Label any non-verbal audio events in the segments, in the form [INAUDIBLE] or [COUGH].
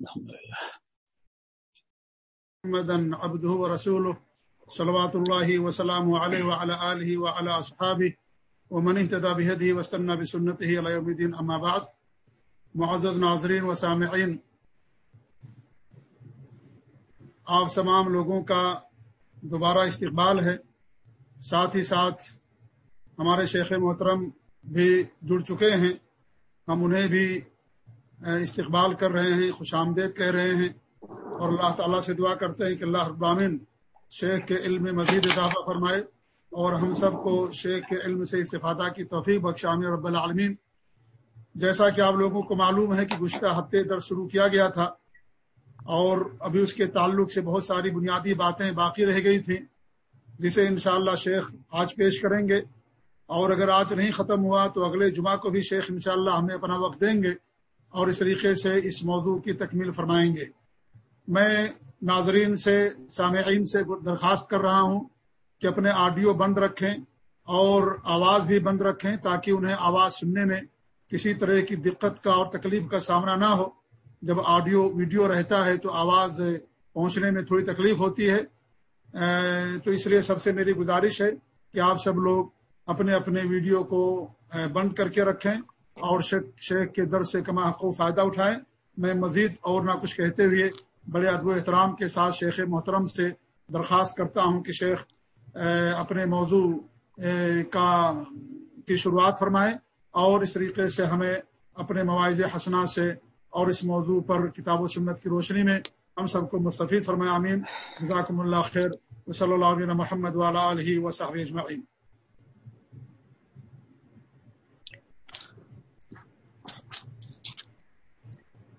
الحمد لله محمدا عبده ورسوله صلوات الله وسلامه عليه وعلى آله وعلى أصحابه ومن اهتدى بهديه واستنى بسنته إلى يوم الدين أما بعد۔ معزز ناظرین و سامعین۔ آپ تمام لوگوں کا دوبارہ استقبال ہے۔ ساتھ ہی ساتھ ہمارے شیخ محترم بھی جڑ چکے ہیں۔ ہم انہیں بھی استقبال کر رہے ہیں، خوش آمدید کہہ رہے ہیں۔ اور اللہ تعالیٰ سے دعا کرتے ہیں کہ اللہ ابامن شیخ کے علم میں مزید اضافہ فرمائے اور ہم سب کو شیخ کے علم سے استفادہ کی توفیق بخشام رب العالمین۔ جیسا کہ آپ لوگوں کو معلوم ہے کہ گزشتہ ہفتے در شروع کیا گیا تھا اور ابھی اس کے تعلق سے بہت ساری بنیادی باتیں باقی رہ گئی تھیں، جسے انشاءاللہ شیخ آج پیش کریں گے۔ اور اگر آج نہیں ختم ہوا تو اگلے جمعہ کو بھی شیخ انشاءاللہ ہمیں اپنا وقت دیں گے۔ اور اس طریقے سے اس موضوع کی تکمیل فرمائیں گے۔ میں ناظرین سے، سامعین سے درخواست کر رہا ہوں کہ اپنے آڈیو بند رکھیں اور آواز بھی بند رکھیں تاکہ انہیں آواز سننے میں کسی طرح کی دقت کا اور تکلیف کا سامنا نہ ہو۔ جب آڈیو ویڈیو رہتا ہے تو آواز پہنچنے میں تھوڑی تکلیف ہوتی ہے۔ تو اس لیے سب سے میری گزارش ہے کہ آپ سب لوگ اپنے اپنے ویڈیو کو بند کر کے رکھیں۔ اور شیخ کے در سے کما حق و فائدہ اٹھائیں۔ میں مزید اور نہ کچھ کہتے ہوئے بڑے ادب و احترام کے ساتھ شیخ محترم سے درخواست کرتا ہوں کہ شیخ اپنے موضوع کا، کی شروعات فرمائیں اور اس طریقے سے ہمیں اپنے مواعظ حسنا سے اور اس موضوع پر کتاب و سنت کی روشنی میں ہم سب کو مستفید فرمائے امین جزاکم اللہ خیر۔ صلی اللہ علیہ محمد والا علیہ وصحب اجمعین۔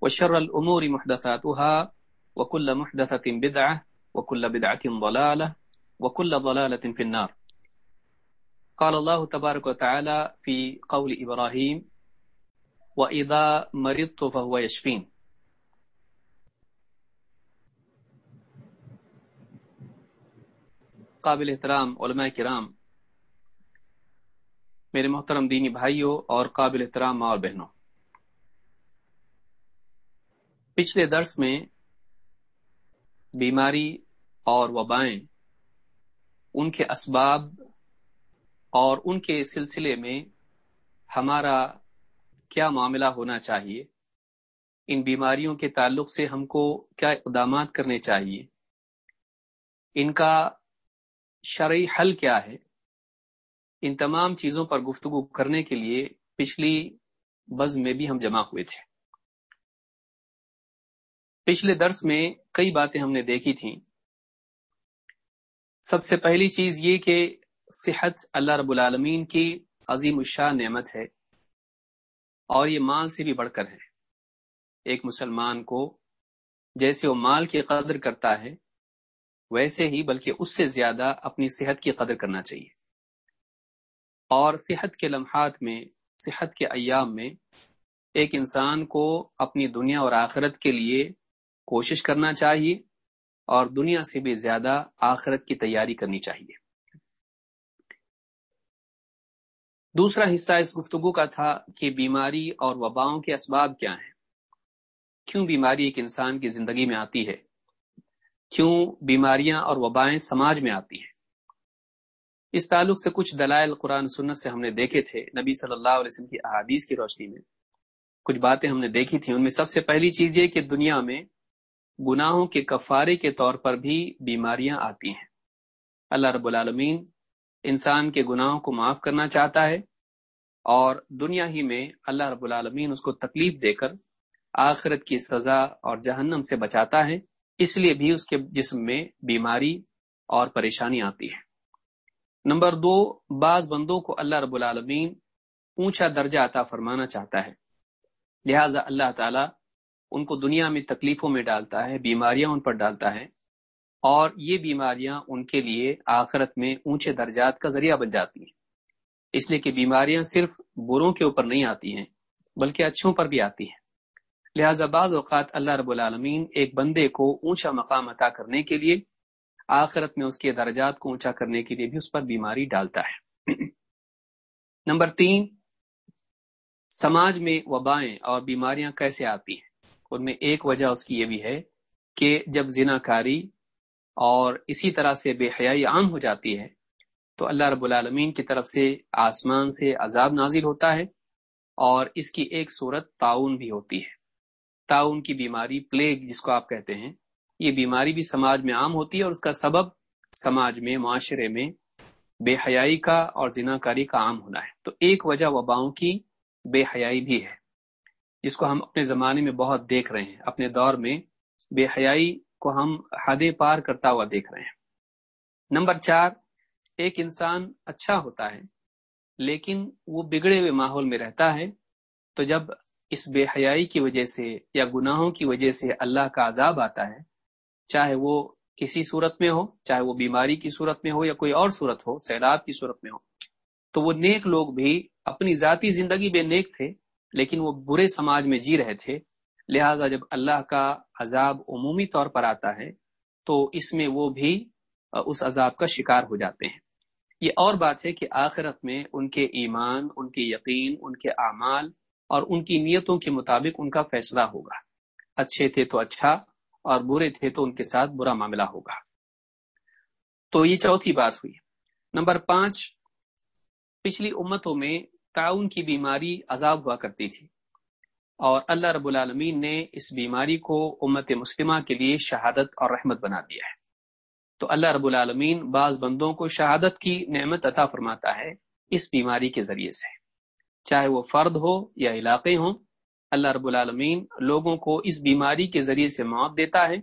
وشر الأمور محدثاتها، وكل محدثة بدعة، وكل بدعة ضلالة، وكل ضلالة في النار. قال الله تبارك وتعالى في قول إبراهيم، وَإِذَا مَرِضْتُ فَهُوَ يَشْفِينَ. قابل احترام، علماء کرام، میرے محترم دینی بھائیوں اور قابل احترام ماں اور بہنوں پچھلے درس میں بیماری اور وبائیں، ان کے اسباب اور ان کے سلسلے میں ہمارا کیا معاملہ ہونا چاہیے؟ ان بیماریوں کے تعلق سے ہم کو کیا اقدامات کرنے چاہیے؟ ان کا شرعی حل کیا ہے؟ ان تمام چیزوں پر گفتگو کرنے کے لیے پچھلی بز میں بھی ہم جمع ہوئے تھے۔ پچھلے درس میں کئی باتیں ہم نے دیکھی تھیں۔ سب سے پہلی چیز یہ کہ صحت اللہ رب العالمین کی عظیم الشاہ نعمت ہے اور یہ مال سے بھی بڑھ کر ہے۔ ایک مسلمان کو جیسے وہ مال کی قدر کرتا ہے، ویسے ہی بلکہ اس سے زیادہ اپنی صحت کی قدر کرنا چاہیے۔ اور صحت کے لمحات میں، صحت کے ایام میں ایک انسان کو اپنی دنیا اور آخرت کے لیے کوشش کرنا چاہیے اور دنیا سے بھی زیادہ آخرت کی تیاری کرنی چاہیے۔ دوسرا حصہ اس گفتگو کا تھا کہ بیماری اور وباؤں کے اسباب کیا ہیں۔ کیوں بیماری ایک انسان کی زندگی میں آتی ہے؟ کیوں بیماریاں اور وبائیں سماج میں آتی ہیں؟ اس تعلق سے کچھ دلائل قرآن سنت سے ہم نے دیکھے تھے۔ نبی صلی اللہ علیہ وسلم کی احادیث کی روشنی میں کچھ باتیں ہم نے دیکھی تھیں۔ ان میں سب سے پہلی چیز یہ کہ دنیا میں گناہوں کے کفارے کے طور پر بھی بیماریاں آتی ہیں۔ اللہ رب العالمین انسان کے گناہوں کو معاف کرنا چاہتا ہے اور دنیا ہی میں اللہ رب العالمین اس کو تکلیف دے کر آخرت کی سزا اور جہنم سے بچاتا ہے۔ اس لیے بھی اس کے جسم میں بیماری اور پریشانی آتی ہے۔ نمبر دو، بعض بندوں کو اللہ رب العالمین اونچا درجہ عطا فرمانا چاہتا ہے۔ لہذا اللہ تعالی ان کو دنیا میں تکلیفوں میں ڈالتا ہے، بیماریاں ان پر ڈالتا ہے اور یہ بیماریاں ان کے لیے آخرت میں اونچے درجات کا ذریعہ بن جاتی ہیں۔ اس لیے کہ بیماریاں صرف بروں کے اوپر نہیں آتی ہیں، بلکہ اچھوں پر بھی آتی ہیں۔ لہذا بعض اوقات اللہ رب العالمین ایک بندے کو اونچا مقام عطا کرنے کے لیے، آخرت میں اس کے درجات کو اونچا کرنے کے لیے بھی اس پر بیماری ڈالتا ہے۔ نمبر تین، سماج میں وبائیں اور بیماریاں کیسے آتی ہیں؟ ان میں ایک وجہ اس کی یہ بھی ہے کہ جب زنا کاری اور اسی طرح سے بے حیائی عام ہو جاتی ہے، تو اللہ رب العالمین کی طرف سے آسمان سے عذاب نازل ہوتا ہے اور اس کی ایک صورت تعاون بھی ہوتی ہے۔ تعاون کی بیماری پلیگ جس کو آپ کہتے ہیں، یہ بیماری بھی سماج میں عام ہوتی ہے اور اس کا سبب سماج میں، معاشرے میں بے حیائی کا اور زنا کاری کا عام ہونا ہے۔ تو ایک وجہ وباؤں کی بے حیائی بھی ہے۔ جس کو ہم اپنے زمانے میں بہت دیکھ رہے ہیں۔ اپنے دور میں بے حیائی کو ہم حدیں پار کرتا ہوا دیکھ رہے ہیں۔ نمبر چار، ایک انسان اچھا ہوتا ہے، لیکن وہ بگڑے ہوئے ماحول میں رہتا ہے۔ تو جب اس بے حیائی کی وجہ سے یا گناہوں کی وجہ سے اللہ کا عذاب آتا ہے، چاہے وہ کسی صورت میں ہو، چاہے وہ بیماری کی صورت میں ہو یا کوئی اور صورت ہو، سیلاب کی صورت میں ہو، تو وہ نیک لوگ بھی اپنی ذاتی زندگی بے نیک تھے۔ لیکن وہ برے سماج میں جی رہے تھے۔ لہذا جب اللہ کا عذاب عمومی طور پر آتا ہے، تو اس میں وہ بھی اس عذاب کا شکار ہو جاتے ہیں۔ یہ اور بات ہے کہ آخرت میں ان کے ایمان، ان کے یقین، ان کے اعمال اور ان کی نیتوں کے مطابق ان کا فیصلہ ہوگا۔ اچھے تھے تو اچھا اور برے تھے تو ان کے ساتھ برا معاملہ ہوگا۔ تو یہ چوتھی بات ہوئی۔ نمبر پانچ، پچھلی امتوں میں تعاون کی بیماری عذاب ہوا کرتی تھی۔ اور اللہ رب العالمین نے اس بیماری کو امت مسلمہ کے لیے شہادت اور رحمت بنا دیا ہے۔ تو اللہ رب العالمین بعض بندوں کو شہادت کی نعمت عطا فرماتا ہے اس بیماری کے ذریعے سے۔ چاہے وہ فرد ہو یا علاقے ہوں، اللہ رب العالمین لوگوں کو اس بیماری کے ذریعے سے موت دیتا ہے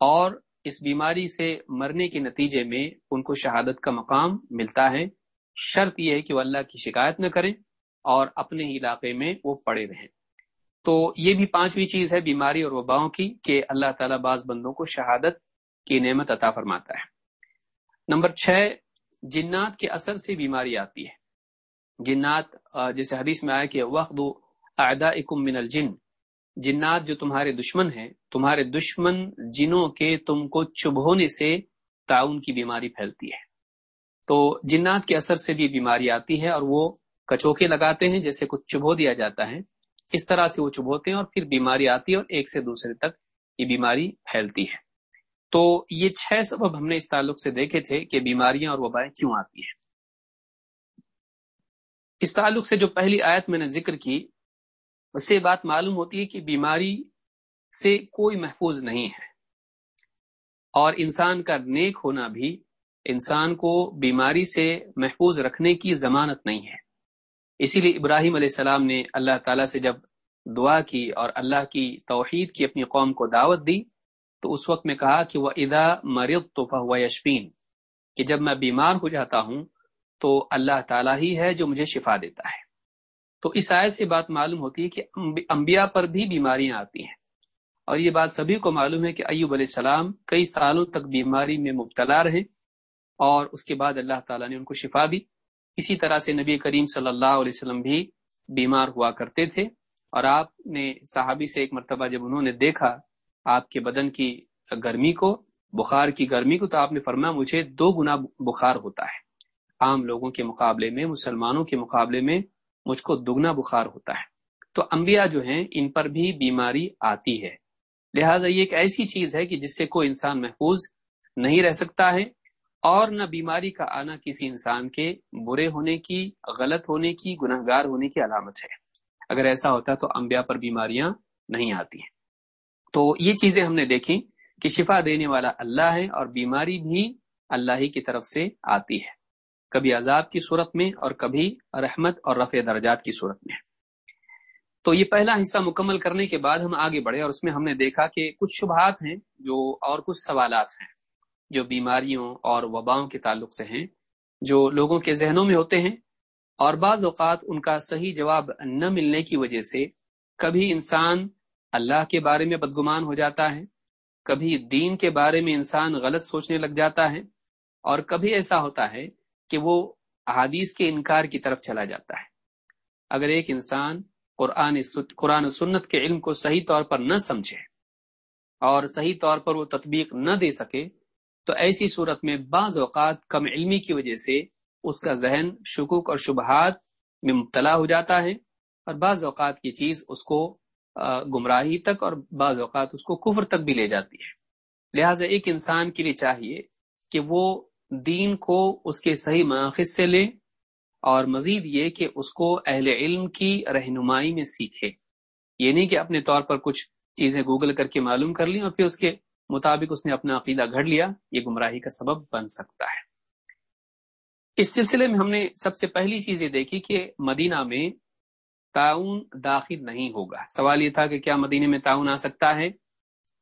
اور اس بیماری سے مرنے کے نتیجے میں ان کو شہادت کا مقام ملتا ہے۔ شرط یہ ہے کہ وہ اللہ کی شکایت نہ کریں اور اپنے ہی علاقے میں وہ پڑے رہیں۔ تو یہ بھی پانچویں چیز ہے بیماری اور وباؤں کی کہ اللہ تعالیٰ بعض بندوں کو شہادت کی نعمت عطا فرماتا ہے۔ نمبر چھ، جنات کے اثر سے بیماری آتی ہے۔ جنات جیسے حدیث میں آئے کہ وقت اعدائکم من الجن۔ جنات جو تمہارے دشمن ہیں، تمہارے دشمن جنوں کے تم کو چبھونے سے تعاون کی بیماری پھیلتی ہے۔ تو جنات کے اثر سے بھی بیماری آتی ہے اور وہ کچوکے لگاتے ہیں، جیسے کچھ چبھو دیا جاتا ہے۔ اس طرح سے وہ چبھوتے ہیں اور پھر بیماری آتی ہے اور ایک سے دوسرے تک یہ بیماری پھیلتی ہے۔ تو یہ چھ سبب ہم نے اس تعلق سے دیکھے تھے کہ بیماریاں اور وبائیں کیوں آتی ہیں۔ اس تعلق سے جو پہلی آیت میں نے ذکر کی، اس سے بات معلوم ہوتی ہے کہ بیماری سے کوئی محفوظ نہیں ہے۔ اور انسان کا نیک ہونا بھی انسان کو بیماری سے محفوظ رکھنے کی ضمانت نہیں ہے۔ اسی لیے ابراہیم علیہ السلام نے اللہ تعالیٰ سے جب دعا کی اور اللہ کی توحید کی اپنی قوم کو دعوت دی، تو اس وقت میں کہا کہ وہ ادا مرد تو یشفین کہ جب میں بیمار ہو جاتا ہوں، تو اللہ تعالیٰ ہی ہے جو مجھے شفا دیتا ہے۔ تو اس آیت سے بات معلوم ہوتی ہے کہ انبیاء پر بھی بیماریاں آتی ہیں۔ اور یہ بات سبھی کو معلوم ہے کہ ایوب علیہ السلام کئی سالوں تک بیماری میں مبتلا رہے۔ اور اس کے بعد اللہ تعالیٰ نے ان کو شفا دی۔ اسی طرح سے نبی کریم صلی اللہ علیہ وسلم بھی بیمار ہوا کرتے تھے۔ اور آپ نے صحابی سے ایک مرتبہ جب انہوں نے دیکھا آپ کے بدن کی گرمی کو، بخار کی گرمی کو، تو آپ نے فرمایا مجھے دو گنا بخار ہوتا ہے۔ عام لوگوں کے مقابلے میں، مسلمانوں کے مقابلے میں مجھ کو دگنا بخار ہوتا ہے۔ تو انبیاء جو ہیں، ان پر بھی بیماری آتی ہے۔ لہٰذا یہ ایک ایسی چیز ہے کہ جس سے کوئی انسان محفوظ نہیں رہ سکتا ہے۔ اور نہ بیماری کا آنا کسی انسان کے برے ہونے کی، غلط ہونے کی گناہ گار ہونے کی علامت ہے۔ اگر ایسا ہوتا تو انبیاء پر بیماریاں نہیں آتی ہیں۔ تو یہ چیزیں ہم نے دیکھی کہ شفا دینے والا اللہ ہے اور بیماری بھی اللہ ہی کی طرف سے آتی ہے۔ کبھی عذاب کی صورت میں اور کبھی رحمت اور رفع درجات کی صورت میں۔ تو یہ پہلا حصہ مکمل کرنے کے بعد ہم آگے بڑھے اور اس میں ہم نے دیکھا کہ کچھ شبہات ہیں جو اور کچھ سوالات ہیں۔ جو بیماریوں اور وباؤں کے تعلق سے ہیں، جو لوگوں کے ذہنوں میں ہوتے ہیں، اور بعض اوقات ان کا صحیح جواب نہ ملنے کی وجہ سے کبھی انسان اللہ کے بارے میں بدگمان ہو جاتا ہے، کبھی دین کے بارے میں انسان غلط سوچنے لگ جاتا ہے، اور کبھی ایسا ہوتا ہے کہ وہ احادیث کے انکار کی طرف چلا جاتا ہے۔ اگر ایک انسان قرآن قرآن و سنت کے علم کو صحیح طور پر نہ سمجھے اور صحیح طور پر وہ تطبیق نہ دے سکے تو ایسی صورت میں بعض اوقات کم علمی کی وجہ سے اس کا ذہن شکوک اور شبہات میں مبتلا ہو جاتا ہے اور بعض اوقات کی چیز اس کو گمراہی تک اور بعض اوقات اس کو کفر تک بھی لے جاتی ہے۔ لہٰذا ایک انسان کے لیے چاہیے کہ وہ دین کو اس کے صحیح ماخذ سے لے اور مزید یہ کہ اس کو اہل علم کی رہنمائی میں سیکھے۔ یہ نہیں کہ اپنے طور پر کچھ چیزیں گوگل کر کے معلوم کر لیں اور پھر اس کے مطابق اس نے اپنا عقیدہ گھڑ لیا، یہ گمراہی کا سبب بن سکتا ہے۔ اس سلسلے میں ہم نے سب سے پہلی چیز یہ دیکھی کہ مدینہ میں تعاون داخل نہیں ہوگا۔ سوال یہ تھا کہ کیا مدینہ میں تعاون آ سکتا ہے؟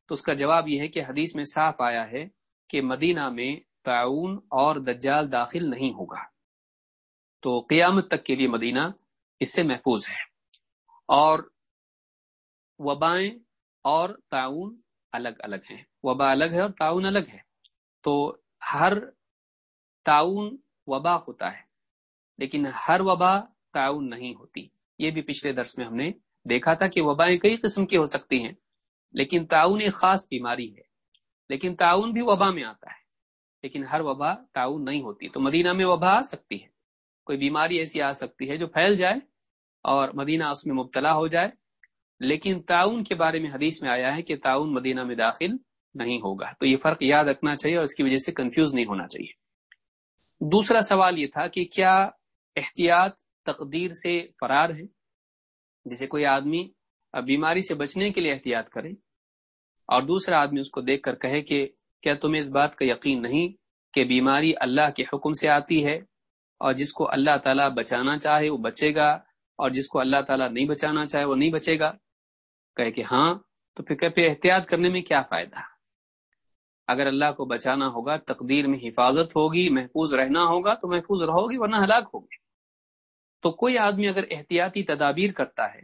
تو اس کا جواب یہ ہے کہ حدیث میں صاف آیا ہے کہ مدینہ میں تعاون اور دجال داخل نہیں ہوگا۔ تو قیامت تک کے لیے مدینہ اس سے محفوظ ہے۔ اور وبائیں اور تعاون الگ الگ ہیں۔ وبا الگ ہے اور تعاون الگ ہے۔ تو ہر تعاون وبا ہوتا ہے، لیکن ہر وبا تعاون نہیں ہوتی۔ یہ بھی پچھلے درس میں ہم نے دیکھا تھا کہ وبائیں کئی قسم کی ہو سکتی ہیں، لیکن تعاون ایک خاص بیماری ہے۔ لیکن تعاون بھی وبا میں آتا ہے، لیکن ہر وبا تعاون نہیں ہوتی۔ تو مدینہ میں وبا آ سکتی ہے۔ کوئی بیماری ایسی آ سکتی ہے جو پھیل جائے اور مدینہ اس میں مبتلا ہو جائے۔ لیکن تعاون کے بارے میں حدیث میں آیا ہے کہ تعاون مدینہ میں داخل نہیں ہوگا۔ تو یہ فرق یاد رکھنا چاہیے اور اس کی وجہ سے کنفیوز نہیں ہونا چاہیے۔ دوسرا سوال یہ تھا کہ کیا احتیاط تقدیر سے فرار ہے؟ جسے کوئی آدمی بیماری سے بچنے کے لیے احتیاط کرے اور دوسرا آدمی اس کو دیکھ کر کہے کہ کیا تمہیں اس بات کا یقین نہیں کہ بیماری اللہ کے حکم سے آتی ہے اور جس کو اللہ تعالیٰ بچانا چاہے وہ بچے گا اور جس کو اللہ تعالیٰ نہیں بچانا چاہے وہ نہیں بچے گا؟ کہے کہ ہاں تو پھر کہ پہ احتیاط کرنے میں کیا فائدہ؟ اگر اللہ کو بچانا ہوگا، تقدیر میں حفاظت ہوگی، محفوظ رہنا ہوگا، تو محفوظ رہو گی، ورنہ ہلاک ہوگی تو کوئی آدمی اگر احتیاطی تدابیر کرتا ہے،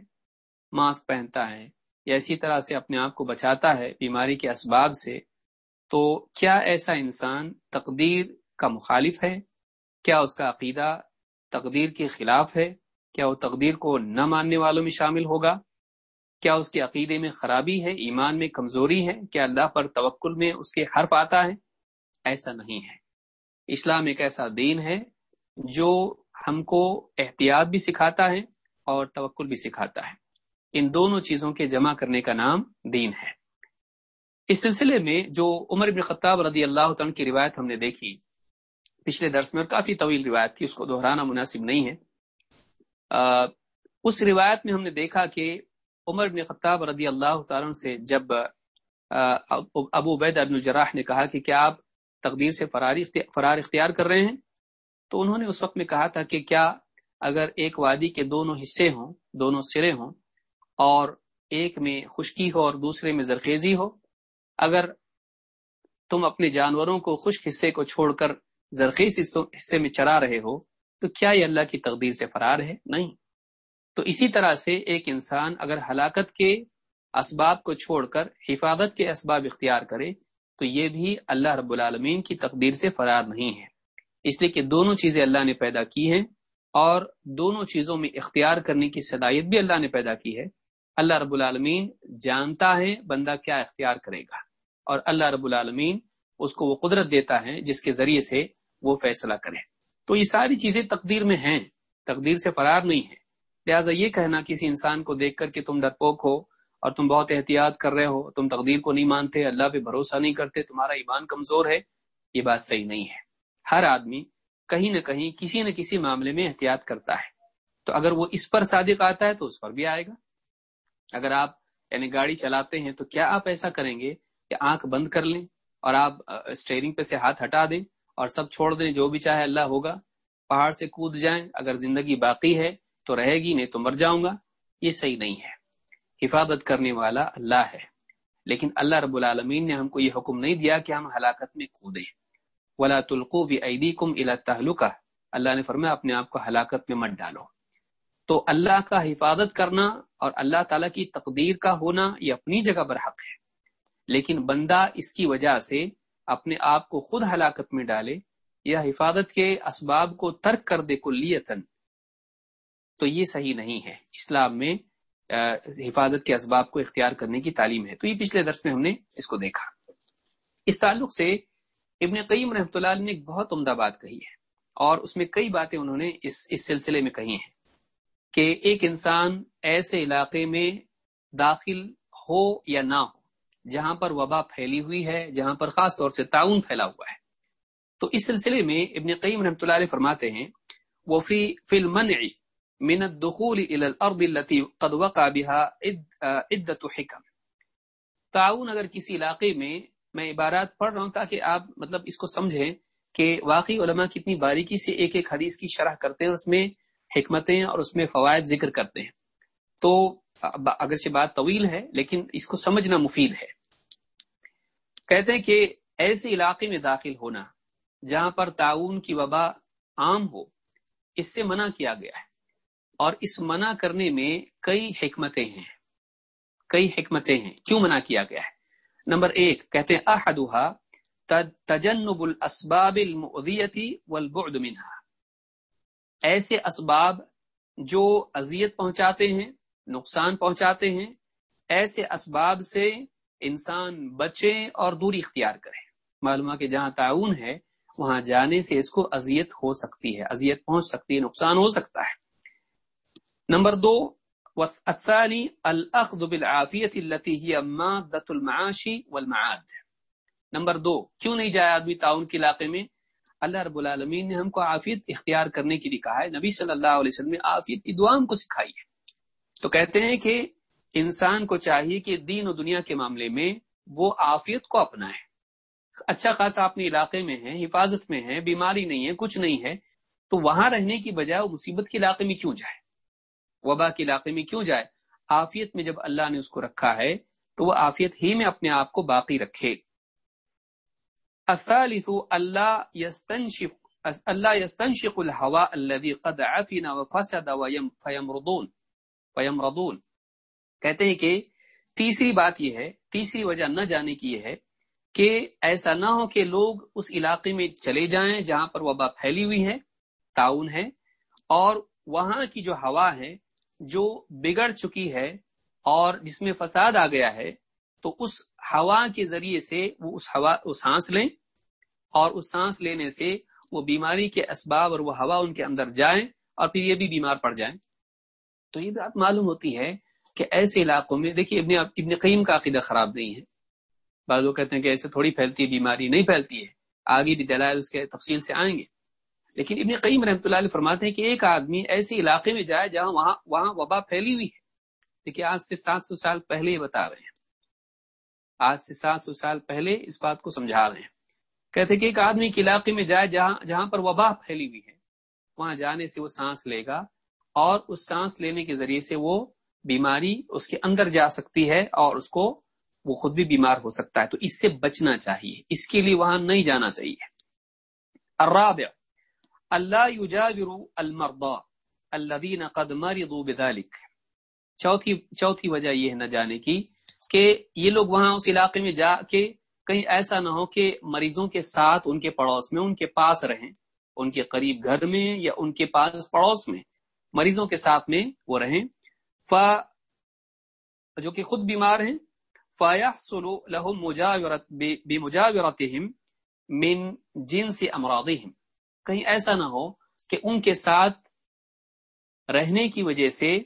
ماسک پہنتا ہے، یا اسی طرح سے اپنے آپ کو بچاتا ہے بیماری کے اسباب سے، تو کیا ایسا انسان تقدیر کا مخالف ہے؟ کیا اس کا عقیدہ تقدیر کے خلاف ہے؟ کیا وہ تقدیر کو نہ ماننے والوں میں شامل ہوگا؟ کیا اس کے عقیدے میں خرابی ہے؟ ایمان میں کمزوری ہے؟ کیا اللہ پر توکل میں اس کے حرف آتا ہے؟ ایسا نہیں ہے۔ اسلام ایک ایسا دین ہے جو ہم کو احتیاط بھی سکھاتا ہے اور توکل بھی سکھاتا ہے۔ ان دونوں چیزوں کے جمع کرنے کا نام دین ہے۔ اس سلسلے میں جو عمر بن خطاب رضی اللہ عنہ کی روایت ہم نے دیکھی، پچھلے درس میں اور کافی طویل روایت تھی، اس کو دہرانا مناسب نہیں ہے۔ اس روایت میں ہم نے دیکھا کہ عمر بن خطاب رضی اللہ تعالیٰ سے جب ابو بید ابن الجراح نے کہا کہ کیا آپ تقدیر سے فرار اختیار کر رہے ہیں؟ تو انہوں نے اس وقت میں کہا تھا کہ کیا اگر ایک وادی کے دونوں حصے ہوں، دونوں سرے ہوں اور ایک میں خشکی ہو اور دوسرے میں زرخیزی ہو، اگر تم اپنے جانوروں کو خشک حصے کو چھوڑ کر زرخیز حصے میں چرا رہے ہو، تو کیا یہ اللہ کی تقدیر سے فرار ہے؟ نہیں۔ تو اسی طرح سے ایک انسان اگر ہلاکت کے اسباب کو چھوڑ کر حفاظت کے اسباب اختیار کرے، تو یہ بھی اللہ رب العالمین کی تقدیر سے فرار نہیں ہے۔ اس لیے کہ دونوں چیزیں اللہ نے پیدا کی ہیں اور دونوں چیزوں میں اختیار کرنے کی صلاحیت بھی اللہ نے پیدا کی ہے۔ اللہ رب العالمین جانتا ہے بندہ کیا اختیار کرے گا اور اللہ رب العالمین اس کو وہ قدرت دیتا ہے جس کے ذریعے سے وہ فیصلہ کرے۔ تو یہ ساری چیزیں تقدیر میں ہیں، تقدیر سے فرار نہیں ہے۔ لہٰذا یہ کہنا کسی انسان کو دیکھ کر کہ تم ڈرپوک ہو اور تم بہت احتیاط کر رہے ہو، تم تقدیر کو نہیں مانتے، اللہ پہ بھروسہ نہیں کرتے، تمہارا ایمان کمزور ہے، یہ بات صحیح نہیں ہے۔ ہر آدمی کہیں نہ کہیں کسی نہ کسی معاملے میں احتیاط کرتا ہے۔ تو اگر وہ اس پر صادق آتا ہے تو اس پر بھی آئے گا۔ اگر آپ یعنی گاڑی چلاتے ہیں تو کیا آپ ایسا کریں گے کہ آنکھ بند کر لیں اور آپ اسٹیئرنگ پہ سے ہاتھ ہٹا دیں اور سب چھوڑ دیں، جو بھی چاہے اللہ ہوگا، پہاڑ سے کود جائیں، اگر زندگی باقی ہے تو رہے گی، نہیں تو مر جاؤں گا۔ یہ صحیح نہیں ہے۔ حفاظت کرنے والا اللہ ہے۔ لیکن اللہ رب العالمین نے ہم کو یہ حکم نہیں دیا کہ ہم ہلاکت میں کودیں ولا تلقو بھی عیدی کم الا تعلقہ اللہ نے فرمایا، اپنے آپ کو ہلاکت میں مت ڈالو۔ تو اللہ کا حفاظت کرنا اور اللہ تعالیٰ کی تقدیر کا ہونا یہ اپنی جگہ پر حق ہے۔ لیکن بندہ اس کی وجہ سے اپنے آپ کو خود ہلاکت میں ڈالے، یا حفاظت کے اسباب کو ترک کر دے کلیتن تو یہ صحیح نہیں ہے۔ اسلام میں حفاظت کے اسباب کو اختیار کرنے کی تعلیم ہے۔ تو یہ پچھلے درس میں ہم نے اس کو دیکھا۔ اس تعلق سے ابن قیم رحمۃ اللہ نے ایک بہت عمدہ بات کہی ہے۔ اور اس میں کئی باتیں انہوں نے اس اس سلسلے میں کہی ہیں کہ ایک انسان ایسے علاقے میں داخل ہو یا نہ ہو، جہاں پر وبا پھیلی ہوئی ہے، جہاں پر خاص طور سے تعاون پھیلا ہوا ہے۔ تو اس سلسلے میں ابن قیم رحمۃ اللہ علیہ فرماتے ہیں وہ فی فی من الدخول الى الارض التي قد وقع بها عدت حکم تعاون اگر کسی علاقے میں میں عبارات پڑھ رہا ہوں تاکہ آپ مطلب اس کو سمجھیں کہ واقعی علماء کتنی باریکی سے ایک ایک حدیث کی شرح کرتے ہیں اور اس میں حکمتیں اور اس میں فوائد ذکر کرتے ہیں۔ تو اگرچہ بات طویل ہے، لیکن اس کو سمجھنا مفید ہے۔ کہتے ہیں کہ ایسے علاقے میں داخل ہونا جہاں پر تعاون کی وبا عام ہو، اس سے منع کیا گیا ہے۔ اور اس منع کرنے میں کئی حکمتیں ہیں۔ کئی حکمتیں ہیں۔ کیوں منع کیا گیا ہے؟ نمبر ایک، کہتے ہیں احدہ تجنب الاسباب المؤذیتی والبعد منها ایسے اسباب جو اذیت پہنچاتے ہیں، نقصان پہنچاتے ہیں، ایسے اسباب سے انسان بچے اور دوری اختیار کرے معلوم کہ جہاں تعاون ہے، وہاں جانے سے اس کو اذیت ہو سکتی ہے۔ اذیت پہنچ سکتی ہے، نقصان ہو سکتا ہے۔ نمبر دو الثاني الاخذ بالعافيه التي هي ماده المعاش والمعاد. نمبر دو، کیوں نہیں جائے آدمی تعاون کے علاقے میں؟ اللہ رب العالمین نے ہم کو عافیت اختیار کرنے کے لیے کہا ہے۔ نبی صلی اللہ علیہ وسلم نے عافیت کی دعا ہم کو سکھائی ہے۔ تو کہتے ہیں کہ انسان کو چاہیے کہ دین و دنیا کے معاملے میں وہ عافیت کو اپنا ہے اچھا خاصا اپنے علاقے میں ہے حفاظت میں ہے بیماری نہیں ہے، کچھ نہیں ہے، تو وہاں رہنے کی بجائے وہ مصیبت کے علاقے میں کیوں جائے؟ وبا کے علاقے میں کیوں جائے؟ عافیت میں جب اللہ نے اس کو رکھا ہے، تو وہ عافیت ہی میں اپنے آپ کو باقی رکھے۔ اللہ يستنشق اللہ يستنشق الهواء الذي قد عفنا وفسد فيمرضون فيمرضون کہتے ہیں کہ تیسری بات یہ ہے، تیسری وجہ نہ جانے کی یہ ہے کہ ایسا نہ ہو کہ لوگ اس علاقے میں چلے جائیں جہاں پر وبا پھیلی ہوئی ہے، تعاون ہے، اور وہاں کی جو ہوا ہے جو بگڑ چکی ہے اور جس میں فساد آ گیا ہے، تو اس ہوا کے ذریعے سے وہ اس ہوا، وہ سانس لیں اور اس سانس لینے سے وہ بیماری کے اسباب اور وہ ہوا ان کے اندر جائیں اور پھر یہ بھی بیمار پڑ جائیں۔ تو یہ بات معلوم ہوتی ہے کہ ایسے علاقوں میں، دیکھیے، ابن ابن قیم کا عقیدہ خراب نہیں ہے۔ بعض لوگ کہتے ہیں کہ ایسے تھوڑی پھیلتی ہے، بیماری نہیں پھیلتی ہے۔ آگے بھی دلائل اس کے تفصیل سے آئیں گے۔ لیکن ابن قیم رحمۃ اللہ علیہ فرماتے ہیں کہ ایک آدمی ایسے علاقے میں جائے جہاں وہاں وہاں وبا پھیلی ہوئی ہے۔ دیکھیے، آج سے سات سو سال پہلے یہ بتا رہے ہیں۔ آج سے سات سو سال پہلے اس بات کو سمجھا رہے ہیں۔ کہتے کہ ایک آدمی کے علاقے میں جائے جہاں جہاں پر وبا پھیلی ہوئی ہے، وہاں جانے سے وہ سانس لے گا اور اس سانس لینے کے ذریعے سے وہ بیماری اس کے اندر جا سکتی ہے اور اس کو وہ خود بھی بیمار ہو سکتا ہے۔ تو اس سے بچنا چاہیے، اس کے لیے وہاں نہیں جانا چاہیے۔ الرابع اللہ یجاور المرضى الذين قد مرضوا بذلك چوتھی چوتھی وجہ یہ ہے نہ جانے کی کہ یہ لوگ وہاں اس علاقے میں جا کے کہیں ایسا نہ ہو کہ مریضوں کے ساتھ ان کے پڑوس میں، ان کے پاس رہیں۔ ان کے قریب گھر میں یا ان کے پاس پڑوس میں مریضوں کے ساتھ میں وہ رہیں۔ ف جو کہ خود بیمار ہیں فَيَحْصُلُ لَهُمْ مُجَاوِرَتْ بِمُجَاوِرَتِهِمْ مِنْ جِنْسِ أَمْرَاضِهِمْ کہیں ایسا نہ ہو کہ ان کے ساتھ رہنے کی وجہ سے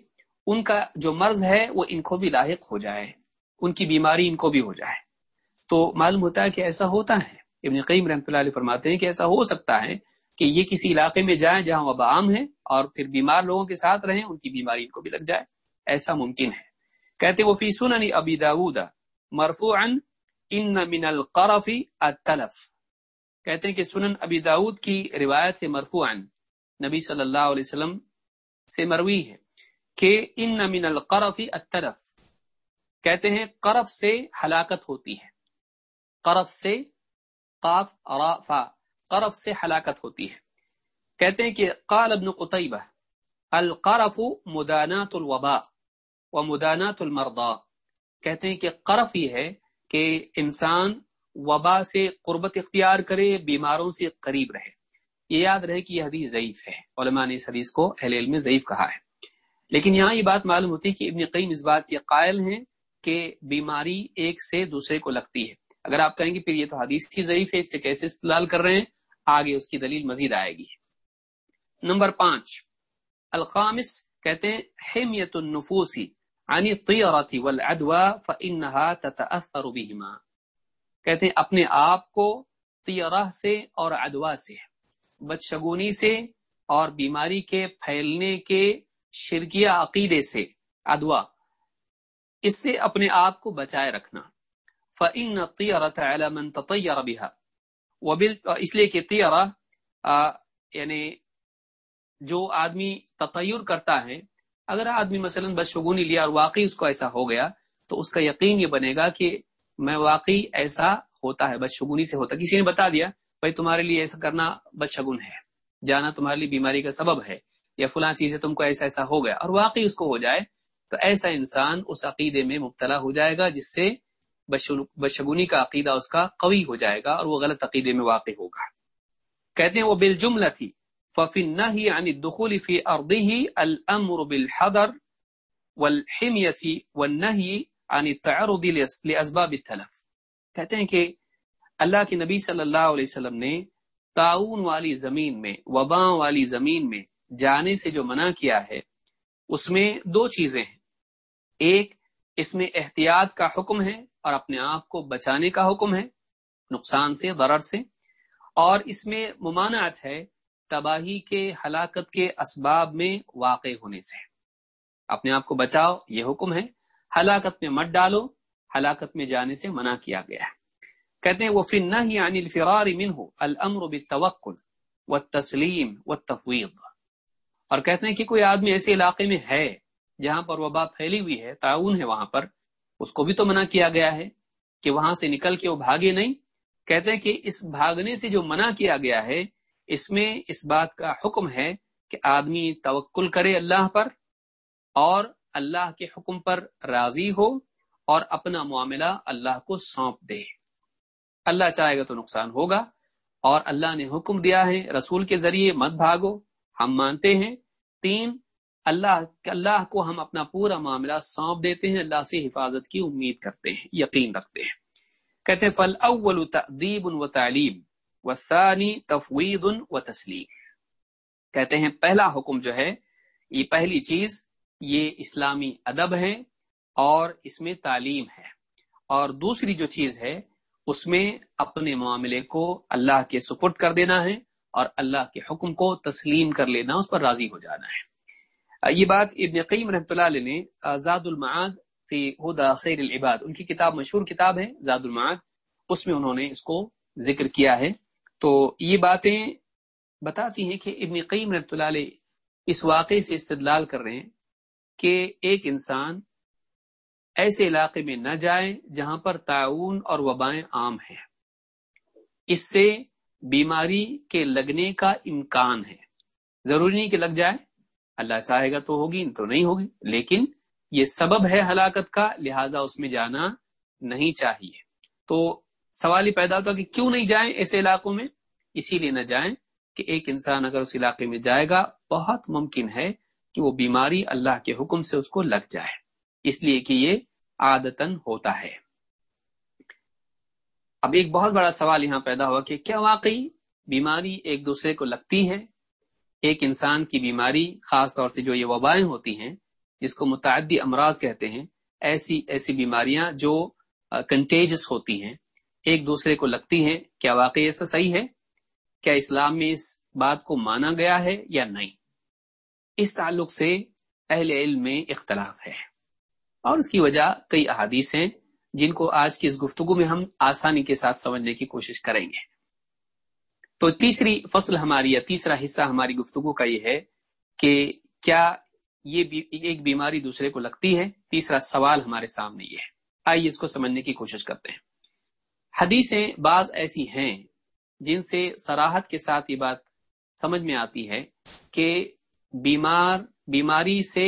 ان کا جو مرض ہے وہ ان کو بھی لاحق ہو جائے، ان کی بیماری ان کو بھی ہو جائے۔ تو معلوم ہوتا ہے کہ ایسا ہوتا ہے۔ ابن قیم رحمۃ اللہ علیہ فرماتے ہیں کہ ایسا ہو سکتا ہے کہ یہ کسی علاقے میں جائیں جہاں وبا عام ہے اور پھر بیمار لوگوں کے ساتھ رہیں، ان کی بیماری ان کو بھی لگ جائے۔ ایسا ممکن ہے۔ کہتے وہ فی سنن ابی داود مرفوعا، ان من القرف التلف کہتے ہیں کہ سنن ابی داود کی روایت سے مرفوعا نبی صلی اللہ علیہ وسلم سے مروی ہے کہ ان من القرف التلف کہتے ہیں قرف سے ہلاکت ہوتی ہے، قرف سے قاف رافا قرف سے ہلاکت ہوتی ہے۔ کہتے ہیں کہ قال ابن قطیبہ، القرف مدانات الوبا و مدانات المردا کہتے ہیں کہ قرف یہ ہے کہ انسان وبا سے قربت اختیار کرے، بیماروں سے قریب رہے۔ یہ یاد رہے کہ یہ حدیث ضعیف ہے۔ علماء نے اس حدیث کو اہل علم میں ضعیف کہا ہے۔ لیکن یہاں یہ بات معلوم ہوتی ہے کہ ابن قیم اس بات کے قائل ہیں کہ بیماری ایک سے دوسرے کو لگتی ہے۔ اگر آپ کہیں گے پھر یہ تو حدیث کی ضعیف ہے، اس سے کیسے استعلال کر رہے ہیں؟ آگے اس کی دلیل مزید آئے گی۔ نمبر پانچ۔ الخامس کہتے ہیں، حمیت النفوسی عن الطیرة والعدوى فإنها تتأثر بهما۔ کہتے ہیں اپنے آپ کو طیرہ سے اور ادوا سے، بدشگونی سے اور بیماری کے پھیلنے کے شرکیہ عقیدے سے ادوا اس سے اپنے آپ کو بچائے رکھنا۔ فعن طیرت علمن تطیر بها۔ وبل اس لیے کہ طیرہ یعنی جو آدمی تطیر کرتا ہے، اگر آدمی مثلا بدشگونی لیا اور واقعی اس کو ایسا ہو گیا، تو اس کا یقین یہ بنے گا کہ میں واقعی ایسا ہوتا ہے، بدشگونی سے ہوتا کسی نے بتا دیا، بھائی تمہارے لیے ایسا کرنا بدشگن ہے۔ جانا تمہارے لیے بیماری کا سبب ہے، یا فلاں چیزیں تم کو ایسا ایسا ہو گیا۔ اور واقعی اس کو ہو جائے تو ایسا انسان اس عقیدے میں مبتلا ہو جائے گا، جس سے بدشگونی کا عقیدہ اس کا قوی ہو جائے گا اور وہ غلط عقیدے میں واقع ہوگا۔ کہتے ہیں، وہ بال جملہ تھی۔ ففن ہی عن الدخول فی ارضه الامر بالحذر والحمیتی والنہی عن التعرض لاسباب التلف. کہتے ہیں کہ اللہ کے نبی صلی اللہ علیہ وسلم نے تعاون والی زمین میں وبا والی زمین میں جانے سے جو منع کیا ہے، اس میں دو چیزیں ہیں۔ ایک، اس میں احتیاط کا حکم ہے اور اپنے آپ کو بچانے کا حکم ہے، نقصان سے، ضرر سے۔ اور اس میں ممانعت ہے تباہی کے، ہلاکت کے اسباب میں واقع ہونے سے۔ اپنے آپ کو بچاؤ، یہ حکم ہے۔ ہلاکت میں مت ڈالو، ہلاکت میں جانے سے منع کیا گیا ہے۔ کہتے ہیں وہ فن ہی عن الفرار منہ الامر بالتوکل والتسلیم والتفویض اور کہتے ہیں کہ کوئی آدمی ایسے علاقے میں ہے جہاں پر وبا پھیلی ہوئی ہے، تعاون ہے وہاں پر، اس کو بھی تو منع کیا گیا ہے کہ وہاں سے نکل کے وہ بھاگے نہیں۔ کہتے ہیں کہ اس بھاگنے سے جو منع کیا گیا ہے، اس میں اس بات کا حکم ہے کہ آدمی توکل کرے اللہ پر اور اللہ کے حکم پر راضی ہو اور اپنا معاملہ اللہ کو سونپ دے۔ اللہ چاہے گا تو نقصان ہوگا اور اللہ نے حکم دیا ہے، رسول کے ذریعے مت بھاگو۔ ہم مانتے ہیں۔ تین، اللہ اللہ کو ہم اپنا پورا معاملہ سونپ دیتے ہیں، اللہ سے حفاظت کی امید کرتے ہیں، یقین رکھتے ہیں۔ کہتے ہیں فل اول تدیب و تعلیم و ثانی تفوید و تسلیم کہتے ہیں، پہلا حکم جو ہے، یہ پہلی چیز یہ اسلامی ادب ہے اور اس میں تعلیم ہے۔ اور دوسری جو چیز ہے، اس میں اپنے معاملے کو اللہ کے سپرد کر دینا ہے اور اللہ کے حکم کو تسلیم کر لینا، اس پر راضی ہو جانا ہے۔ یہ بات ابن قیم رحمۃ اللہ علیہ نے زاد المعاد فی ہدا خیر العباد، ان کی کتاب مشہور کتاب ہے زاد المعاد اس میں انہوں نے اس کو ذکر کیا ہے۔ تو یہ باتیں بتاتی ہیں کہ ابن قیم رحمۃ اللہ علیہ اس واقعے سے استدلال کر رہے ہیں۔ کہ ایک انسان ایسے علاقے میں نہ جائیں جہاں پر تعاون اور وبائیں عام ہیں۔ اس سے بیماری کے لگنے کا امکان ہے۔ ضروری نہیں کہ لگ جائے۔ اللہ چاہے گا تو ہوگی، تو نہیں ہوگی۔ لیکن یہ سبب ہے ہلاکت کا، لہٰذا اس میں جانا نہیں چاہیے۔ تو سوال ہی پیدا ہوتا کہ کیوں نہیں جائیں ایسے علاقوں میں؟ اسی لیے نہ جائیں کہ ایک انسان اگر اس علاقے میں جائے گا، بہت ممکن ہے کہ وہ بیماری اللہ کے حکم سے اس کو لگ جائے۔ اس لیے کہ یہ عادتن ہوتا ہے۔ اب ایک بہت بڑا سوال یہاں پیدا ہوا کہ کیا واقعی بیماری ایک دوسرے کو لگتی ہے؟ ایک انسان کی بیماری، خاص طور سے جو یہ وبائیں ہوتی ہیں، جس کو متعدی امراض کہتے ہیں، ایسی ایسی بیماریاں جو کنٹیجس ہوتی ہیں، ایک دوسرے کو لگتی ہیں، کیا واقعی ایسا صحیح ہے؟ کیا اسلام میں اس بات کو مانا گیا ہے یا نہیں؟ اس تعلق سے اہل علم میں اختلاف ہے۔ اور اس کی وجہ کئی احادیث ہیں جن کو آج کی اس گفتگو میں ہم آسانی کے ساتھ سمجھنے کی کوشش کریں گے۔ تو تیسری فصل ہماری یا تیسرا حصہ ہماری گفتگو کا یہ ہے کہ کیا یہ ایک بیماری دوسرے کو لگتی ہے؟ تیسرا سوال ہمارے سامنے یہ ہے۔ آئیے اس کو سمجھنے کی کوشش کرتے ہیں۔ حدیثیں بعض ایسی ہیں جن سے سراحت کے ساتھ یہ بات سمجھ میں آتی ہے کہ بیمار، بیماری سے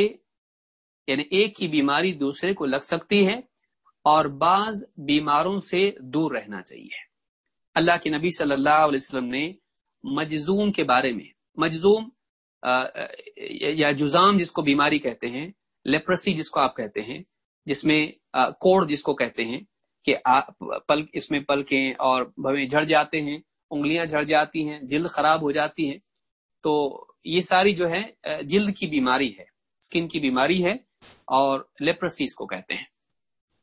یعنی ایک کی بیماری دوسرے کو لگ سکتی ہے اور بعض بیماروں سے دور رہنا چاہیے۔ اللہ کے نبی صلی اللہ علیہ وسلم نے مجزوم کے بارے میں، مجزوم یا جزام جس کو بیماری کہتے ہیں، لیپرسی جس کو آپ کہتے ہیں، جس میں کوڑ جس کو کہتے ہیں کہ پل، اس میں پلکیں اور بھویں جھڑ جاتے ہیں، انگلیاں جھڑ جاتی ہیں، جلد خراب ہو جاتی ہیں تو یہ ساری جو ہے جلد کی بیماری ہے اسکن کی بیماری ہے اور لیپرسی اس کو کہتے ہیں۔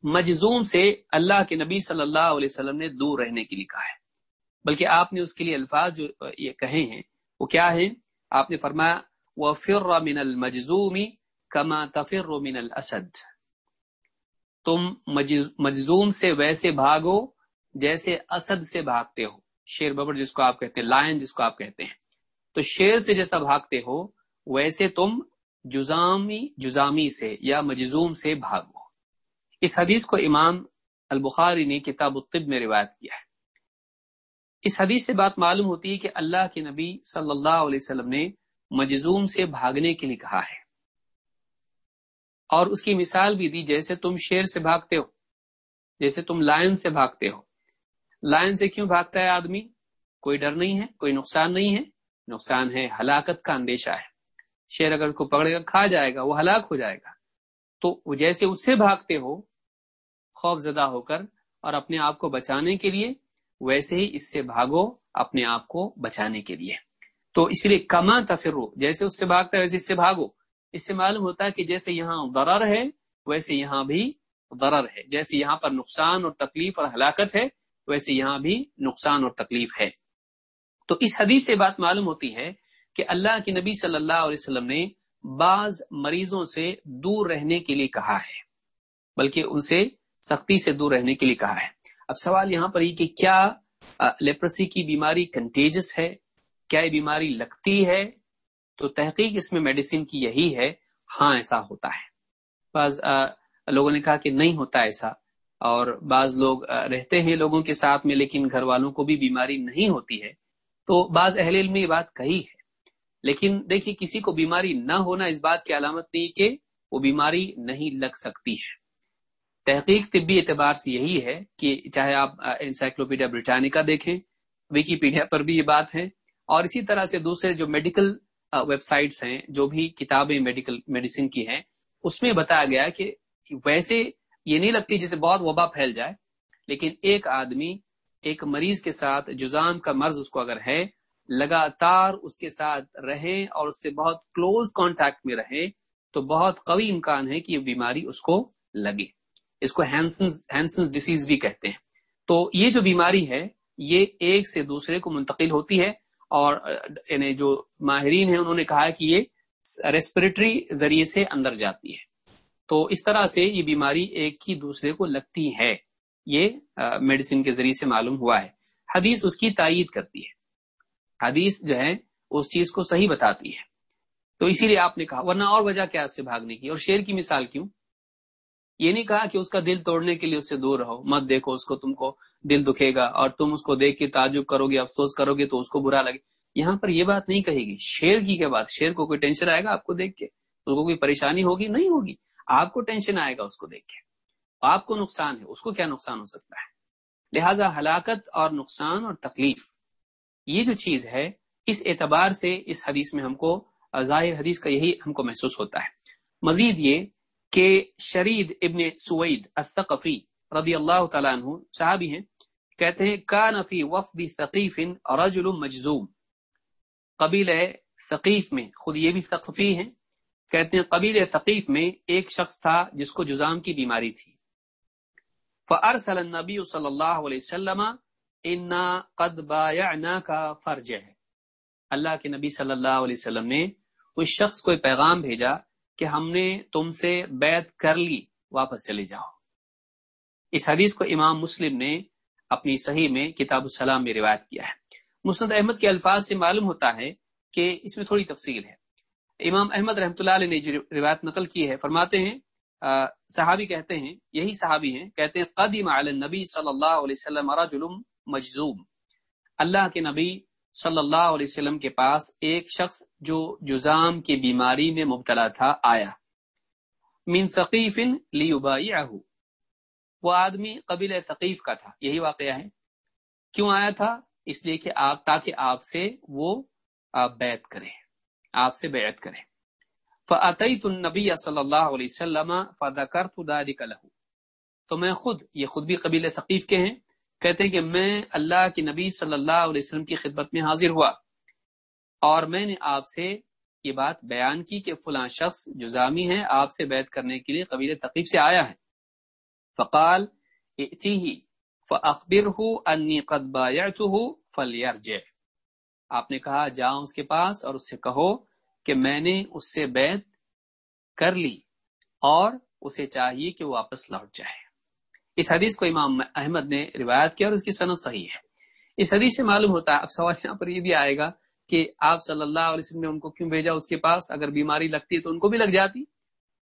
مجزوم سے اللہ کے نبی صلی اللہ علیہ وسلم نے دور رہنے کے لیے کہا ہے۔ بلکہ آپ نے اس کے لیے الفاظ جو یہ کہے ہیں، وہ کیا ہیں؟ آپ نے فرمایا وہ فر من المجزومی کما تفر من الاسد تم مجزوم سے ویسے بھاگو جیسے اسد سے بھاگتے ہو۔ شیر ببر جس کو آپ کہتے ہیں، لائن جس کو آپ کہتے ہیں۔ تو شیر سے جیسا بھاگتے ہو، ویسے تم جزامی جزامی سے یا مجزوم سے بھاگو۔ اس حدیث کو امام البخاری نے کتاب الطب میں روایت کیا ہے۔ اس حدیث سے بات معلوم ہوتی ہے کہ اللہ کے نبی صلی اللہ علیہ وسلم نے مجزوم سے بھاگنے کے لیے کہا ہے۔ اور اس کی مثال بھی دی، جیسے تم شیر سے بھاگتے ہو، جیسے تم لائن سے بھاگتے ہو۔ لائن سے کیوں بھاگتا ہے آدمی؟ کوئی ڈر نہیں ہے، کوئی نقصان نہیں ہے۔ نقصان ہے، ہلاکت کا اندیشہ ہے۔ شیر اگر کو پکڑے گا، کھا جائے گا، وہ ہلاک ہو جائے گا۔ تو جیسے اس سے بھاگتے ہو، خوف زدہ ہو کر اور اپنے آپ کو بچانے کے لیے، ویسے ہی اس سے بھاگو اپنے آپ کو بچانے کے لیے۔ تو اس لیے کما تفرو، جیسے اس سے بھاگتا ہے، ویسے اس سے بھاگو۔ اس سے معلوم ہوتا ہے کہ جیسے یہاں ضرر ہے، ویسے یہاں بھی ضرر ہے۔ جیسے یہاں پر نقصان اور تکلیف اور ہلاکت ہے، ویسے یہاں بھی نقصان اور تکلیف ہے۔ تو اس حدیث سے بات معلوم ہوتی ہے کہ اللہ کے نبی صلی اللہ علیہ وسلم نے بعض مریضوں سے دور رہنے کے لیے کہا ہے، بلکہ ان سے سختی سے دور رہنے کے لیے کہا ہے۔ اب سوال یہاں پر یہ کہ کیا لیپرسی کی بیماری کنٹیجس ہے؟ کیا یہ بیماری لگتی ہے؟ تو تحقیق اس میں میڈیسن کی یہی ہے ہاں ایسا ہوتا ہے۔ بعض لوگوں نے کہا کہ نہیں ہوتا ایسا، اور بعض لوگ رہتے ہیں لوگوں کے ساتھ میں، لیکن گھر والوں کو بھی بیماری نہیں ہوتی ہے۔ تو بعض اہل علم نے یہ بات کہی ہے۔ لیکن دیکھیے، کسی کو بیماری نہ ہونا اس بات کی علامت نہیں کہ وہ بیماری نہیں لگ سکتی ہے۔ تحقیق طبی اعتبار سے یہی ہے کہ چاہے آپ انسائکلوپیڈیا برٹانیکا دیکھیں، ویکیپیڈیا پر بھی یہ بات ہے۔ اور اسی طرح سے دوسرے جو میڈیکل ویب سائٹس ہیں، جو بھی کتابیں میڈیکل، میڈیسن کی ہیں، اس میں بتایا گیا کہ ویسے یہ نہیں لگتی جسے بہت وبا پھیل جائے، لیکن ایک آدمی ایک مریض کے ساتھ جزام کا مرض اس کو اگر ہے، لگاتار اس کے ساتھ رہے اور اس سے بہت کلوز کانٹیکٹ میں رہے تو بہت قوی امکان ہے کہ یہ بیماری اس کو لگے۔ اس کو ہینسنز ڈیسیز بھی کہتے ہیں۔ تو یہ جو بیماری ہے، یہ ایک سے دوسرے کو منتقل ہوتی ہے اور یعنی جو ماہرین ہیں، انہوں نے کہا کہ یہ ریسپریٹری ذریعے سے اندر جاتی ہے۔ تو اس طرح سے یہ بیماری ایک ہی دوسرے کو لگتی ہے۔ یہ میڈیسن کے ذریعے سے معلوم ہوا ہے۔ حدیث اس کی تائید کرتی ہے۔ حدیث جو ہے، اس چیز کو صحیح بتاتی ہے۔ تو اسی لیے آپ نے کہا، ورنہ اور وجہ کیا اس سے بھاگنے کی؟ اور شیر کی مثال کیوں؟ یہ نہیں کہا کہ اس کا دل توڑنے کے لیے اس سے دور رہو۔ مت دیکھو اس کو، تم کو دل دکھے گا اور تم اس کو دیکھ کے تعجب کرو گے، افسوس کرو گے تو اس کو برا لگے۔ یہاں پر یہ بات نہیں کہے گی شیر کی کیا بات؟ شیر کو کوئی ٹینشن آئے گا آپ کو دیکھ کے؟ اس کو کوئی پریشانی ہوگی؟ نہیں ہوگی۔ آپ کو ٹینشن آئے گا اس کو دیکھ کے۔ آپ کو نقصان ہے، اس کو کیا نقصان ہو سکتا ہے؟ لہذا ہلاکت اور نقصان اور تکلیف، یہ جو چیز ہے، اس اعتبار سے اس حدیث میں ہم کو، ظاہر حدیث کا یہی ہم کو محسوس ہوتا ہے۔ مزید یہ کہ شرید ابن سوید الثقفی رضی اللہ تعالیٰ عنہ صحابی ہیں، کہتے ہیں کا نفی وفد ثقیف رجل مجزوم قبیل ثقیف میں، خود یہ بھی ثقفی ہیں، کہتے ہیں قبیل ثقیف میں ایک شخص تھا جس کو جزام کی بیماری تھی۔ فارسل النبی صلی اللہ علیہ وسلم انا قد بایعنا کا فرج ہے۔ اللہ کے نبی صلی اللہ علیہ وسلم نے اس شخص کو پیغام بھیجا کہ ہم نے تم سے بیعت کر لی، واپس چلے جاؤ۔ اس حدیث کو امام مسلم نے اپنی صحیح میں کتاب السلام میں روایت کیا ہے۔ مسند احمد کے الفاظ سے معلوم ہوتا ہے کہ اس میں تھوڑی تفصیل ہے۔ امام احمد رحمۃ اللہ علیہ نے جو روایت نقل کی ہے، فرماتے ہیں صحابی کہتے ہیں، یہی صحابی ہیں، کہتے ہیں، قدیم علی صلی اللہ علیہ وسلم رجل مجزوم اللہ کے نبی صلی اللہ علیہ وسلم کے پاس ایک شخص جو جزام کی بیماری میں مبتلا تھا، آیا۔ من ثقیف لیبایعہ وہ آدمی قبیل ثقیف کا تھا۔ یہی واقعہ ہے۔ کیوں آیا تھا؟ اس لیے کہ آپ، تاکہ آپ سے وہ بیعت کرے آپ سے بیعت کرے فعطیت النبی صلی اللہ علیہ وسلم فذکرت ذلك له۔ تو میں خود، یہ خود بھی قبیل ثقیف کے ہیں، کہتے ہیں کہ میں اللہ کے نبی صلی اللہ علیہ وسلم کی خدمت میں حاضر ہوا۔ اور میں نے آپ سے یہ بات بیان کی کہ فلاں شخص جو زامی ہے، آپ سے بیعت کرنے کے لیے قبیل ثقیف سے آیا ہے۔ فقال ائتیہ فاخبرہ انی قد بایعته فلیرجع آپ نے کہا، جاؤ اس کے پاس اور اس سے کہو کہ میں نے اس سے بیعت کر لی اور اسے چاہیے کہ وہ واپس لوٹ جائے۔ اس حدیث کو امام احمد نے روایت کیا اور اس کی صنعت صحیح ہے۔ اس حدیث سے معلوم ہوتا ہے، اب سوال یہاں پر یہ بھی آئے گا کہ آپ صلی اللہ علیہ وسلم نے ان کو کیوں بھیجا اس کے پاس؟ اگر بیماری لگتی ہے تو ان کو بھی لگ جاتی۔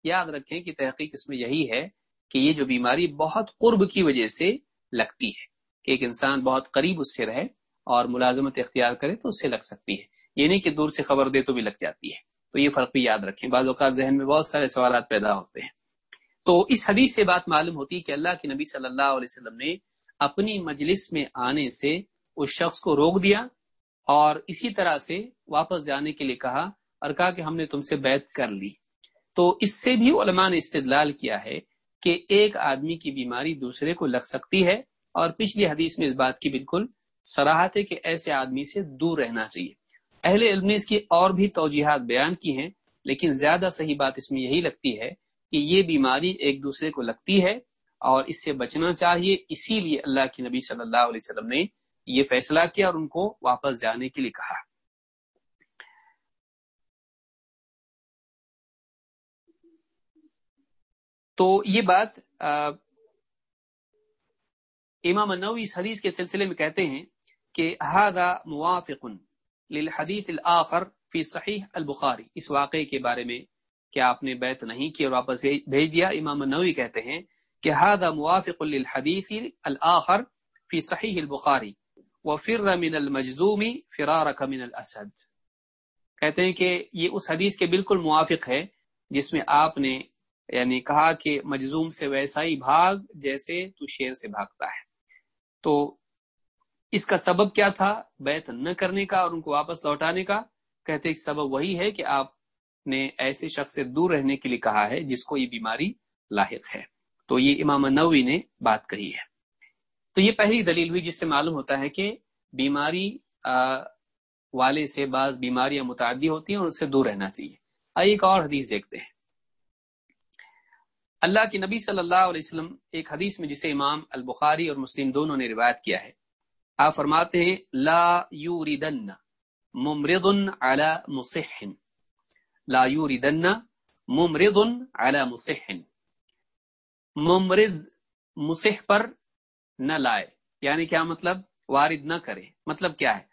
یاد رکھیں کہ تحقیق اس میں یہی ہے کہ یہ جو بیماری بہت قرب کی وجہ سے لگتی ہے، کہ ایک انسان بہت قریب اس سے رہے اور ملازمت اختیار کرے تو اس سے لگ سکتی ہے۔ یہ نہیں کہ دور سے خبر دے تو بھی لگ جاتی ہے۔ تو یہ فرق بھی یاد رکھیں۔ بعض اوقات ذہن میں بہت سارے سوالات پیدا ہوتے ہیں۔ تو اس حدیث سے بات معلوم ہوتی ہے کہ اللہ کے نبی صلی اللہ علیہ وسلم نے اپنی مجلس میں آنے سے اس شخص کو روک دیا اور اسی طرح سے واپس جانے کے لیے کہا اور کہا کہ ہم نے تم سے بیعت کر لی۔ تو اس سے بھی علماء نے استدلال کیا ہے کہ ایک آدمی کی بیماری دوسرے کو لگ سکتی ہے اور پچھلی حدیث میں اس بات کی بالکل سراہت ہے کہ ایسے آدمی سے دور رہنا چاہیے۔ اہل علم نے اس کی اور بھی توجیحات بیان کی ہیں، لیکن زیادہ صحیح بات اس میں یہی لگتی ہے کہ یہ بیماری ایک دوسرے کو لگتی ہے اور اس سے بچنا چاہیے۔ اسی لیے اللہ کی نبی صلی اللہ علیہ وسلم نے یہ فیصلہ کیا اور ان کو واپس جانے کے لیے کہا۔ تو یہ بات امام نوی اس حدیث کے سلسلے میں کہتے ہیں کہ ہادا موافق۔ للحدیث الاخر فی صحیح البخاری اس واقعے کے بارے میں کہ آپ نے بیت نہیں کی اور واپس بھیج دیا؟ امام نوی کہتے ہیں کہ ہادا موافق للحدیث الاخر فی صحیح البخاری وفر من المجزوم فرارک من الاسد کہتے ہیں کہ یہ اس حدیث کے بالکل موافق ہے جس میں آپ نے یعنی کہا کہ مجزوم سے ویسا ہی بھاگ جیسے تو شیر سے بھاگتا ہے۔ تو اس کا سبب کیا تھا بیت نہ کرنے کا اور ان کو واپس لوٹانے کا؟ کہتے سبب وہی ہے کہ آپ نے ایسے شخص سے دور رہنے کے لیے کہا ہے جس کو یہ بیماری لاحق ہے۔ تو یہ امام نوی نے بات کہی ہے۔ تو یہ پہلی دلیل ہوئی جس سے معلوم ہوتا ہے کہ بیماری والے سے بعض بیماریاں متعدی ہوتی ہیں اور اس سے دور رہنا چاہیے۔ آئیے ایک اور حدیث دیکھتے ہیں۔ اللہ کے نبی صلی اللہ علیہ وسلم، ایک حدیث میں جسے امام البخاری اور مسلم دونوں نے روایت کیا ہے آپ فرماتے ہیں، لا یوردن ممرض علی مصح لا یوردن ممرض علی مصح ممرض مصح پر نہ لائے یعنی کیا مطلب؟ وارد نہ کرے. مطلب کیا ہے؟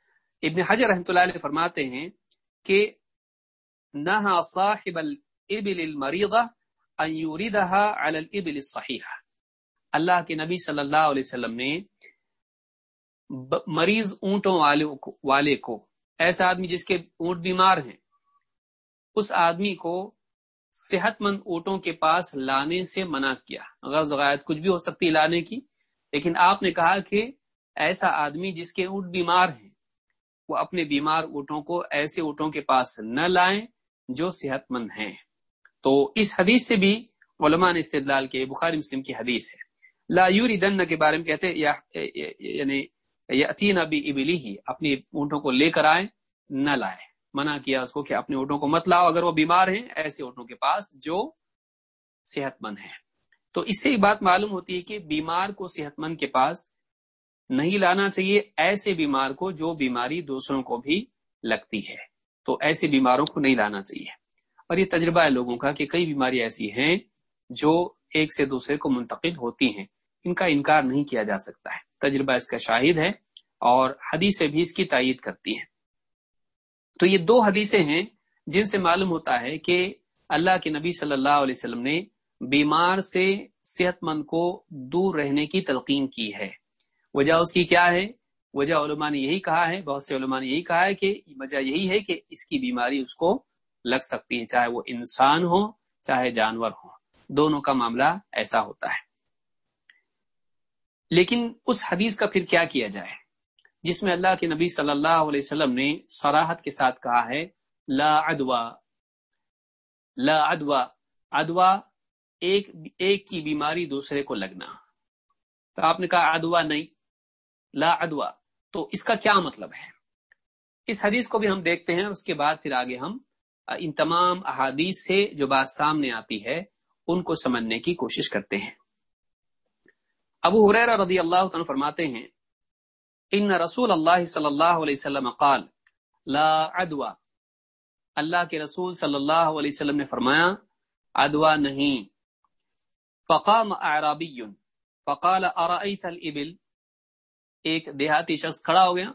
ابن حجر رحمۃ اللہ علیہ فرماتے ہیں کہ نہ صاحب الابل المریضہ ان یوردها علی الابل الصحیحہ. اللہ کے نبی صلی اللہ علیہ وسلم نے مریض اونٹوں والے کو ایسا آدمی جس کے اونٹ بیمار ہیں۔ اس آدمی کو صحت مند اونٹوں کے پاس لانے سے منع کیا۔ غرض غائد کچھ بھی ہو سکتی لانے کی۔ لیکن آپ نے کہا کہ ایسا آدمی جس کے اونٹ بیمار ہیں، وہ اپنے بیمار اونٹوں کو ایسے اونٹوں کے پاس نہ لائیں جو صحت مند ہیں۔ تو اس حدیث سے بھی علماء نے استدلال کے بخاری مسلم کی حدیث ہے۔ لا یوری دن کے بارے میں کہتے یعنی یتین ابی ابلی ہی اپنی اونٹوں کو لے کر آئے نہ لائے منع کیا اس کو کہ اپنے اونٹوں کو مت لاؤ، اگر وہ بیمار ہیں، ایسے اونٹوں کے پاس جو صحت مند ہیں۔ تو اس سے بات معلوم ہوتی ہے کہ بیمار کو صحت مند کے پاس نہیں لانا چاہیے، ایسے بیمار کو جو بیماری دوسروں کو بھی لگتی ہے۔ تو ایسے بیماروں کو نہیں لانا چاہیے۔ اور یہ تجربہ ہے لوگوں کا کہ کئی بیماری ایسی ہیں جو ایک سے دوسرے کو منتقل ہوتی ہیں۔ ان کا انکار نہیں کیا جا سکتا ہے۔ تجربہ اس کا شاہد ہے اور حدیثیں بھی اس کی تائید کرتی ہیں۔ تو یہ دو حدیثیں ہیں جن سے معلوم ہوتا ہے کہ اللہ کے نبی صلی اللہ علیہ وسلم نے بیمار سے صحت مند کو دور رہنے کی تلقین کی ہے۔ وجہ اس کی کیا ہے؟ وجہ علماء نے یہی کہا ہے، بہت سے علماء نے یہی کہا ہے کہ وجہ یہی ہے کہ اس کی بیماری اس کو لگ سکتی ہے، چاہے وہ انسان ہو، چاہے جانور ہو۔ دونوں کا معاملہ ایسا ہوتا ہے۔ لیکن اس حدیث کا پھر کیا کیا جائے؟ جس میں اللہ کے نبی صلی اللہ علیہ وسلم نے سراحت کے ساتھ کہا ہے، لا ادوا لا ادوا ادوا ایک ایک کی بیماری دوسرے کو لگنا۔ تو آپ نے کہا ادوا نہیں، لا ادوا تو اس کا کیا مطلب ہے؟ اس حدیث کو بھی ہم دیکھتے ہیں، اس کے بعد پھر آگے ہم ان تمام احادیث سے جو بات سامنے آتی ہے، ان کو سمجھنے کی کوشش کرتے ہیں۔ ابو حریر رضی اللہ عنہ فرماتے ہیں، ان رسول اللہ صلی اللہ علیہ وسلم قال، لا ادوا اللہ کے رسول صلی اللہ علیہ وسلم نے فرمایا ادوا نہیں۔ فقام اعرابی، فقال، ارائیت الابل؟ ایک دیہاتی شخص کھڑا ہو گیا،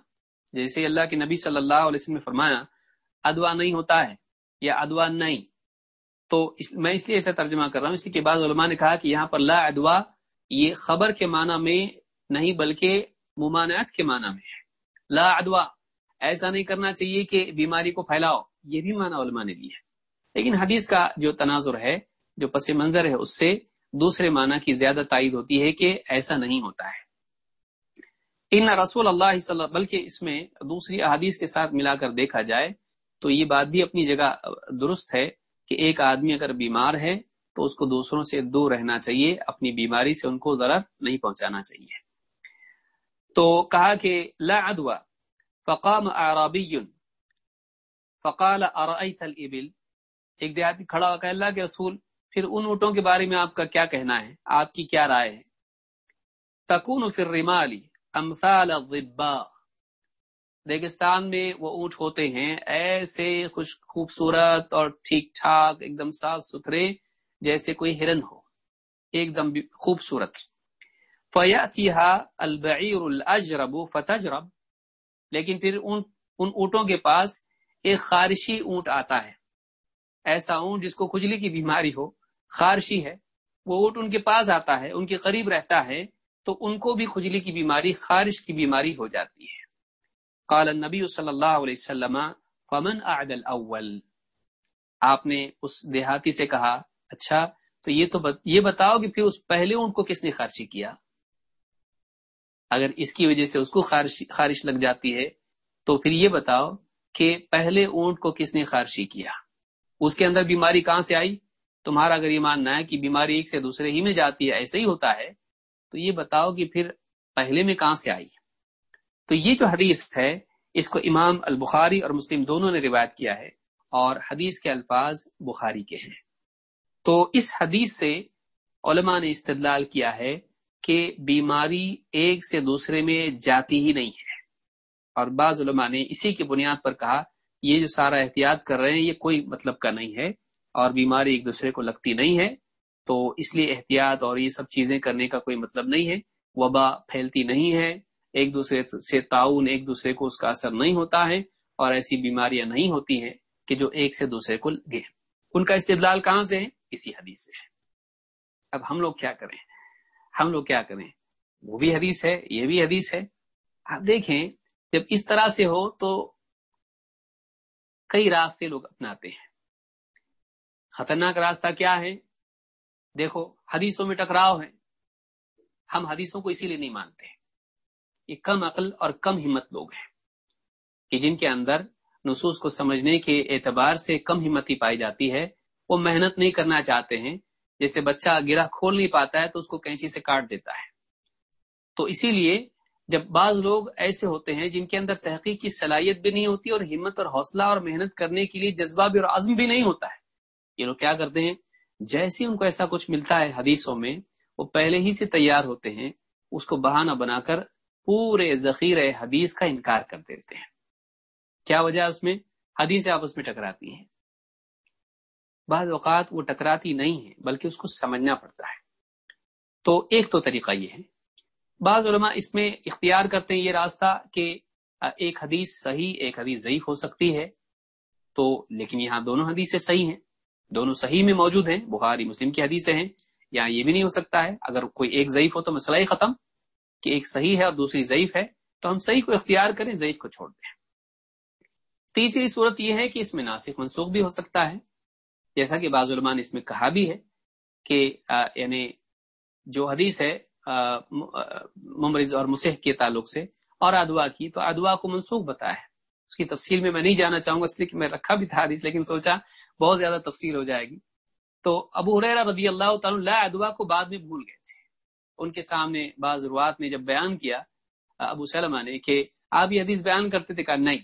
جیسے اللہ کے نبی صلی اللہ علیہ وسلم نے فرمایا ادوا نہیں ہوتا ہے یا ادوا نہیں۔ تو اس میں اس لیے ایسا ترجمہ کر رہا ہوں، اسی کے بعد علماء نے کہا کہ یہاں پر لا ادوا یہ خبر کے معنی میں نہیں بلکہ ممانعت کے معنی میں ہے۔ لا ادوا ایسا نہیں کرنا چاہیے کہ بیماری کو پھیلاؤ۔ یہ بھی معنی علماء نے لی ہے۔ لیکن حدیث کا جو تناظر ہے، جو پس منظر ہے، اس سے دوسرے معنی کی زیادہ تائید ہوتی ہے کہ ایسا نہیں ہوتا ہے۔ ان رسول اللہ صلی اللہ بلکہ اس میں دوسری احادیث کے ساتھ ملا کر دیکھا جائے، تو یہ بات بھی اپنی جگہ درست ہے کہ ایک آدمی اگر بیمار ہے تو اس کو دوسروں سے دور رہنا چاہیے، اپنی بیماری سے ان کو ضرر نہیں پہنچانا چاہیے۔ تو کہا کہ لا ادوا فقام اعرابی فقال ارائیت الابل۔ ایک دیہاتی کھڑا ہو کہ اللہ کے رسول، پھر ان اونٹوں کے بارے میں آپ کا کیا کہنا ہے؟ آپ کی کیا رائے ہے؟ تکون فی الرمال امثال الضباء۔ ریگستان میں وہ اونٹ ہوتے ہیں، ایسے خوش خوبصورت اور ٹھیک ٹھاک، ایک دم صاف ستھرے جیسے کوئی ہرن ہو، ایک دم خوبصورت۔ فیاتیہا البعیر الاجرب فتجرب۔ لیکن پھر ان ان اونٹوں کے پاس ایک خارشی اونٹ آتا ہے۔ ایسا اونٹ جس کو کھجلی کی بیماری ہو، خارشی ہے، وہ اونٹ ان کے پاس آتا ہے، ان کے قریب رہتا ہے، تو ان کو بھی کھجلی کی بیماری، خارش کی بیماری ہو جاتی ہے۔ قال النبی صلی اللہ علیہ وسلم، فمن اعد الاول آپ نے اس دیہاتی سے کہا اچھا تو یہ تو بت... یہ بتاؤ کہ پھر اس پہلے اونٹ کو کس نے خارشی کیا؟ اگر اس کی وجہ سے اس کو خارش خارش لگ جاتی ہے، تو پھر یہ بتاؤ کہ پہلے اونٹ کو کس نے خارشی کیا؟ اس کے اندر بیماری کہاں سے آئی؟ تمہارا اگر یہ ماننا ہے کہ بیماری ایک سے دوسرے ہی میں جاتی ہے، ایسے ہی ہوتا ہے، تو یہ بتاؤ کہ پھر پہلے میں کہاں سے آئی؟ تو یہ جو حدیث ہے، اس کو امام البخاری اور مسلم دونوں نے روایت کیا ہے، اور حدیث کے الفاظ بخاری کے ہیں۔ تو اس حدیث سے علماء نے استدلال کیا ہے کہ بیماری ایک سے دوسرے میں جاتی ہی نہیں ہے۔ اور بعض علماء نے اسی کی بنیاد پر کہا، یہ جو سارا احتیاط کر رہے ہیں، یہ کوئی مطلب کا نہیں ہے اور بیماری ایک دوسرے کو لگتی نہیں ہے۔ تو اس لیے احتیاط اور یہ سب چیزیں کرنے کا کوئی مطلب نہیں ہے۔ وبا پھیلتی نہیں ہے۔ ایک دوسرے سے تعاون، ایک دوسرے کو اس کا اثر نہیں ہوتا ہے اور ایسی بیماریاں نہیں ہوتی ہیں کہ جو ایک سے دوسرے کو لگے۔ ان کا استدلال کہاں سے ہے؟ اسی حدیث سے ہے۔ اب ہم لوگ کیا کریں؟ ہم لوگ کیا کریں؟ وہ بھی حدیث ہے، یہ بھی حدیث ہے۔ آپ دیکھیں، جب اس طرح سے ہو تو کئی راستے لوگ اپناتے ہیں۔ خطرناک راستہ کیا ہے؟ دیکھو، حدیثوں میں ٹکراؤ ہے۔ ہم حدیثوں کو اسی لیے نہیں مانتے۔ یہ کم عقل اور کم ہمت لوگ ہیں کہ جن کے اندر نصوص کو سمجھنے کے اعتبار سے کم ہمتی پائی جاتی ہے۔ وہ محنت نہیں کرنا چاہتے ہیں۔ جیسے بچہ گرہ کھول نہیں پاتا ہے تو اس کو کینچی سے کاٹ دیتا ہے۔ تو اسی لیے جب بعض لوگ ایسے ہوتے ہیں جن کے اندر تحقیق کی صلاحیت بھی نہیں ہوتی اور ہمت اور حوصلہ اور محنت کرنے کے لیے جذبہ بھی اور عزم بھی نہیں ہوتا ہے۔ یہ لوگ کیا کرتے ہیں؟ جیسے ان کو ایسا کچھ ملتا ہے حدیثوں میں، وہ پہلے ہی سے تیار ہوتے ہیں۔ اس کو بہانہ بنا کر پورے ذخیرہ حدیث کا انکار کر دیتے ہیں۔ کیا وجہ اس میں؟ حدیث آپس میں ٹکراتی ہیں۔ بعض اوقات وہ ٹکراتی نہیں ہے بلکہ اس کو سمجھنا پڑتا ہے۔ تو ایک تو طریقہ یہ ہے۔ بعض علماء اس میں اختیار کرتے ہیں یہ راستہ کہ ایک حدیث صحیح، ایک حدیث ضعیف ہو سکتی ہے۔ تو، لیکن یہاں دونوں حدیثیں صحیح ہیں۔ دونوں صحیح میں موجود ہیں۔ بخاری، مسلم کی حدیثیں ہیں۔ یہاں یہ بھی نہیں ہو سکتا ہے۔ اگر کوئی ایک ضعیف ہو تو مسئلہ ہی ختم۔ کہ ایک صحیح ہے اور دوسری ضعیف ہے، تو ہم صحیح کو اختیار کریں، ضعیف کو چھوڑ دیں۔ تیسری صورت یہ ہے کہ اس میں ناسک منسوخ بھی ہو سکتا ہے۔ جیسا کہ بعض علماء نے اس میں کہا بھی ہے کہ یعنی جو حدیث ہے ممرض اور مسح کے تعلق سے اور ادوا کی، تو ادوا کو منسوخ بتایا ہے۔ اس کی تفصیل میں میں نہیں جانا چاہوں گا، اس لیے کہ میں رکھا بھی تھا حدیث، لیکن سوچا بہت زیادہ تفصیل ہو جائے گی۔ تو ابو حریرہ رضی اللہ تعالیٰ لا ادوا کو بعد میں بھول گئے تھے۔ ان کے سامنے بعض روات نے جب بیان کیا ابو سلمہ نے کہ آپ یہ حدیث بیان کرتے تھے، کہا نہیں۔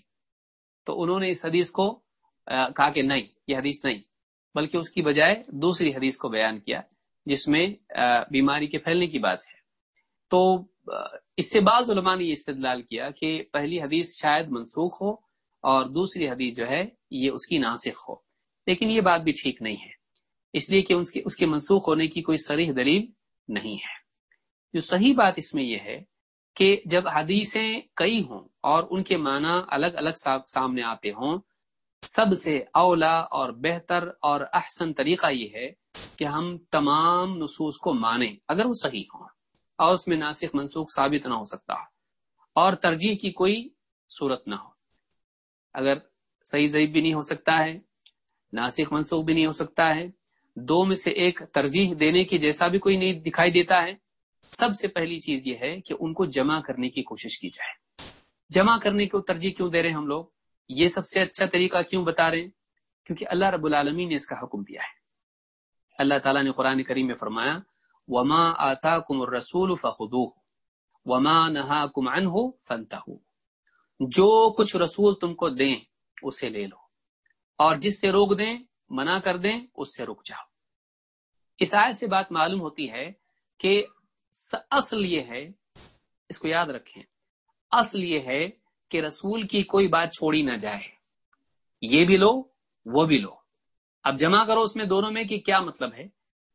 تو انہوں نے اس حدیث کو کہا کہ نہیں، یہ حدیث نہیں۔ بلکہ اس کی بجائے دوسری حدیث کو بیان کیا، جس میں بیماری کے پھیلنے کی بات ہے۔ تو اس سے بعض علماء نے یہ استدلال کیا کہ پہلی حدیث شاید منسوخ ہو اور دوسری حدیث جو ہے، یہ اس کی ناسخ ہو۔ لیکن یہ بات بھی ٹھیک نہیں ہے۔ اس لیے کہ اس کے اس کے منسوخ ہونے کی کوئی سریح دلیل نہیں ہے۔ جو صحیح بات اس میں یہ ہے کہ جب حدیثیں کئی ہوں اور ان کے معنی الگ الگ سامنے آتے ہوں سب سے اولا اور بہتر اور احسن طریقہ یہ ہے کہ ہم تمام نصوص کو مانیں اگر وہ صحیح ہوں اور اس میں ناسخ منسوخ ثابت نہ ہو سکتا اور ترجیح کی کوئی صورت نہ ہو۔ اگر صحیح ضعیب بھی نہیں ہو سکتا ہے، ناسخ منسوخ بھی نہیں ہو سکتا ہے، دو میں سے ایک ترجیح دینے کی جیسا بھی کوئی نہیں دکھائی دیتا ہے، سب سے پہلی چیز یہ ہے کہ ان کو جمع کرنے کی کوشش کی جائے۔ جمع کرنے کو ترجیح کیوں دے رہے ہیں ہم لوگ؟ یہ سب سے اچھا طریقہ کیوں بتا رہے ہیں؟ کیونکہ اللہ رب العالمین نے اس کا حکم دیا ہے۔ اللہ تعالیٰ نے قرآن کریم میں فرمایا، وما آتا کم رسول فخو وما نہا کم ان ہو فنتا جو کچھ رسول تم کو دیں، اسے لے لو۔ اور جس سے روک دیں، منع کر دیں، اس سے رک جاؤ۔ اس آیت سے بات معلوم ہوتی ہے کہ اصل یہ ہے، اس کو یاد رکھیں، اصل یہ ہے کہ رسول کی کوئی بات چھوڑی نہ جائے۔ یہ بھی لو، وہ بھی لو۔ اب جمع کرو اس میں دونوں میں کہ کیا مطلب ہے۔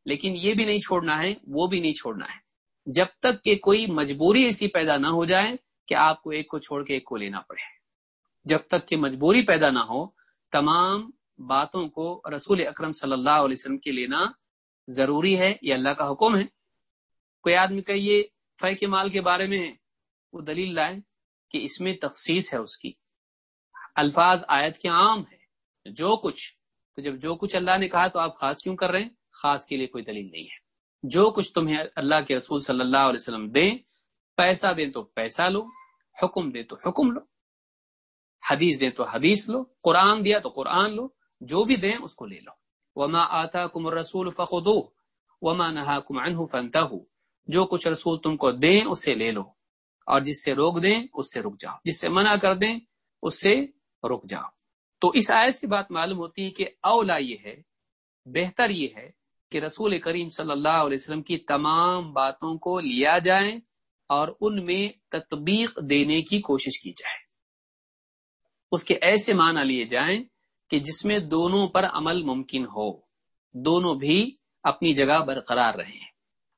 لیکن یہ بھی نہیں چھوڑنا ہے، وہ بھی نہیں چھوڑنا ہے۔ جب تک کہ کوئی مجبوری ایسی پیدا نہ ہو جائے کہ آپ کو ایک کو چھوڑ کے ایک کو لینا پڑے۔ جب تک کہ مجبوری پیدا نہ ہو، تمام باتوں کو رسول اکرم صلی اللہ علیہ وسلم کے لینا ضروری ہے یہ اللہ کا حکم ہے۔ کوئی آدمی کہیے فے کے مال کے بارے میں ہے، وہ دلیل لائے۔ کہ اس میں تخصیص ہے اس کی۔ الفاظ آیت کے عام ہے جو کچھ۔ تو جب جو کچھ اللہ نے کہا تو آپ خاص کیوں کر رہے ہیں؟ خاص کے لیے کوئی دلیل نہیں ہے۔ جو کچھ تمہیں اللہ کے رسول صلی اللہ علیہ وسلم دیں، پیسہ دیں تو پیسہ لو، حکم دے تو حکم لو۔ حدیث دیں تو حدیث لو، قرآن دیا تو قرآن لو، جو بھی دیں اس کو لے لو۔ وما آتا کم رسول فخو وما نہا کم انہ فنتا جو کچھ رسول تم کو دیں، اسے لے لو۔ اور جس سے روک دیں، اس سے رک جاؤ۔ جس سے منع کر دیں، اس سے رک جاؤ۔ تو اس آیت سے بات معلوم ہوتی ہے کہ اولا یہ ہے، بہتر یہ ہے کہ رسول کریم صلی اللہ علیہ وسلم کی تمام باتوں کو لیا جائے اور ان میں تطبیق دینے کی کوشش کی جائے۔ اس کے ایسے معنی لیے جائیں کہ جس میں دونوں پر عمل ممکن ہو۔ دونوں بھی اپنی جگہ برقرار رہیں۔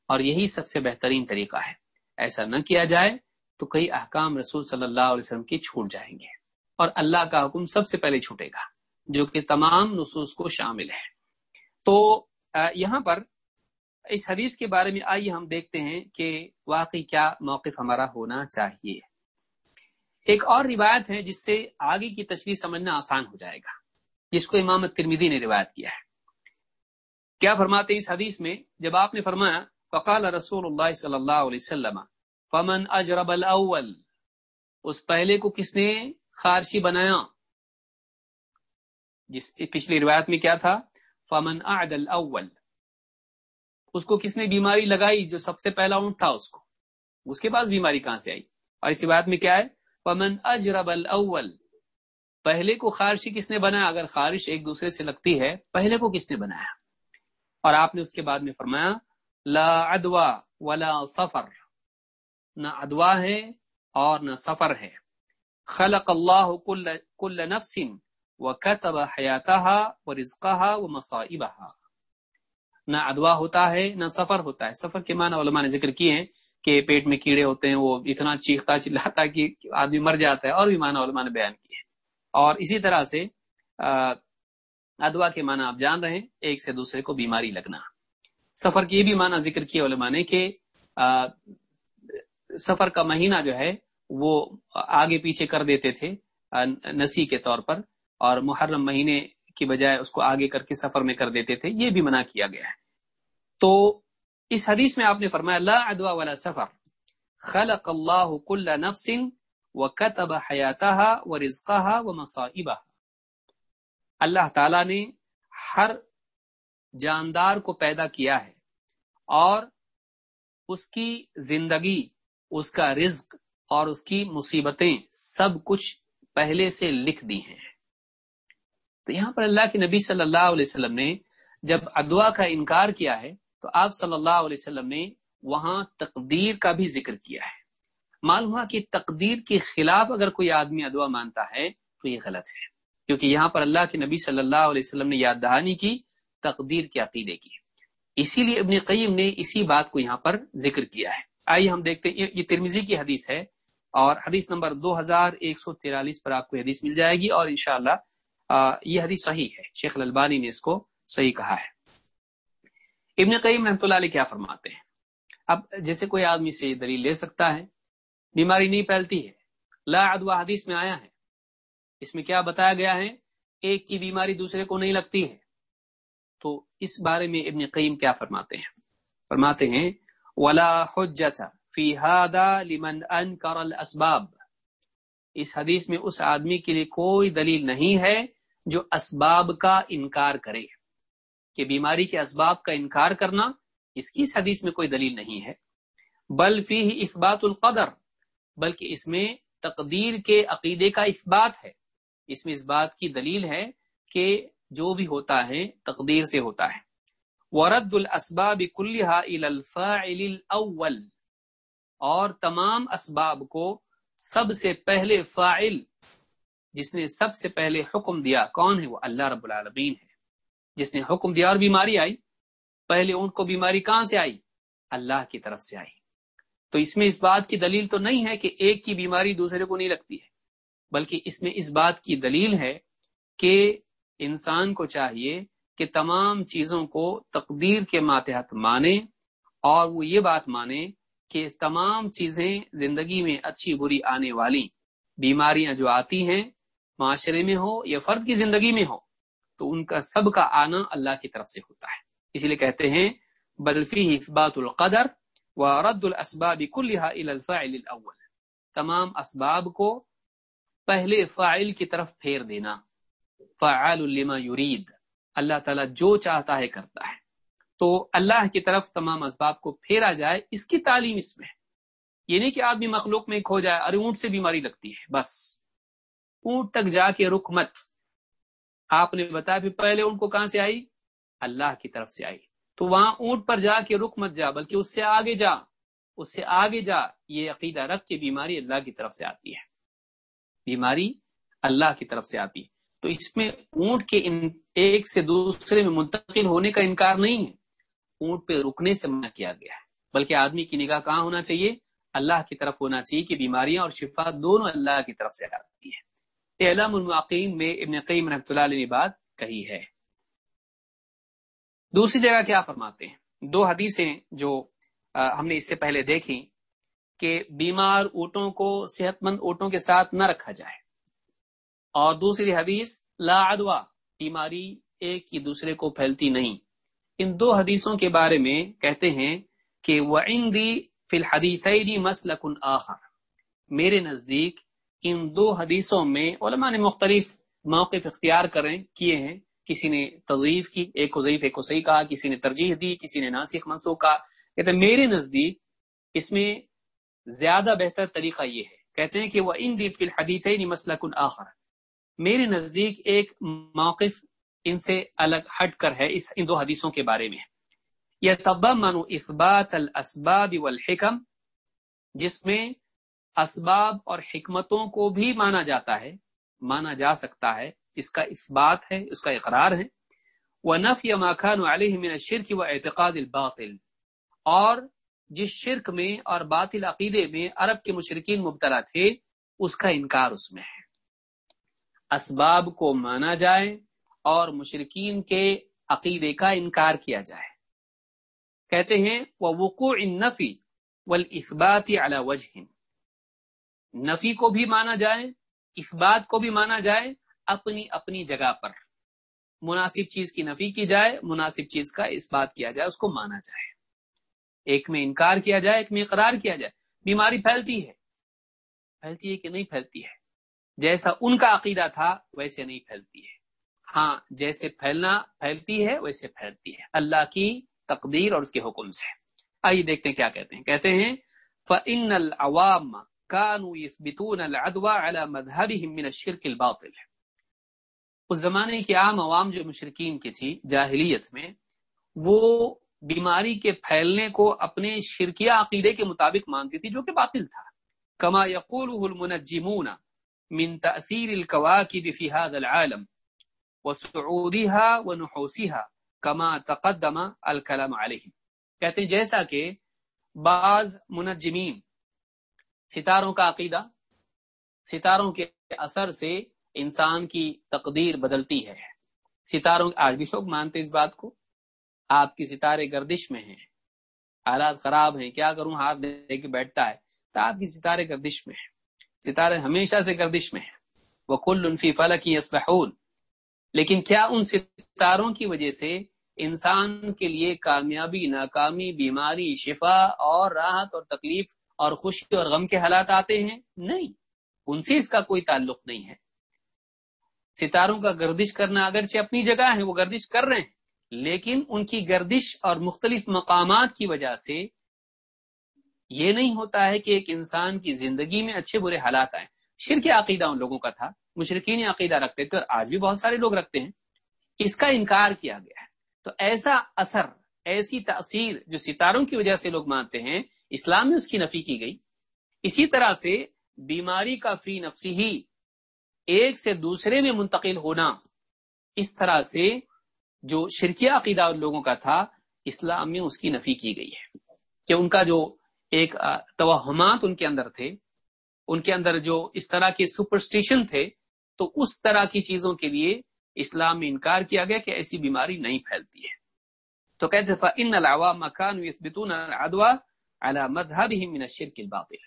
اور یہی سب سے بہترین طریقہ ہے۔ ایسا نہ کیا جائے تو کئی احکام رسول صلی اللہ علیہ وسلم کی چھوٹ جائیں گے اور اللہ کا حکم سب سے پہلے چھوٹے گا جو کہ تمام نصوص کو شامل ہے۔ تو یہاں پر اس حدیث کے بارے میں آئیے ہم دیکھتے ہیں کہ واقعی کیا موقف ہمارا ہونا چاہیے۔ ایک اور روایت ہے جس سے آگے کی تشریح سمجھنا آسان ہو جائے گا، جس کو امام ترمیدی نے روایت کیا ہے۔ کیا فرماتے ہیں اس حدیث میں؟ جب آپ نے فرمایا، فقال رسول اللہ صلی اللہ علیہ وسلم فمن اجرب الاول اس پہلے کو کس نے خارشی بنایا؟ جس پچھلی روایت میں کیا تھا؟ فمن اعد الاول اس کو کس نے بیماری لگائی جو سب سے پہلا اونٹ تھا اس کو؟ اس کے پاس بیماری کہاں سے آئی؟ اور اس روایت میں کیا ہے؟ فمن اجرب الاول پہلے کو خارشی کس نے بنایا؟ اگر خارش ایک دوسرے سے لگتی ہے، پہلے کو کس نے بنایا؟ اور آپ نے اس کے بعد میں فرمایا، لا ادوا ولا سفر نہ ادوا ہے اور نہ سفر ہے۔ خلق اللہ کل نفس وكتب حياتها ورزقها ومصائبها نہ ادوا ہوتا ہے، نہ سفر ہوتا ہے۔ سفر کے معنی علماء نے ذکر کیے ہیں کہ پیٹ میں کیڑے ہوتے ہیں، وہ اتنا چیختا چلاتا کہ آدمی مر جاتا ہے، اور بھی معنی علماء نے بیان کیے ہیں۔ اور اسی طرح سے ادوا کے معنی آپ جان رہے ہیں، ایک سے دوسرے کو بیماری لگنا۔ سفر کی یہ بھی معنی ذکر کیا علماء نے کہ سفر کا مہینہ جو ہے وہ آگے پیچھے کر دیتے تھے نسی کے طور پر، اور محرم مہینے کی بجائے اس کو آگے کر کے سفر میں کر دیتے تھے، یہ بھی منع کیا گیا ہے۔ تو اس حدیث میں آپ نے فرمایا، لا ادوا والا سفر، خلق اللہ کل نفس و کتب حیاتہ و رزقہ و اللہ تعالی نے ہر جاندار کو پیدا کیا ہے اور اس کی زندگی اس کا رزق اور اس کی مصیبتیں سب کچھ پہلے سے لکھ دی ہیں۔ تو یہاں پر اللہ کے نبی صلی اللہ علیہ وسلم نے جب ادوا کا انکار کیا ہے، تو آپ صلی اللہ علیہ وسلم نے وہاں تقدیر کا بھی ذکر کیا ہے۔ معلوم ہوا کہ تقدیر کے خلاف اگر کوئی آدمی ادوا مانتا ہے، تو یہ غلط ہے۔ کیونکہ یہاں پر اللہ کے نبی صلی اللہ علیہ وسلم نے یاد دہانی کی، تقدیر کے عقیدے کی۔ اسی لیے ابن قیم نے اسی بات کو یہاں پر ذکر کیا ہے۔ آئیے ہم دیکھتے ہیں، یہ ترمیزی کی حدیث ہے اور حدیث نمبر دو ہزار ایک سو تیرالیس پر آپ کو حدیث مل جائے گی اور انشاءاللہ یہ حدیث صحیح ہے۔ شیخ البانی نے اس کو صحیح کہا ہے۔ ابن قیم رحمۃ اللہ علیہ کیا فرماتے ہیں؟ اب جیسے کوئی آدمی سے یہ دلیل لے سکتا ہے، بیماری نہیں پھیلتی ہے، لا ادوا حدیث میں آیا ہے۔ اس میں کیا بتایا گیا ہے؟ ایک کی بیماری دوسرے کو نہیں لگتی ہے۔ تو اس بارے میں ابن قیم کیا فرماتے ہیں؟ فرماتے ہیں ولا حجت فی لمن انکر الاسباب۔ اس حدیث میں اس آدمی کے لیے کوئی دلیل نہیں ہے جو اسباب کا انکار کرے۔ کہ بیماری کے اسباب کا انکار کرنا اس کی اس حدیث میں کوئی دلیل نہیں ہے۔ بل فی اثبات القدر، بلکہ اس میں تقدیر کے عقیدے کا اثبات ہے۔ اس میں اس بات کی دلیل ہے کہ جو بھی ہوتا ہے تقدیر سے ہوتا ہے۔ ورد الاسباب کلها الى الفاعل الاول۔ اور تمام اسباب کو سب سے پہلے فاعل، جس نے سب سے پہلے حکم دیا، کون ہے؟ وہ اللہ رب العالمین ہے۔ جس نے حکم دیا اور بیماری آئی، پہلے ان کو بیماری کہاں سے آئی؟ اللہ کی طرف سے آئی۔ تو اس میں اس بات کی دلیل تو نہیں ہے کہ ایک کی بیماری دوسرے کو نہیں لگتی ہے، بلکہ اس میں اس بات کی دلیل ہے کہ انسان کو چاہیے کہ تمام چیزوں کو تقدیر کے ماتحت مانے اور وہ یہ بات مانے کہ تمام چیزیں زندگی میں اچھی بری آنے والی بیماریاں جو آتی ہیں، معاشرے میں ہو یا فرد کی زندگی میں ہو، تو ان کا سب کا آنا اللہ کی طرف سے ہوتا ہے۔ اسی لیے کہتے ہیں بلفی اثبات القدر و رد الاسباب الفاعل الاول۔ تمام اسباب کو پہلے فاعل کی طرف پھیر دینا۔ فعال لما یرید۔ اللہ تعالیٰ جو چاہتا ہے کرتا ہے۔ تو اللہ کی طرف تمام اسباب کو پھیرا جائے اس کی تعلیم اس میں۔ یہ نہیں کہ آدمی مخلوق میں کھو جائے ارے اونٹ سے بیماری لگتی ہے، بس۔ اونٹ تک جا کے رک مت۔ آپ نے بتایا پھر پہلے اونٹ کو کہاں سے آئی؟ اللہ کی طرف سے آئی۔ تو وہاں اونٹ پر جا کے رک مت جا، بلکہ اس سے آگے جا۔ اس سے آگے جا۔ یہ عقیدہ رکھ کے بیماری اللہ کی طرف سے آتی ہے۔ بیماری اللہ کی طرف سے آتی ہے۔ تو اس میں اونٹ کے ایک سے دوسرے میں منتقل ہونے کا انکار نہیں ہے۔ اونٹ پہ رکنے سے منع کیا گیا ہے۔ بلکہ آدمی کی نگاہ کہاں ہونا چاہیے؟ اللہ کی طرف ہونا چاہیے کہ بیماریاں اور شفا دونوں اللہ کی طرف سے آتی ہے اعلام المعقین میں ابن قیم رحمۃ اللہ علیہ نے بات کہی ہے۔ دوسری جگہ کیا فرماتے ہیں؟ دو حدیثیں جو ہم نے اس سے پہلے دیکھی کہ بیمار اونٹوں کو صحت مند اونٹوں کے ساتھ نہ رکھا جائے۔ اور دوسری حدیث، لا ادوا بیماری ایک ہی دوسرے کو پھیلتی نہیں۔ ان دو حدیثوں کے بارے میں کہتے ہیں کہ وہ فی الحدیث مسلک آخر۔ میرے نزدیک ان دو حدیثوں میں علماء نے مختلف موقف اختیار کریں، کیے ہیں۔ کسی نے تضیف کی، ایک کو ضعیف، ایک کو صحیح کہا، کسی نے ترجیح دی، کسی نے ناسخ منسوخ کہا۔ کہتے ہیں میرے نزدیک اس میں زیادہ بہتر طریقہ یہ ہے۔ کہتے ہیں کہ وہ ان دی فی الحدیث مسلک آخر۔ میرے نزدیک ایک موقف ان سے الگ ہٹ کر ہے اس ان دو حدیثوں کے بارے میں۔ یہ تبمن اثبات الاسباب والحکم، جس میں اسباب اور حکمتوں کو بھی مانا جاتا ہے، مانا جا سکتا ہے۔ اس کا اثبات ہے، اس کا اقرار ہے۔ وہ نف یا ماخان علیہ من شرک و اعتقاد الباطل۔ اور جس شرک میں اور باطل عقیدے میں عرب کے مشرقین مبتلا تھے، اس کا انکار اس میں ہے۔ اسباب کو مانا جائے اور مشرقین کے عقیدے کا انکار کیا جائے۔ کہتے ہیں وہ وقوع نفی ول اسباتی وجہ نفی کو بھی مانا جائے اس بات کو بھی مانا جائے اپنی اپنی جگہ پر۔ مناسب چیز کی نفی کی جائے، مناسب چیز کا اس بات کیا جائے، اس کو مانا جائے۔ ایک میں انکار کیا جائے، ایک میں اقرار کیا جائے۔ بیماری پھیلتی ہے۔ پھیلتی ہے کہ نہیں پھیلتی ہے؟ جیسا ان کا عقیدہ تھا ویسے نہیں پھیلتی ہے۔ ہاں جیسے پھیلنا پھیلتی ہے، ویسے پھیلتی ہے۔ اللہ کی تقدیر اور اس کے حکم سے۔ آئیے دیکھتے ہیں کیا کہتے ہیں۔ کہتے ہیں، فَإِنَّ الْعَوَامَ كَانُوا اس زمانے کی عام عوام جو مشرقین کی تھی، جاہلیت میں، وہ بیماری کے پھیلنے کو اپنے شرکیہ عقیدے کے مطابق مانتی تھی، جو کہ باطل تھا۔ کما یقول المنجمون من تأثیر الكواكب في هذا العالم وسعودها ونحوسها کما تقدم الکلام علیہ کہتے ہیں جیسا کہ بعض منجمین ستاروں کا عقیدہ، ستاروں کے اثر سے انسان کی تقدیر بدلتی ہے۔ ستاروں، آج بھی لوگ مانتے اس بات کو، آپ کی ستارے گردش میں ہیں، حالات خراب ہیں، کیا کروں؟ ہاتھ دے کے بیٹھتا ہے، تو آپ کی ستارے گردش میں ہیں۔ ستارے ہمیشہ سے گردش میں ہیں۔ وہ کل انفی فلک اسبحون لیکن کیا ان ستاروں کی وجہ سے انسان کے لیے کامیابی، ناکامی، بیماری، شفا اور راحت اور تکلیف اور خوشی اور غم کے حالات آتے ہیں؟ نہیں، ان سے اس کا کوئی تعلق نہیں ہے۔ ستاروں کا گردش کرنا اگرچہ اپنی جگہ ہے، وہ گردش کر رہے ہیں، لیکن ان کی گردش اور مختلف مقامات کی وجہ سے یہ نہیں ہوتا ہے کہ ایک انسان کی زندگی میں اچھے برے حالات آئیں۔ شرک عقیدہ ان لوگوں کا تھا مشرقین عقیدہ رکھتے تھے اور آج بھی بہت سارے لوگ رکھتے ہیں۔ اس کا انکار کیا گیا ہے۔ تو ایسا اثر، ایسی تاثیر جو ستاروں کی وجہ سے لوگ مانتے ہیں، اسلام میں اس کی نفی کی گئی۔ اسی طرح سے بیماری کا فی نفسی ہی ایک سے دوسرے میں منتقل ہونا، اس طرح سے جو شرکیہ عقیدہ ان لوگوں کا تھا، اسلام میں اس کی نفی کی گئی ہے۔ کہ ان کا جو ایک توہمات ان کے اندر تھے۔ ان کے اندر جو اس طرح کے سپرسٹیشن تھے، تو اس طرح کی چیزوں کے لیے اسلام میں انکار کیا گیا کہ ایسی بیماری نہیں پھیلتی ہے۔ تو کہتے فَإِنَّ الْعَوَامَ كَانُوا يَثْبِتُونَ الْعَدْوَى عَلَى مَذْهَبِهِمْ مِنَ الشِّرْكِ الْبَاطِلِ۔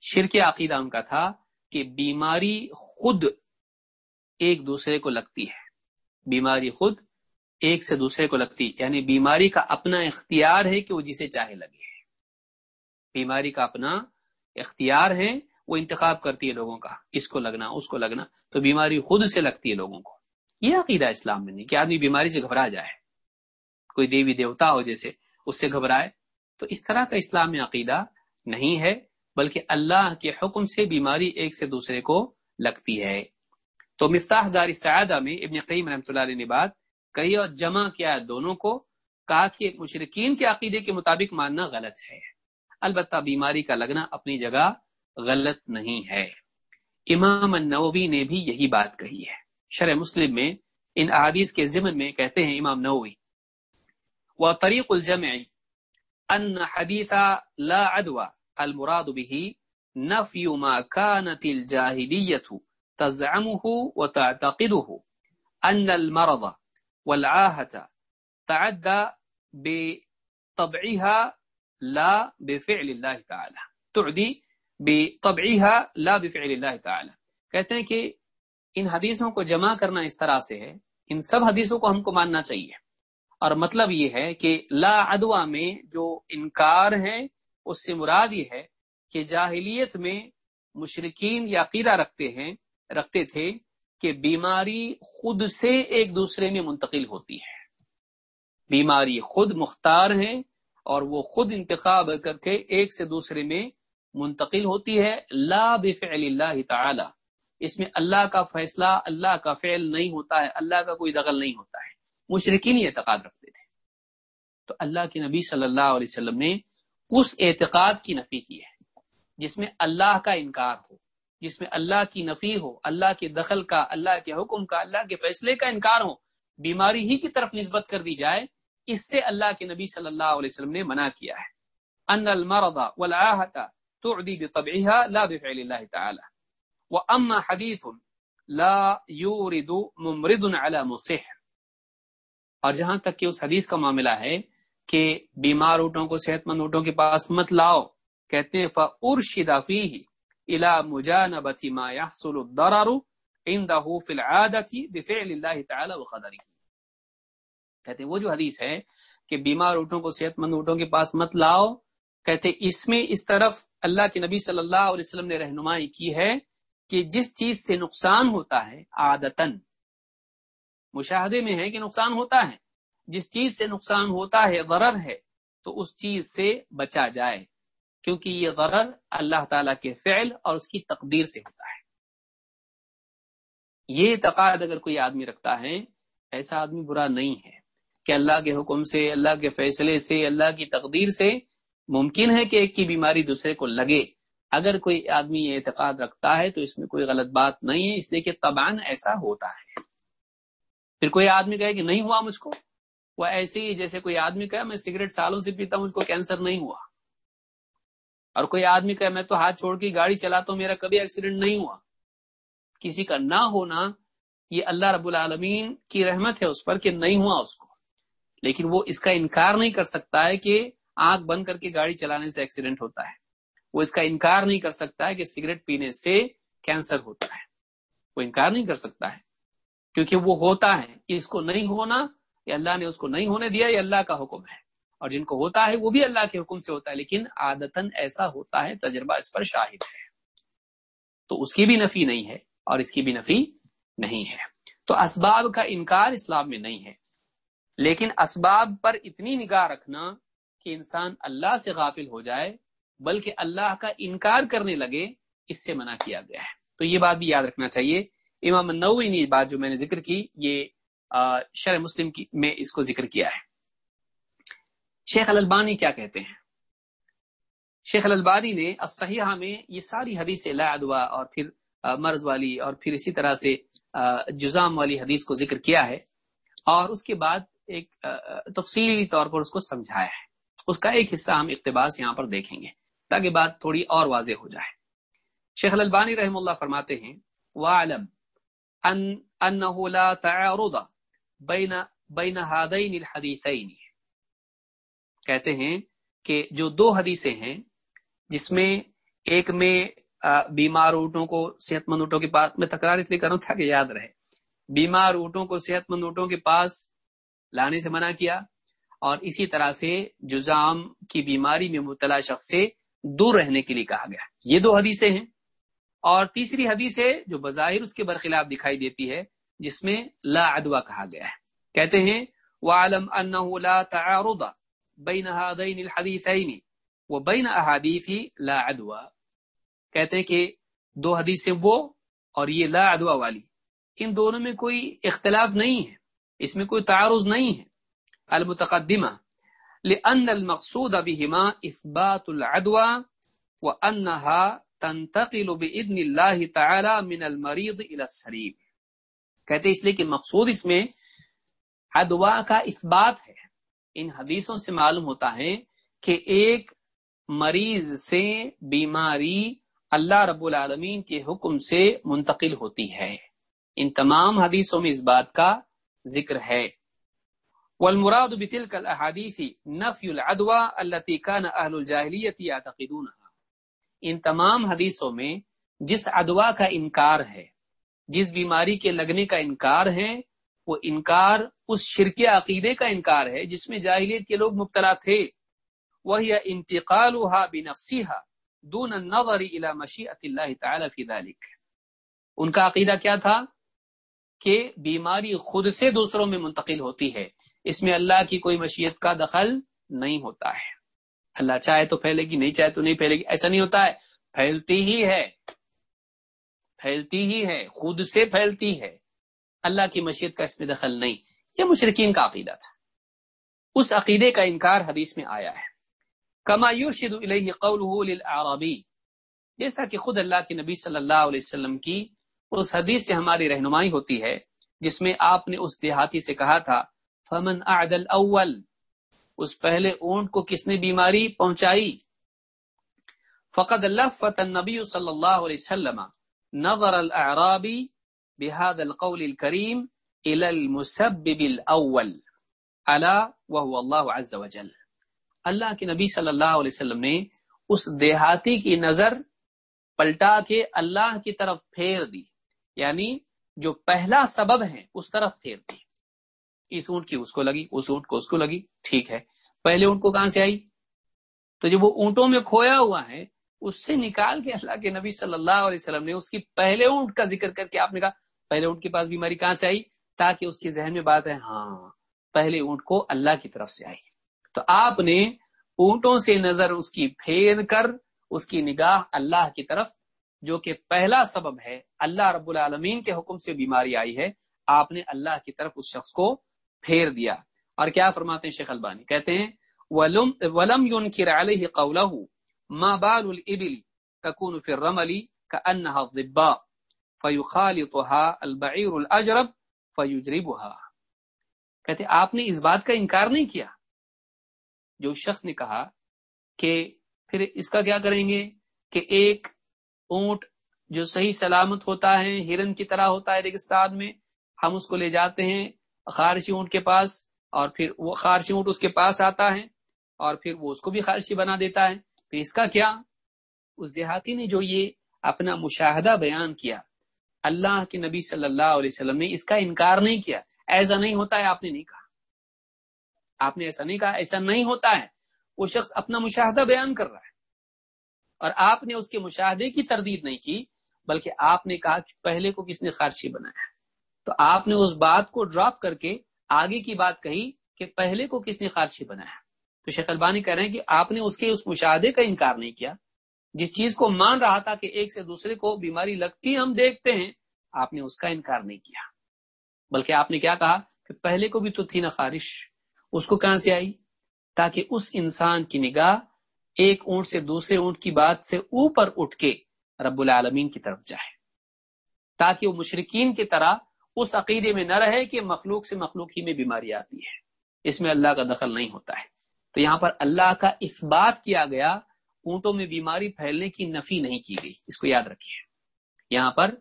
شرک عقیدہ ان کا تھا کہ بیماری خود ایک دوسرے کو لگتی ہے۔ بیماری خود ایک سے دوسرے کو لگتی یعنی بیماری کا اپنا اختیار ہے کہ وہ جسے چاہے لگے۔ بیماری کا اپنا اختیار ہے، وہ انتخاب کرتی ہے لوگوں کا، اس کو لگنا، اس کو لگنا، تو بیماری خود سے لگتی ہے لوگوں کو۔ یہ عقیدہ اسلام میں نہیں، کہ آدمی بیماری سے گھبرا جائے۔ کوئی دیوی دیوتا ہو جیسے اس سے گھبرائے۔ تو اس طرح کا اسلام میں عقیدہ نہیں ہے، بلکہ اللہ کے حکم سے بیماری ایک سے دوسرے کو لگتی ہے۔ تو مفتاح داری سعادہ میں ابن قیم رحمۃ اللہ علیہ نے بات کہی اور جمع کیا دونوں کو، کہا کہ مشرقین کے عقیدے کے مطابق ماننا غلط ہے۔ البتہ بیماری کا لگنا اپنی جگہ غلط نہیں ہے۔ امام النووی نے بھی یہی بات کہی ہے۔ شرح مسلم میں ان احادیث کے ضمن میں کہتے ہیں امام نووی، و طریق الجمع، ان حدیث لا عدوى المراد به نفي ما كانت الجاهليه تزعمه وتعتقده ان المرض والعاهه تعدى بطبعها لا بفعل الله تعالى. تعدي بطبعها لا بفعل الله تعالى. کہتے ہیں کہ ان حدیثوں کو جمع کرنا اس طرح سے ہے، ان سب حدیثوں کو ہم کو ماننا چاہیے۔ اور مطلب یہ ہے کہ لا ادوا میں جو انکار ہے، اس سے مراد یہ ہے کہ جاہلیت میں مشرقین یا عقیدہ رکھتے ہیں، رکھتے تھے کہ بیماری خود سے ایک دوسرے میں منتقل ہوتی ہے۔ بیماری خود مختار ہے اور وہ خود انتخاب کر کے ایک سے دوسرے میں منتقل ہوتی ہے۔ لا بفعل اللہ تعالی۔ اس میں اللہ کا فیصلہ، اللہ کا فعل نہیں ہوتا ہے۔ اللہ کا کوئی دخل نہیں ہوتا ہے۔ مشرقین یہ اعتقاد رکھتے تھے۔ تو اللہ کے نبی صلی اللہ علیہ وسلم نے اس اعتقاد کی نفی کی ہے، جس میں اللہ کا انکار ہو، جس میں اللہ کی نفی ہو، اللہ کے دخل کا، اللہ کے حکم کا، اللہ کے فیصلے کا انکار ہو، بیماری ہی کی طرف نسبت کر دی جائے اس سے اللہ کے نبی صلی اللہ علیہ وسلم نے منع کیا ہے۔ ان المرض تعدی بطبعها لا بفعل اللہ تعالی واما حدیث لا يورد ممرض على مصح۔ اور جہاں تک کہ اس حدیث کا معاملہ ہے کہ بیمار اونٹوں کو صحت مند اونٹوں کے پاس مت لاؤ۔ کہتے ہیں فارشد فيه الى مجانبت ما يحصل الضرر عنده في العادة بفعل الله تعالى وقدره۔ کہتے ہیں، وہ جو حدیث ہے کہ بیمار اونٹوں کو صحت مند اونٹوں کے پاس مت لاؤ، کہتے اس میں اس طرف اللہ کے نبی صلی اللہ علیہ وسلم نے رہنمائی کی ہے کہ جس چیز سے نقصان ہوتا ہے عادتن مشاہدے میں ہے کہ نقصان ہوتا ہے، جس چیز سے نقصان ہوتا ہے، غرر ہے، تو اس چیز سے بچا جائے، کیونکہ یہ غرر اللہ تعالی کے فعل اور اس کی تقدیر سے ہوتا ہے۔ یہ اعتقاد اگر کوئی آدمی رکھتا ہے، ایسا آدمی برا نہیں ہے۔ کہ اللہ کے حکم سے، اللہ کے فیصلے سے، اللہ کی تقدیر سے ممکن ہے کہ ایک کی بیماری دوسرے کو لگے۔ اگر کوئی آدمی یہ اعتقاد رکھتا ہے تو اس میں کوئی غلط بات نہیں ہے، اس لیے کہ تبان ایسا ہوتا ہے۔ پھر کوئی آدمی کہے کہ نہیں ہوا مجھ کو؟ وہ ایسے ہی جیسے کوئی آدمی کہے، میں سگریٹ سالوں سے پیتا ہوں مجھ کو کینسر نہیں ہوا۔ اور کوئی آدمی کہے، میں تو ہاتھ چھوڑ کے گاڑی چلاتا ہوں، میرا کبھی ایکسیڈنٹ نہیں ہوا۔ کسی کا نہ ہونا، یہ اللہ رب العالمین کی رحمت ہے اس پر کہ نہیں ہوا اس کو۔ لیکن وہ اس کا انکار نہیں کر سکتا ہے کہ آنکھ بند کر کے گاڑی چلانے سے ایکسیڈنٹ ہوتا ہے۔ وہ اس کا انکار نہیں کر سکتا ہے کہ سگریٹ پینے سے کینسر ہوتا ہے۔ وہ انکار نہیں کر سکتا ہے۔ کیونکہ وہ ہوتا ہے۔ اس کو نہیں ہونا یا اللہ نے اس کو نہیں ہونے دیا، یہ اللہ کا حکم ہے۔ اور جن کو ہوتا ہے، وہ بھی اللہ کے حکم سے ہوتا ہے۔ لیکن عادتن ایسا ہوتا ہے، تجربہ اس پر شاہد ہے۔ تو اس کی بھی نفی نہیں ہے اور اس کی بھی نفی نہیں ہے۔ تو اسباب کا انکار اسلام میں نہیں ہے۔ لیکن اسباب پر اتنی نگاہ رکھنا کہ انسان اللہ سے غافل ہو جائے، بلکہ اللہ کا انکار کرنے لگے، اس سے منع کیا گیا ہے۔ تو یہ بات بھی یاد رکھنا چاہیے۔ امام نوی نے بات جو میں نے ذکر کی، یہ شر مسلم کی، میں اس کو ذکر کیا ہے۔ شیخ الالبانی کیا کہتے ہیں؟ شیخ الالبانی نے الصحیحہ میں یہ ساری حدیث لا ادوا اور پھر مرض والی اور پھر اسی طرح سے جزام والی حدیث کو ذکر کیا ہے۔ اور اس کے بعد ایک تفصیلی طور پر اس کو سمجھایا ہے۔ اس کا ایک حصہ ہم اقتباس یہاں پر دیکھیں گے تاکہ بات تھوڑی اور واضح ہو جائے۔ شیخ البانی رحم اللہ فرماتے ہیں وَعلم ان انه لا تعارض بین بین هذین الحدیثین. کہتے ہیں کہ جو دو حدیثیں ہیں، جس میں ایک میں بیمار اونٹوں کو صحت مند اونٹوں کے پاس میں تکرار اس لیے کروں تاکہ یاد رہے۔ بیمار اونٹوں کو صحت مند اونٹوں کے پاس لانے سے منع کیا اور اسی طرح سے جزام کی بیماری میں مبتلا شخص سے دور رہنے کے لیے کہا گیا۔ یہ دو حدیثیں ہیں۔ اور تیسری حدیث ہے جو بظاہر اس کے برخلاف دکھائی دیتی ہے، جس میں لا ادوا کہا گیا ہے۔ کہتے ہیں وعلم انه لا تعارض بین هذين الحديثين وبين احاديث لا ادوا کہتے ہیں کہ دو حدیثیں وہ اور یہ لا ادوا والی۔ ان دونوں میں کوئی اختلاف نہیں ہے۔ اس میں کوئی تعارض نہیں ہے. المتقدمة لأن المقصود بهما إثبات العدوى وأنها تنتقل بإذن الله تعالى من المريض إلى السليم. کہتے اس لیے کہ مقصود اس میں ادوا کا اثبات ہے. ان حدیثوں سے معلوم ہوتا ہے کہ ایک مریض سے بیماری اللہ رب العالمین کے حکم سے منتقل ہوتی ہے. ان تمام حدیثوں میں اس بات کا ذکر ہے۔ والمراد بتلك الاحاديث نفي العدوى التي كان اهل الجاهليه يعتقدونها ان تمام حدیثوں میں جس ادوا کا انکار ہے، جس بیماری کے لگنے کا انکار ہے، وہ انکار اس شرک عقیدے کا انکار ہے جس میں جاہلیت کے لوگ مبتلا تھے۔ وہی انتقالها بنفسها دون النظر الى مشیئت اللہ تعالی فی ذلك ان کا عقیدہ کیا تھا؟ کہ بیماری خود سے دوسروں میں منتقل ہوتی ہے۔ اس میں اللہ کی کوئی مشیت کا دخل نہیں ہوتا ہے۔ اللہ چاہے تو پھیلے گی، نہیں چاہے تو نہیں پھیلے گی۔ ایسا نہیں ہوتا ہے۔ پھیلتی ہی ہے۔ پھیلتی ہی ہے۔ خود سے پھیلتی ہے۔ اللہ کی مشیت کا اس میں دخل نہیں۔ یہ مشرقین کا عقیدہ تھا۔ اس عقیدے کا انکار حدیث میں آیا ہے۔ کما یرشد الیہ قوله للعربی جیسا کہ خود اللہ کے نبی صلی اللہ علیہ وسلم کی اس حدیث سے ہماری رہنمائی ہوتی ہے، جس میں آپ نے اس دیہاتی سے کہا تھا، فمن اعدل اول اس پہلے اونٹ کو کس نے بیماری پہنچائی؟ فقد لفت النبی صلی اللہ علیہ وسلم۔ نظر الاعرابی بهذا القول الكريم الى المسبب الاول الا وهو الله عز وجل۔ اللہ کے نبی صلی اللہ علیہ وسلم نے اس دیہاتی کی نظر پلٹا کے اللہ کی طرف پھیر دی۔ یعنی جو پہلا سبب ہے، اس طرف پھیر دی۔ اس اونٹ کی اس کو لگی، اس اونٹ کو اس کو لگی، ٹھیک ہے۔ پہلے اونٹ کو کہاں سے آئی؟ تو جب وہ اونٹوں میں کھویا ہوا ہے، اس سے نکال کے اللہ کے نبی صلی اللہ علیہ وسلم نے اس کی پہلے اونٹ کا ذکر کر کے آپ نے کہا، پہلے اونٹ کے پاس بیماری کہاں سے آئی؟ تاکہ اس کے ذہن میں بات ہے ہاں پہلے اونٹ کو اللہ کی طرف سے آئی۔ تو آپ نے اونٹوں سے نظر اس کی پھیر کر، اس کی نگاہ اللہ کی طرف جو کہ پہلا سبب ہے اللہ رب العالمین کے حکم سے بیماری آئی ہے، آپ نے اللہ کی طرف اس شخص کو پھیر دیا۔ اور کیا فرماتے ہیں شیخ البانی؟ کہتے ہیں، ولم ينكر عليه قوله ما بال الابل تكون في الرمل كانها الضباء فيخالطها البعير الاجرب فيجربها کہتے آپ نے اس بات کا انکار نہیں کیا؟ جو شخص نے کہا کہ پھر اس کا کیا کریں گے؟ کہ ایک اونٹ جو صحیح سلامت ہوتا ہے، ہرن کی طرح ہوتا ہے ریگستان میں، ہم اس کو لے جاتے ہیں خارشی اونٹ کے پاس اور پھر وہ خارشی اونٹ اس کے پاس آتا ہے اور پھر وہ اس کو بھی خارشی بنا دیتا ہے۔ پھر اس کا کیا؟ اس دیہاتی نے جو یہ اپنا مشاہدہ بیان کیا، اللہ کے نبی صلی اللہ علیہ وسلم نے اس کا انکار نہیں کیا۔ ایسا نہیں ہوتا ہے، آپ نے نہیں کہا۔ آپ نے ایسا نہیں کہا، ایسا نہیں ہوتا ہے۔ وہ شخص اپنا مشاہدہ بیان کر رہا ہے۔ اور آپ نے اس کے مشاہدے کی تردید نہیں کی، بلکہ آپ نے کہا کہ پہلے کو کس نے خارشی بنایا تو آپ نے اس بات کو ڈراپ کر کے آگے کی بات کہی کہ پہلے کو کس نے خارشی بنایا تو شیخ البانی کہہ رہے ہیں کہ آپ نے اس کے اس مشاہدے کا انکار نہیں کیا۔ جس چیز کو مان رہا تھا کہ ایک سے دوسرے کو بیماری لگتی ہم دیکھتے ہیں، آپ نے اس کا انکار نہیں کیا۔ بلکہ آپ نے کیا کہا کہ پہلے کو بھی تو تھی نا خارش۔ اس کو کہاں سے آئی؟ تاکہ اس انسان کی نگاہ ایک اونٹ سے دوسرے اونٹ کی بات سے اوپر اٹھ کے رب العالمین کی طرف جائے۔ تاکہ وہ مشرقین کی طرح اس عقیدے میں نہ رہے کہ مخلوق سے مخلوق ہی میں بیماری آتی ہے۔ اس میں اللہ کا دخل نہیں ہوتا ہے۔ تو یہاں پر اللہ کا اثبات کیا گیا، اونٹوں میں بیماری پھیلنے کی نفی نہیں کی گئی۔ اس کو یاد رکھیے یہاں پر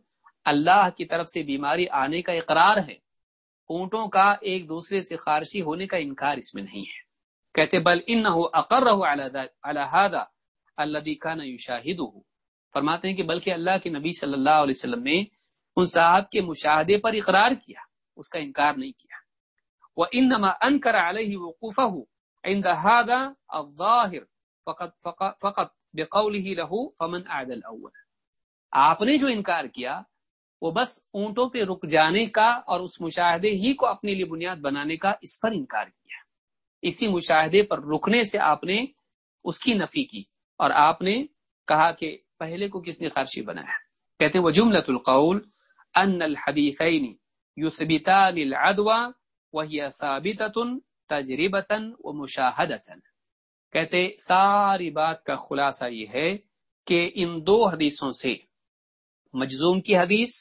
اللہ کی طرف سے بیماری آنے کا اقرار ہے۔ اونٹوں کا ایک دوسرے سے خارشی ہونے کا انکار اس میں نہیں ہے۔ کہتے بل ان اقر الحدہ اللہ کا نہ شاہد فرماتے ہیں کہ بلکہ اللہ کے نبی صلی اللہ علیہ وسلم نے ان صاحب کے مشاہدے پر اقرار کیا، اس کا انکار نہیں کیا۔ وہ ان نما ان کر علیہ وقوف عند هذا الظاهر فقط فقط فقط بقوله له فمن اعد الاول آپ نے جو انکار کیا، وہ بس اونٹوں پہ رک جانے کا اور اس مشاہدے ہی کو اپنے لیے بنیاد بنانے کا اس پر انکار کیا۔ اسی مشاہدے پر رکنے سے آپ نے اس کی نفی کی اور آپ نے کہا کہ پہلے کو کس نے خارشی بنایا؟ کہتے ہیں وہ جملت القول ان الحدیثین یثبتان العدوى وهي ثابتة تجربتاً و کہتے ساری بات کا خلاصہ یہ ہے کہ ان دو حدیثوں سے مجزوم کی حدیث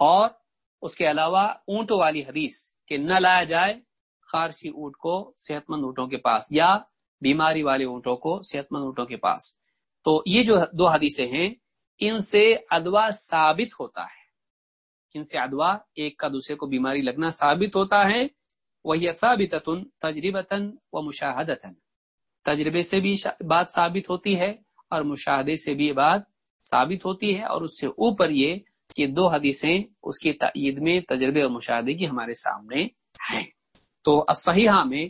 اور اس کے علاوہ اونٹ والی حدیث کہ نہ لایا جائے خارشی اونٹ کو صحت مند اونٹوں کے پاس یا بیماری والے اونٹوں کو صحت مند اونٹوں کے پاس۔ تو یہ جو دو حدیثیں ہیں، ان سے ادوا ثابت ہوتا ہے۔ ان سے ادوا ایک کا دوسرے کو بیماری لگنا ثابت ہوتا ہے۔ وہی ثابت تجربتاً و مشاہدتاً تجربے سے بھی بات ثابت ہوتی ہے اور مشاہدے سے بھی بات ثابت ہوتی ہے۔ اور اس سے اوپر یہ کہ دو حدیثیں اس کی تعید میں تجربے اور مشاہدے کی ہمارے سامنے ہیں۔ تو صحیحہ میں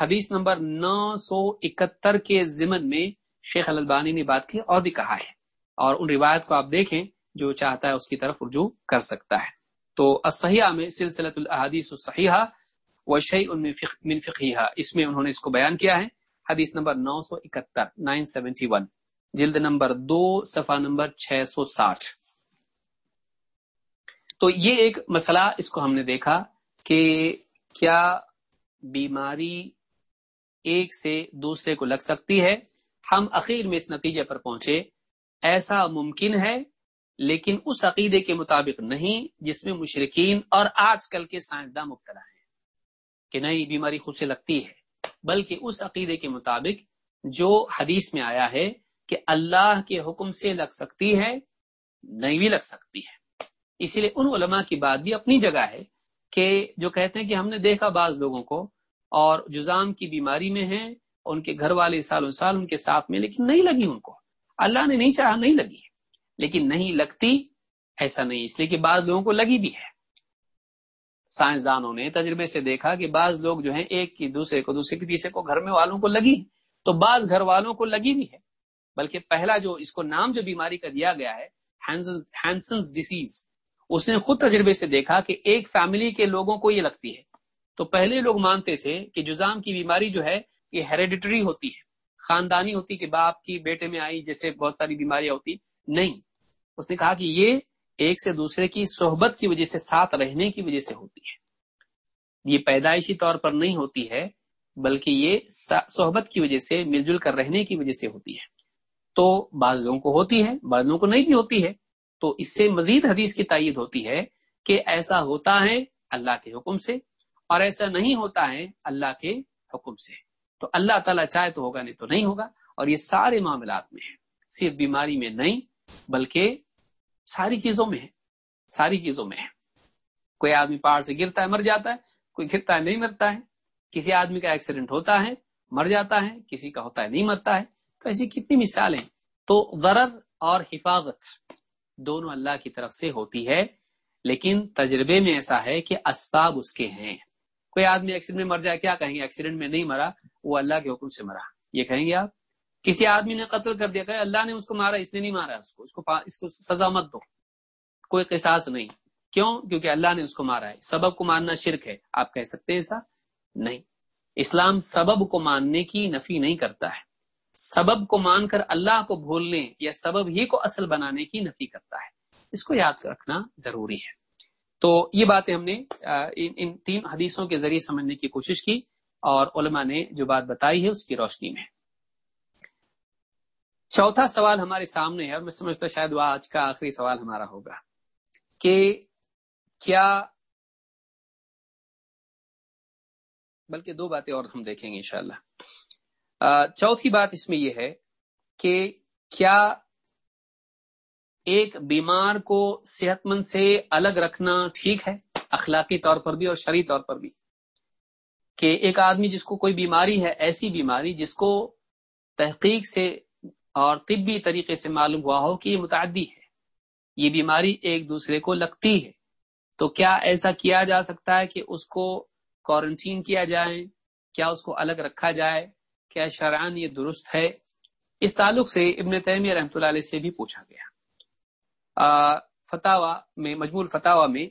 حدیث نمبر نو سو اکہتر کے ضمن میں شیخ البانی نے بات کی اور بھی کہا ہے اور ان روایت کو آپ دیکھیں جو چاہتا ہے اس کی طرف رجوع کر سکتا ہے۔ تو اسحیہ میں سلسلۃ الحادیث الصحیحہ وشی ان من فقیہ اس میں انہوں نے اس کو بیان کیا ہے۔ حدیث نمبر نو سو اکہتر، نائن سیونٹی ون، جلد نمبر دو، صفحہ نمبر چھ سو ساٹھ۔ تو یہ ایک مسئلہ اس کو ہم نے دیکھا کہ کیا بیماری ایک سے دوسرے کو لگ سکتی ہے۔ ہم اخیر میں اس نتیجے پر پہنچے۔ ایسا ممکن ہے، لیکن اس عقیدے کے مطابق نہیں، جس میں مشرقین اور آج کل کے سائنسداں مبتلا ہیں کہ نئی بیماری خود سے لگتی ہے۔ بلکہ اس عقیدے کے مطابق جو حدیث میں آیا ہے کہ اللہ کے حکم سے لگ سکتی ہے، نہیں بھی لگ سکتی ہے۔ اسی لیے ان علماء کی بات بھی اپنی جگہ ہے کہ جو کہتے ہیں کہ ہم نے دیکھا بعض لوگوں کو اور جزام کی بیماری میں ہیں، ان کے گھر والے سالوں سال ان کے ساتھ میں، لیکن نہیں لگی ان کو۔ اللہ نے نہیں چاہا، نہیں لگی۔ لیکن نہیں لگتی، ایسا نہیں۔ اس لیے کہ بعض لوگوں کو لگی بھی ہے۔ سائنسدانوں نے تجربے سے دیکھا کہ بعض لوگ جو ہیں، ایک کی دوسرے کو، دوسرے کی تیسرے کو گھر میں والوں کو لگی تو بعض گھر والوں کو لگی بھی ہے۔ بلکہ پہلا جو اس کو نام جو بیماری کا دیا گیا ہے ڈیسیز، اس نے خود تجربے سے دیکھا کہ ایک فیملی کے لوگوں کو یہ لگتی ہے۔ تو پہلے لوگ مانتے تھے کہ جزام کی بیماری جو ہے یہ ہیریڈیٹری ہوتی ہے۔ خاندانی ہوتی کہ باپ کی بیٹے میں آئی جیسے بہت ساری بیماریاں ہوتی۔ نہیں۔ اس نے کہا کہ یہ ایک سے دوسرے کی صحبت کی وجہ سے ساتھ رہنے کی وجہ سے ہوتی ہے۔ یہ پیدائشی طور پر نہیں ہوتی ہے، بلکہ یہ صحبت کی وجہ سے، مل جل کر رہنے کی وجہ سے ہوتی ہے۔ تو بعض لوگوں کو ہوتی ہے، بعض لوگوں کو نہیں بھی ہوتی ہے۔ تو اس سے مزید حدیث کی تائید ہوتی ہے کہ ایسا ہوتا ہے اللہ کے حکم سے۔ اور ایسا نہیں ہوتا ہے اللہ کے حکم سے۔ تو اللہ تعالیٰ چاہے تو ہوگا، نہیں تو نہیں ہوگا۔ اور یہ سارے معاملات میں ہے۔ صرف بیماری میں نہیں، بلکہ ساری چیزوں میں ہے۔ ساری چیزوں میں ہے۔ کوئی آدمی پہاڑ سے گرتا ہے، مر جاتا ہے۔ کوئی گرتا ہے، نہیں مرتا ہے۔ کسی آدمی کا ایکسیڈنٹ ہوتا ہے، مر جاتا ہے۔ کسی کا ہوتا ہے، نہیں مرتا ہے۔ تو ایسی کتنی مثالیں۔ تو غرض اور حفاظت دونوں اللہ کی طرف سے ہوتی ہے، لیکن تجربے میں ایسا ہے کہ اسباب اس کے ہیں۔ کوئی آدمی ایکسیڈنٹ میں مر جائے، کیا کہیں گے؟ ایکسیڈنٹ میں نہیں مرا، وہ اللہ کے حکم سے مرا۔ یہ کہیں گے آپ؟ کسی آدمی نے قتل کر دیا کہ اللہ نے اس کو مارا، اس نے نہیں مارا اس کو اس کو اس کو سزا مت دو۔ کوئی قصاص نہیں۔ کیوں؟ کیونکہ اللہ نے اس کو مارا ہے۔ سبب کو ماننا شرک ہے۔ آپ کہہ سکتے ہیں ایسا؟ نہیں۔ اسلام سبب کو ماننے کی نفی نہیں کرتا ہے۔ سبب کو مان کر اللہ کو بھولنے یا سبب ہی کو اصل بنانے کی نفی کرتا ہے۔ اس کو یاد رکھنا ضروری ہے۔ تو یہ باتیں ہم نے ان تین حدیثوں کے ذریعے سمجھنے کی کوشش کی اور علماء نے جو بات بتائی ہے اس کی روشنی میں۔ چوتھا سوال ہمارے سامنے ہے اور میں سمجھتا شاید وہ آج کا آخری سوال ہمارا ہوگا کہ کیا، بلکہ دو باتیں اور ہم دیکھیں گے انشاءاللہ۔ چوتھی بات اس میں یہ ہے کہ کیا ایک بیمار کو صحت مند سے الگ رکھنا ٹھیک ہے، اخلاقی طور پر بھی اور شرعی طور پر بھی۔ کہ ایک آدمی جس کو کوئی بیماری ہے، ایسی بیماری جس کو تحقیق سے اور طبی طریقے سے معلوم ہوا ہو کہ یہ متعدی ہے، یہ بیماری ایک دوسرے کو لگتی ہے۔ تو کیا ایسا کیا جا سکتا ہے کہ اس کو کوارنٹین کیا جائے؟ کیا اس کو الگ رکھا جائے؟ کیا شرعان یہ درست ہے؟ اس تعلق سے ابن تیمیہ رحمۃ اللہ علیہ سے بھی پوچھا گیا۔ فتح میں مجمول فتح میں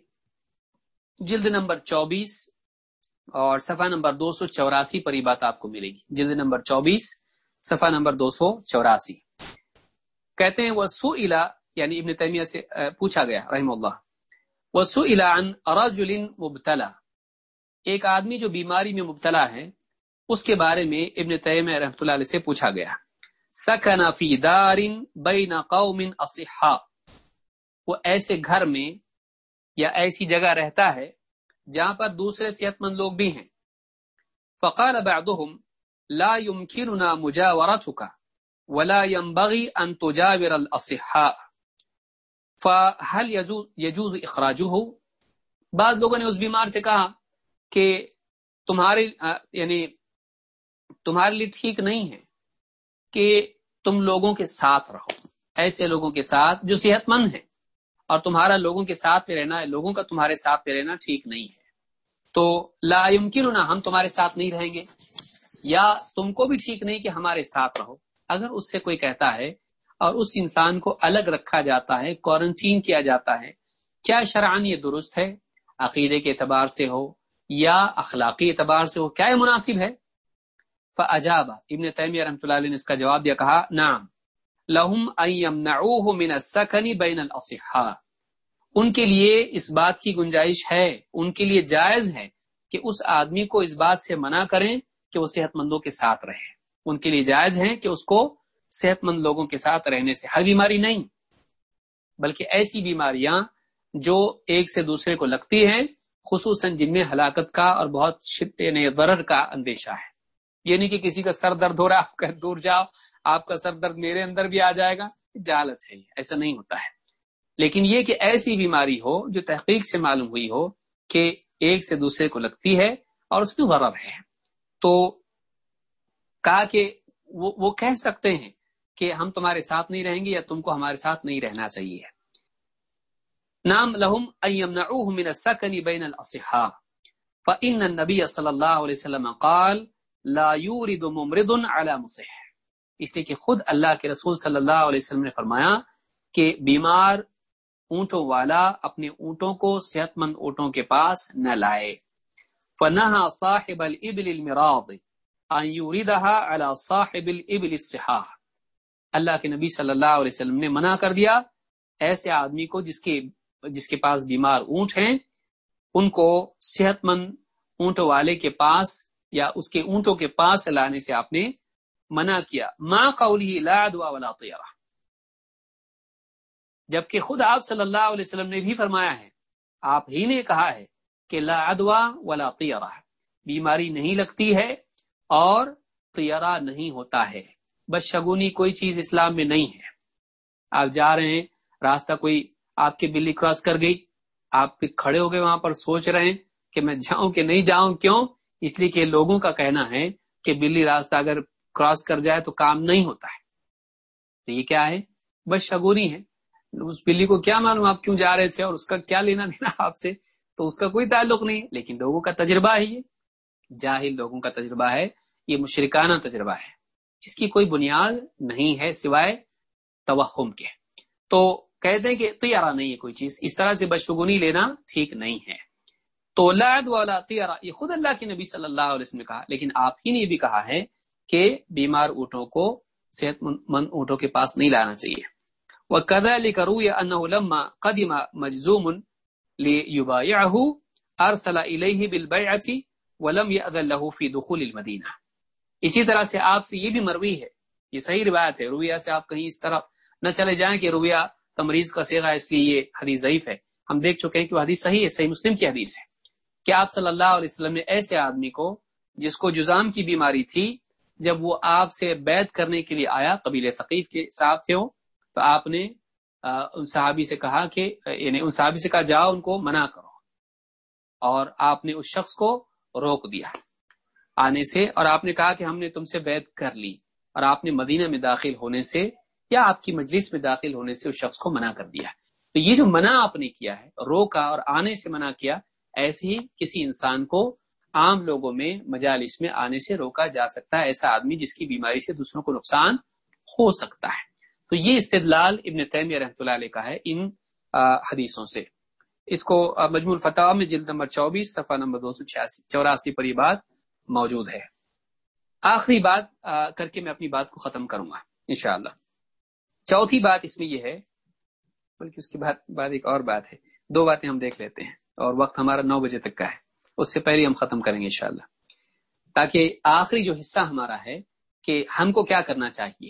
جلد نمبر چوبیس اور صفحہ نمبر دو سو چوراسی پر یہ بات آپ کو ملے گی۔ جلد نمبر چوبیس، صفحہ نمبر دو سو چوراسی۔ کہتے ہیں وہ سو الا یعنی ابن تیمیہ سے پوچھا گیا رحم اللہ۔ وہ سو رجل مبتلا ایک آدمی جو بیماری میں مبتلا ہے، اس کے بارے میں ابن تیمیہ رحمۃ اللہ علیہ سے پوچھا گیا۔ سکن فی دار بین قوم اصحاء وہ ایسے گھر میں یا ایسی جگہ رہتا ہے جہاں پر دوسرے صحت مند لوگ بھی ہیں۔ فقال بعضهم، لا يمكننا مجاورتك ولا ينبغي ان تجاور الاصحاء فهل يجوز يجوز اخراجه بعض لوگوں نے اس بیمار سے کہا کہ تمہارے یعنی تمہارے لیے ٹھیک نہیں ہے کہ تم لوگوں کے ساتھ رہو، ایسے لوگوں کے ساتھ جو صحت مند ہیں۔ اور تمہارا لوگوں کے ساتھ میں رہنا ہے لوگوں کا تمہارے ساتھ میں رہنا ٹھیک نہیں ہے۔ تو لا يمكن ہم تمہارے ساتھ نہیں رہیں گے۔ یا تم کو بھی ٹھیک نہیں کہ ہمارے ساتھ رہو اگر اس سے کوئی کہتا ہے اور اس انسان کو الگ رکھا جاتا ہے کوارنٹین کیا جاتا ہے، کیا شرعان یہ درست ہے؟ عقیدے کے اعتبار سے ہو یا اخلاقی اعتبار سے ہو، کیا یہ مناسب ہے؟ فجاب ابن تیمیہ رحمۃ اللہ علیہ نے اس کا جواب دیا، کہا نام لہم من السکن بین الاصحاء۔ ان کے لیے اس بات کی گنجائش ہے، ان کے لیے جائز ہے کہ اس آدمی کو اس بات سے منع کریں کہ وہ صحت مندوں کے ساتھ رہے۔ ان کے لیے جائز ہے کہ اس کو صحت مند لوگوں کے ساتھ رہنے سے ہر بیماری نہیں، بلکہ ایسی بیماریاں جو ایک سے دوسرے کو لگتی ہیں، خصوصاً جن میں ہلاکت کا اور بہت شدت یعنی ضرر کا اندیشہ ہے۔ یہ نہیں کہ کسی کا سر درد ہو رہا ہے دور جاؤ آپ کا سر درد میرے اندر بھی آ جائے گا جالت ہے ایسا نہیں ہوتا ہے۔ لیکن یہ کہ ایسی بیماری ہو جو تحقیق سے معلوم ہوئی ہو کہ ایک سے دوسرے کو لگتی ہے اور اس میں غرب ہے۔ تو کہا کہ وہ وہ کہہ سکتے ہیں کہ ہم تمہارے ساتھ نہیں رہیں گے یا تم کو ہمارے ساتھ نہیں رہنا چاہیے۔ نام لہم من السکن بین الاصحاء۔ فإن النبی صلی اللہ علیہ وسلم قال لا يورد ممرد على مصح۔ اس لیے کہ خود اللہ کے رسول صلی اللہ علیہ وسلم نے فرمایا کہ بیمار اونٹوں والا اپنے اونٹوں کو صحت مند اونٹوں کے پاس نہ لائے۔ فنہا صاحب الابل المراض ان یوردها على صاحب الابل الصحاح اللہ کے نبی صلی اللہ علیہ وسلم نے منع کر دیا۔ ایسے آدمی کو جس کے جس کے پاس بیمار اونٹ ہیں، ان کو صحت مند اونٹوں والے کے پاس یا اس کے اونٹوں کے پاس لانے سے آپ نے منع کیا۔ ما قولی لا دعا ولا طیرہ جبکہ خود آپ صلی اللہ علیہ وسلم نے بھی فرمایا ہے، آپ ہی نے کہا ہے کہ لا ادوا ولا طیرہ بیماری نہیں لگتی ہے اور طیرہ نہیں ہوتا ہے۔ بس شگونی کوئی چیز اسلام میں نہیں ہے۔ آپ جا رہے ہیں، راستہ کوئی آپ کی بلی کراس کر گئی، آپ کھڑے ہو گئے وہاں پر، سوچ رہے ہیں کہ میں جاؤں کہ نہیں جاؤں، کیوں؟ اس لیے کہ لوگوں کا کہنا ہے کہ بلی راستہ اگر کراس کر جائے تو کام نہیں ہوتا ہے۔ تو یہ کیا ہے؟ بس شگونی ہے۔ اس بلی کو کیا معلوم آپ کیوں جا رہے تھے اور اس کا کیا لینا دینا [LAUGHS] آپ سے؟ تو اس کا کوئی تعلق نہیں ہے۔ لیکن لوگوں کا تجربہ ہی ہے جاہل لوگوں کا تجربہ ہے۔ یہ مشرکانہ تجربہ ہے۔ اس کی کوئی بنیاد نہیں ہے سوائے توہم کے۔ تو کہتے ہیں کہ طیارہ نہیں ہے کوئی چیز۔ اس طرح سے بشگنی لینا ٹھیک نہیں ہے۔ تو لعد والا طیارہ، یہ خود اللہ کے نبی صلی اللہ علیہ وسلم نے کہا، لیکن آپ ہی نے بھی کہا ہے کہ بیمار اونٹوں کو صحت مند اونٹوں کے پاس نہیں لانا چاہیے۔ وہ کدا لے کرو یا انما قدیم مجزوم ولم ياذن دخول اسی طرح سے آپ سے یہ بھی مروی ہے، یہ صحیح روایت ہے۔ رویہ سے آپ کہیں اس طرح نہ چلے جائیں کہ رویہ تمریز کا سیگا اس لیے یہ حدیث ضعیف ہے۔ ہم دیکھ چکے ہیں کہ وہ حدیث صحیح ہے، صحیح مسلم کی حدیث ہے۔ کہ آپ صلی اللہ علیہ وسلم نے ایسے آدمی کو جس کو جزام کی بیماری تھی جب وہ آپ سے بیت کرنے کے لیے آیا قبیل ثقیف کے ساتھ تھے وہ، تو آپ نے ان صحابی سے کہا کہ یعنی ان صحابی سے کہا، جاؤ ان کو منع کرو۔ اور آپ نے اس شخص کو روک دیا آنے سے، اور آپ نے کہا کہ ہم نے تم سے بیت کر لی، اور آپ نے مدینہ میں داخل ہونے سے یا آپ کی مجلس میں داخل ہونے سے اس شخص کو منع کر دیا۔ تو یہ جو منع آپ نے کیا ہے، روکا اور آنے سے منع کیا، ایسے ہی کسی انسان کو عام لوگوں میں مجالس میں آنے سے روکا جا سکتا ہے ایسا آدمی جس کی بیماری سے دوسروں کو نقصان ہو سکتا ہے۔ تو یہ استدلال ابن تیمیہ رحمۃ اللہ علیہ کا ہے ان حدیثوں سے۔ اس کو مجموع الفتح میں جلد نمبر چوبیس، صفحہ نمبر دو سو چھیاسی، چوراسی پر یہ بات موجود ہے۔ آخری بات کر کے میں اپنی بات کو ختم کروں گا، انشاءاللہ۔ چوتھی بات اس میں یہ ہے، بلکہ اس کے بعد بعد ایک اور بات ہے۔ دو باتیں ہم دیکھ لیتے ہیں اور وقت ہمارا نو بجے تک کا ہے۔ اس سے پہلے ہم ختم کریں گے انشاءاللہ۔ تاکہ آخری جو حصہ ہمارا ہے کہ ہم کو کیا کرنا چاہیے۔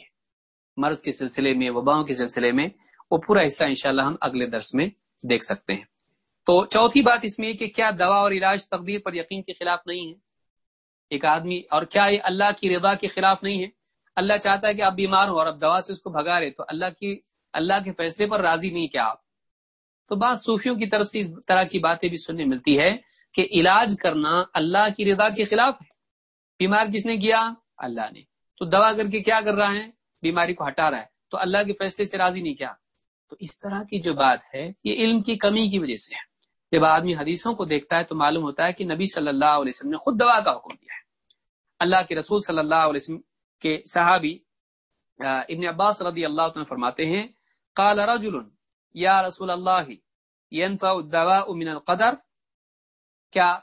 مرض کے سلسلے میں، وباؤں کے سلسلے میں وہ پورا حصہ انشاءاللہ ہم اگلے درس میں دیکھ سکتے ہیں۔ تو چوتھی بات اس میں کہ کیا دوا اور علاج تقدیر پر یقین کے خلاف نہیں ہے؟ ایک آدمی، اور کیا یہ اللہ کی رضا کے خلاف نہیں ہے؟ اللہ چاہتا ہے کہ آپ بیمار ہو اور اب دوا سے اس کو بھگا رہے تو اللہ کی، اللہ کے فیصلے پر راضی نہیں کیا آپ؟ تو بعض صوفیوں کی طرف سے اس طرح کی باتیں بھی سننے ملتی ہے کہ علاج کرنا اللہ کی رضا کے خلاف ہے۔ بیمار کس نے کیا؟ اللہ نے۔ تو دوا کر کے کیا کر رہا ہے؟ بیماری کو ہٹا رہا ہے۔ تو اللہ کے فیصلے سے راضی نہیں کیا۔ تو اس طرح کی جو بات ہے، یہ علم کی کمی کی وجہ سے ہے۔ جب آدمی حدیثوں کو دیکھتا ہے تو معلوم ہوتا ہے کہ نبی صلی اللہ علیہ وسلم نے خود دوا کا حکم دیا ہے۔ اللہ کے رسول صلی اللہ علیہ وسلم کے صحابی ابن عباس رضی اللہ عنہ فرماتے ہیں، قال رجل، یا رسول اللہ ينفع الدواء من القدر کیا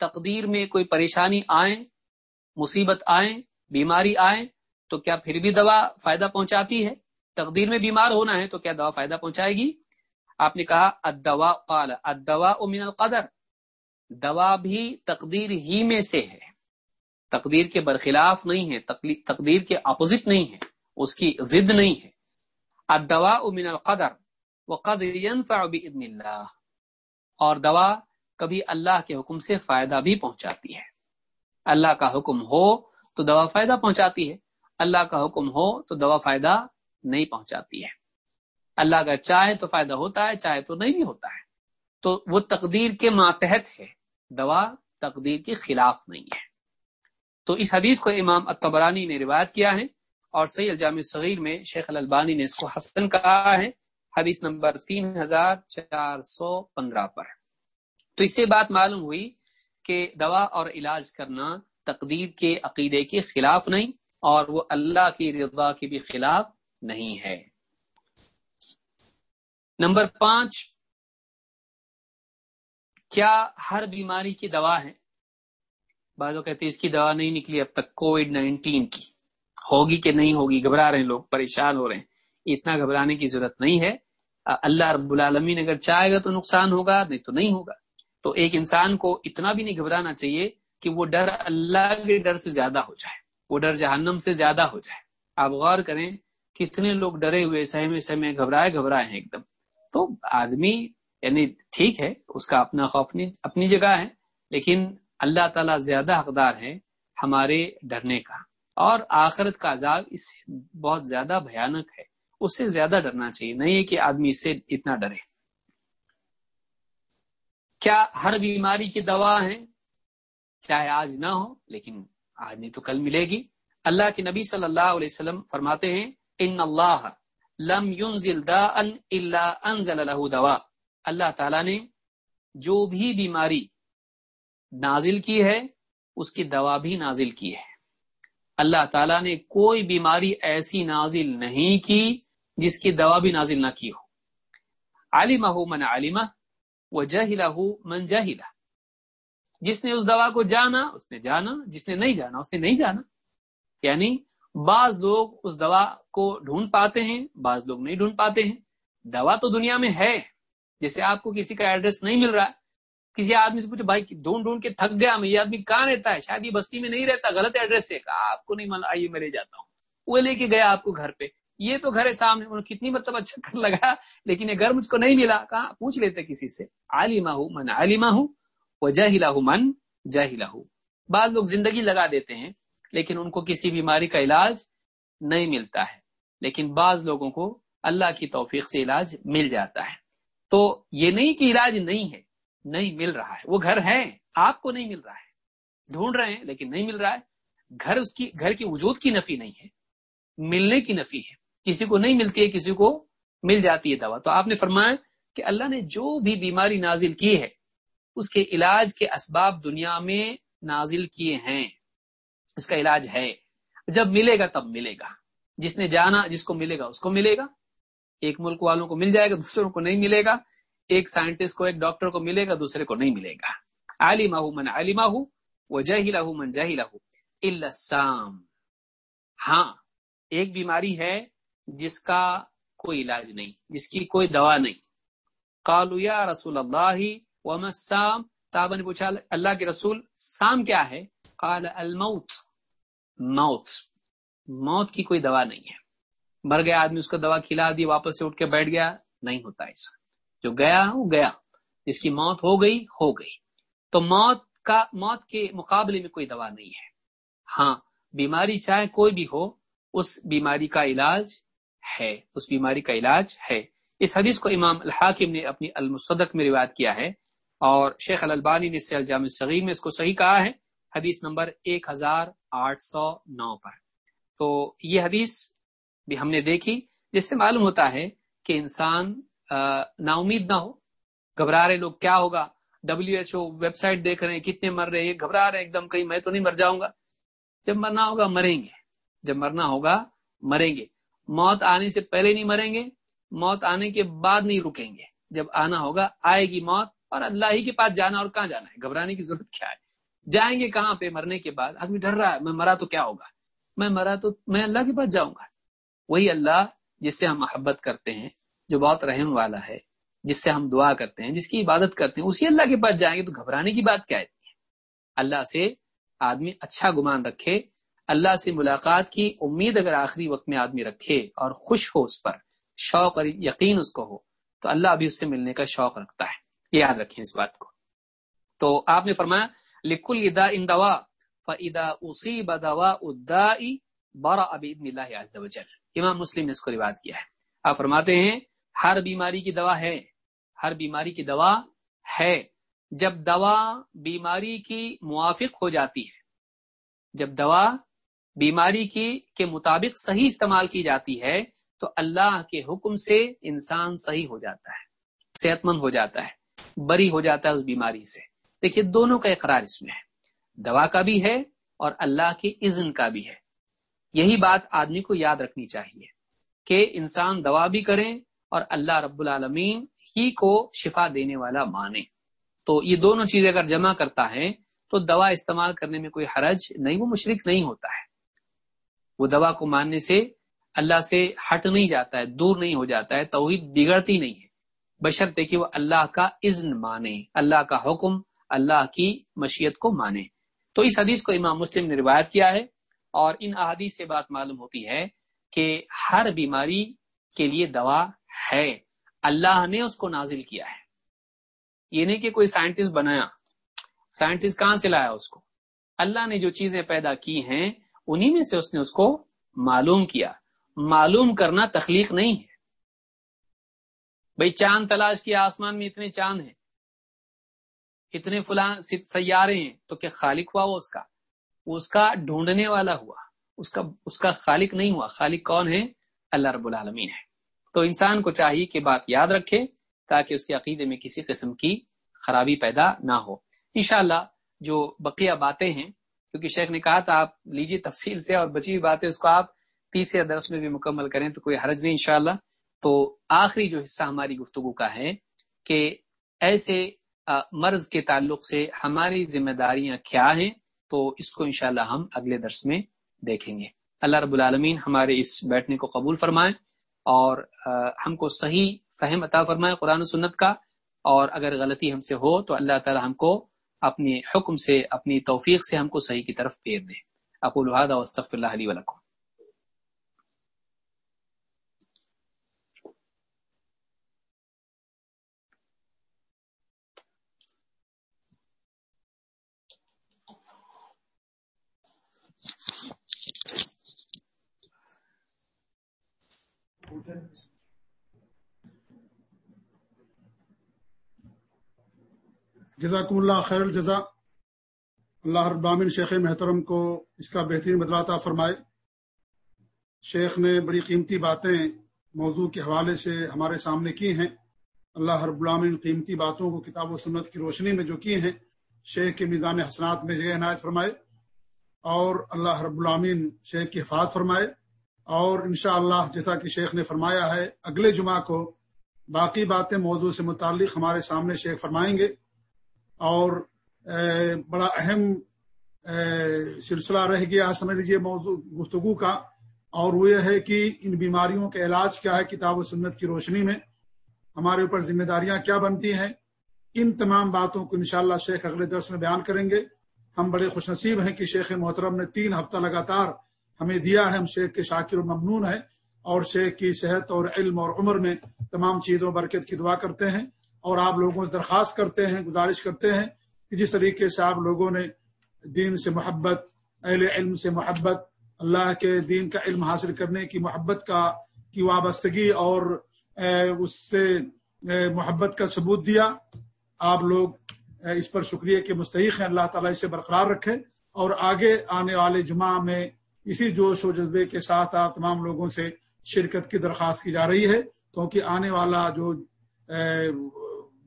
تقدیر میں کوئی پریشانی آئیں، مصیبت آئیں، بیماری آئیں، تو کیا پھر بھی دوا فائدہ پہنچاتی ہے؟ تقدیر میں بیمار ہونا ہے تو کیا دوا فائدہ پہنچائے گی؟ آپ نے کہا، الدوا قال الدواء من القدر۔ دوا بھی تقدیر ہی میں سے ہے۔ تقدیر کے برخلاف نہیں ہے تقدیر کے اپوزٹ نہیں ہے، اس کی ضد نہیں ہے۔ الدواء من القدر، وقد ينفع باذن اللہ۔ اور دوا کبھی اللہ کے حکم سے فائدہ بھی پہنچاتی ہے۔ اللہ کا حکم ہو تو دوا فائدہ پہنچاتی ہے۔ اللہ کا حکم ہو تو دوا فائدہ نہیں پہنچاتی ہے۔ اللہ کا چاہے تو فائدہ ہوتا ہے، چاہے تو نہیں بھی ہوتا ہے۔ تو وہ تقدیر کے ماتحت ہے۔ دوا تقدیر کے خلاف نہیں ہے۔ تو اس حدیث کو امام اتبرانی نے روایت کیا ہے اور صحیح الجام صغیر میں شیخ الالبانی نے اس کو حسن کہا ہے۔ حدیث نمبر تین ہزار چار سو پندرہ پر۔ تو اس سے بات معلوم ہوئی کہ دوا اور علاج کرنا تقدیر کے عقیدے کے خلاف نہیں اور وہ اللہ کی رضا کے بھی خلاف نہیں ہے۔ نمبر پانچ، کیا ہر بیماری کی دوا ہے؟ بعض کہتے ہیں اس کی دوا نہیں نکلی اب تک کووڈ نائنٹین کی۔ ہوگی کہ نہیں ہوگی؟ گھبرا رہے ہیں لوگ، پریشان ہو رہے ہیں۔ اتنا گھبرانے کی ضرورت نہیں ہے۔ اللہ رب العالمین اگر چاہے گا تو نقصان ہوگا، نہیں تو نہیں ہوگا۔ تو ایک انسان کو اتنا بھی نہیں گھبرانا چاہیے کہ وہ ڈر اللہ کے ڈر سے زیادہ ہو جائے، وہ ڈر جہنم سے زیادہ ہو جائے۔ آپ غور کریں کتنے لوگ ڈرے ہوئے، سہمے سہمے، گھبرائے گھبرائے ہیں ایک دم۔ تو آدمی یعنی ٹھیک ہے، اس کا اپنا خوف اپنی جگہ ہے، لیکن اللہ تعالیٰ زیادہ حقدار ہے ہمارے ڈرنے کا۔ اور آخرت کا عذاب اس سے بہت زیادہ بھیانک ہے، اس سے زیادہ ڈرنا چاہیے۔ نہیں کہ آدمی اس سے اتنا ڈرے۔ کیا ہر بیماری کی دوا ہے چاہے آج نہ ہو، لیکن آج نہیں تو کل ملے گی۔ اللہ کے نبی صلی اللہ علیہ وسلم فرماتے ہیں، ان اللہ لم ينزل الا انزل له دوا۔ اللہ تعالی نے جو بھی بیماری نازل کی ہے، اس کی دوا بھی نازل کی ہے۔ اللہ تعالیٰ نے کوئی بیماری ایسی نازل نہیں کی جس کی دوا بھی نازل نہ کی ہو۔ عالمہ من عالمہ وہ جہلا من جہلا جس نے اس دوا کو جانا، اس نے جانا، جس نے نہیں جانا اس نے نہیں جانا۔ یعنی بعض لوگ اس دوا کو ڈھونڈ پاتے ہیں، بعض لوگ نہیں ڈھونڈ پاتے ہیں۔ دوا تو دنیا میں ہے، جیسے آپ کو کسی کا ایڈریس نہیں مل رہا ہے کسی آدمی سے پوچھے بھائی، ڈھونڈ ڈھونڈ کے تھک گیا میں، یہ آدمی کہاں رہتا ہے؟ شاید یہ بستی میں نہیں رہتا، غلط ایڈریس ہے۔ آپ کو نہیں مان آئیے میں لے جاتا ہوں۔ وہ لے کے گیا آپ کو گھر پہ۔ یہ تو گھر ہے سامنے انہوں کتنی مرتبہ چکر [LAUGHS] لگا، لیکن یہ گھر مجھ کو نہیں ملا۔ کہاں؟ پوچھ لیتے کسی سے۔ عالمہ ہوں من عالمہ ہوں وہ جہلا ہوں من جہلا ہوں بعض لوگ زندگی لگا دیتے ہیں، لیکن ان کو کسی بیماری کا علاج نہیں ملتا ہے۔ لیکن بعض لوگوں کو اللہ کی توفیق سے علاج مل جاتا ہے۔ تو یہ نہیں کہ علاج نہیں ہے، نہیں مل رہا ہے۔ وہ گھر ہے آپ کو نہیں مل رہا ہے۔ ڈھونڈ رہے ہیں، لیکن نہیں مل رہا ہے۔ گھر اس کی، گھر کی وجود کی نفی نہیں ہے، ملنے کی نفی ہے۔ کسی کو نہیں ملتی ہے، کسی کو مل جاتی ہے دوا۔ تو آپ نے فرمایا کہ اللہ نے جو بھی بیماری نازل کی ہے، اس کے علاج کے اسباب دنیا میں نازل کیے ہیں۔ اس کا علاج ہے۔ جب ملے گا تب ملے گا۔ جس نے جانا، جس کو ملے گا، اس کو ملے گا۔ ایک ملک والوں کو مل جائے گا، دوسروں کو نہیں ملے گا۔ ایک سائنٹسٹ کو، ایک ڈاکٹر کو ملے گا، دوسرے کو نہیں ملے گا۔ عالمہ من عالمہ وہ جہلا من جہلا السام۔ ہاں ایک بیماری ہے جس کا کوئی علاج نہیں، جس کی کوئی دوا نہیں۔ قالوا یا رسول اللہ، وما السام صاحبہ نے پوچھا، اللہ کے رسول سام کیا ہے؟ قال الموت، موت۔ موت کی کوئی دوا نہیں ہے۔ مر گیا آدمی، اس کو دوا کھلا دی، واپس سے اٹھ کے بیٹھ گیا، نہیں ہوتا ایسا۔ جو گیا وہ گیا۔ جس کی موت ہو گئی ہو گئی۔ تو موت کا، موت کے مقابلے میں کوئی دوا نہیں ہے۔ ہاں بیماری چاہے کوئی بھی ہو، اس بیماری کا علاج ہے، اس بیماری کا علاج ہے۔ اس حدیث کو امام الحاکم نے اپنی المصدق میں روایت کیا ہے اور شیخ الالبانی نے سیل جامع صغیر میں اس کو صحیح کہا ہے، حدیث نمبر ایک ہزار آٹھ سو نو پر۔ تو یہ حدیث بھی ہم نے دیکھی، جس سے معلوم ہوتا ہے کہ انسان نا امید نہ ہو۔ گھبرا رہے لوگ، کیا ہوگا؟ W H O website دیکھ رہے ہیں، کتنے مر رہے ہیں، گھبرا رہے ہیں، ایک دم کہیں میں تو نہیں مر جاؤں گا۔ جب مرنا ہوگا، مریں گے۔ جب مرنا ہوگا، مریں گے۔ موت آنے سے پہلے نہیں مریں گے، موت آنے کے بعد نہیں رکیں گے۔ جب آنا ہوگا، آئے گی موت اور اللہ ہی کے پاس جانا اور کہاں جانا ہے؟ گھبرانے کی ضرورت کیا ہے؟ جائیں گے کہاں پہ مرنے کے بعد؟ آدمی ڈر رہا ہے، میں مرا تو کیا ہوگا؟ میں مرا تو میں اللہ کے پاس جاؤں گا۔ وہی اللہ جس سے ہم محبت کرتے ہیں، جو بہت رحم والا ہے، جس سے ہم دعا کرتے ہیں، جس کی عبادت کرتے ہیں، اسی اللہ کے پاس جائیں گے تو گھبرانے کی بات کیا ہے؟ اللہ سے آدمی اچھا گمان رکھے اللہ سے ملاقات کی، امید اگر آخری وقت میں آدمی رکھے اور خوش ہو اس پر، شوق اور یقین اس کو ہو، تو اللہ ابھی اس سے ملنے کا شوق رکھتا ہے۔ یاد رکھیں اس بات کو۔ تو آپ نے فرمایا، لکل ادا ان دوا فدا اسی بدوا ادا بارہ ابھی اللہ امام مسلم نے اس کو روایت کیا ہے۔ آپ فرماتے ہیں، ہر بیماری کی دوا ہے، ہر بیماری کی دوا ہے۔ جب دوا بیماری کی موافق ہو جاتی ہے، جب دوا بیماری کی کے مطابق صحیح استعمال کی جاتی ہے، تو اللہ کے حکم سے انسان صحیح ہو جاتا ہے صحت مند ہو جاتا ہے، بری ہو جاتا ہے اس بیماری سے۔ دیکھیے، دونوں کا اقرار اس میں ہے۔ دوا کا بھی ہے اور اللہ کے اذن کا بھی ہے۔ یہی بات آدمی کو یاد رکھنی چاہیے کہ انسان دوا بھی کریں اور اللہ رب العالمین ہی کو شفا دینے والا مانے۔ تو یہ دونوں چیزیں اگر جمع کرتا ہے، تو دوا استعمال کرنے میں کوئی حرج نہیں، وہ مشرق نہیں ہوتا ہے۔ وہ دوا کو ماننے سے اللہ سے ہٹ نہیں جاتا ہے، دور نہیں ہو جاتا ہے، توحید بگڑتی نہیں ہے۔ بشرطے کہ وہ اللہ کا اذن مانے، اللہ کا حکم اللہ کی مشیت کو مانے۔ تو اس حدیث کو امام مسلم نے روایت کیا ہے اور ان احادیث سے بات معلوم ہوتی ہے کہ ہر بیماری کے لیے دوا ہے۔ اللہ نے اس کو نازل کیا ہے۔ یہ نہیں کہ کوئی سائنٹسٹ بنایا، سائنٹسٹ کہاں سے لایا اس کو؟ اللہ نے جو چیزیں پیدا کی ہیں انہی میں سے اس نے اس کو معلوم کیا۔ معلوم کرنا تخلیق نہیں ہے۔ بھائی چاند تلاش کیا آسمان میں اتنے چاند ہیں۔ اتنے فلاں سیارے ہیں۔ تو کیا خالق ہوا وہ اس کا؟ اس کا ڈھونڈنے والا ہوا۔ اس کا اس کا خالق نہیں ہوا۔ خالق کون ہے؟ اللہ رب العالمین ہے۔ تو انسان کو چاہیے کہ بات یاد رکھے تاکہ اس کے عقیدے میں کسی قسم کی خرابی پیدا نہ ہو۔ انشاءاللہ جو بقیہ باتیں ہیں کیونکہ شیخ نے کہا تھا، آپ لیجیے تفصیل سے اور بچی ہوئی باتیں اس کو آپ تیسرے درس میں بھی مکمل کریں تو کوئی حرج نہیں انشاءاللہ۔ تو آخری جو حصہ ہماری گفتگو کا ہے کہ ایسے مرض کے تعلق سے ہماری ذمہ داریاں کیا ہیں، تو اس کو انشاءاللہ ہم اگلے درس میں دیکھیں گے۔ اللہ رب العالمین ہمارے اس بیٹھنے کو قبول فرمائیں اور ہم کو صحیح فہم عطا فرمائے قرآن و سنت کا اور اگر غلطی ہم سے ہو تو اللہ تعالی ہم کو اپنے حکم سے، اپنی توفیق سے ہم کو صحیح کی طرف پھیر دے۔ اقول هذا واستغفر الله لي ولكم۔ Thank جزاکم اللہ خیر الجزا اللہ ابامن شیخ محترم کو اس کا بہترین بدلاتا فرمائے۔ شیخ نے بڑی قیمتی باتیں موضوع کے حوالے سے ہمارے سامنے کی ہیں۔ اللہ رب العامن قیمتی باتوں کو کتاب و سنت کی روشنی میں جو کی ہیں، شیخ کے میزان حسنات میں جگہ عنایت فرمائے۔ اور اللہ رب العامن شیخ کی حفاظت فرمائے۔ اور انشاءاللہ اللہ جیسا کہ شیخ نے فرمایا ہے، اگلے جمعہ کو باقی باتیں موضوع سے متعلق ہمارے سامنے شیخ فرمائیں گے۔ اور بڑا اہم سلسلہ رہ گیا سمجھ لیجیے موضوع، گفتگو کا۔ اور وہ یہ ہے کہ ان بیماریوں کا علاج کیا ہے کتاب و سنت کی روشنی میں؟ ہمارے اوپر ذمہ داریاں کیا بنتی ہیں؟ ان تمام باتوں کو انشاءاللہ شیخ اگلے درس میں بیان کریں گے۔ ہم بڑے خوش نصیب ہیں کہ شیخ محترم نے تین ہفتہ لگاتار ہمیں دیا ہے۔ ہم شیخ کے شاکر و ممنون ہیں اور شیخ کی صحت اور علم اور عمر میں تمام چیزوں برکت کی دعا کرتے ہیں۔ اور آپ لوگوں سے درخواست کرتے ہیں، گزارش کرتے ہیں کہ جس طریقے سے آپ لوگوں نے دین سے محبت، اہل علم سے محبت، اللہ کے دین کا علم حاصل کرنے کی محبت کا کی وابستگی اور اس سے محبت کا ثبوت دیا، آپ لوگ اس پر شکریہ کے مستحق ہیں، اللہ تعالیٰ اسے برقرار رکھے اور آگے آنے والے جمعہ میں اسی جوش و جذبے کے ساتھ آپ تمام لوگوں سے شرکت کی درخواست کی جا رہی ہے، کیونکہ آنے والا جو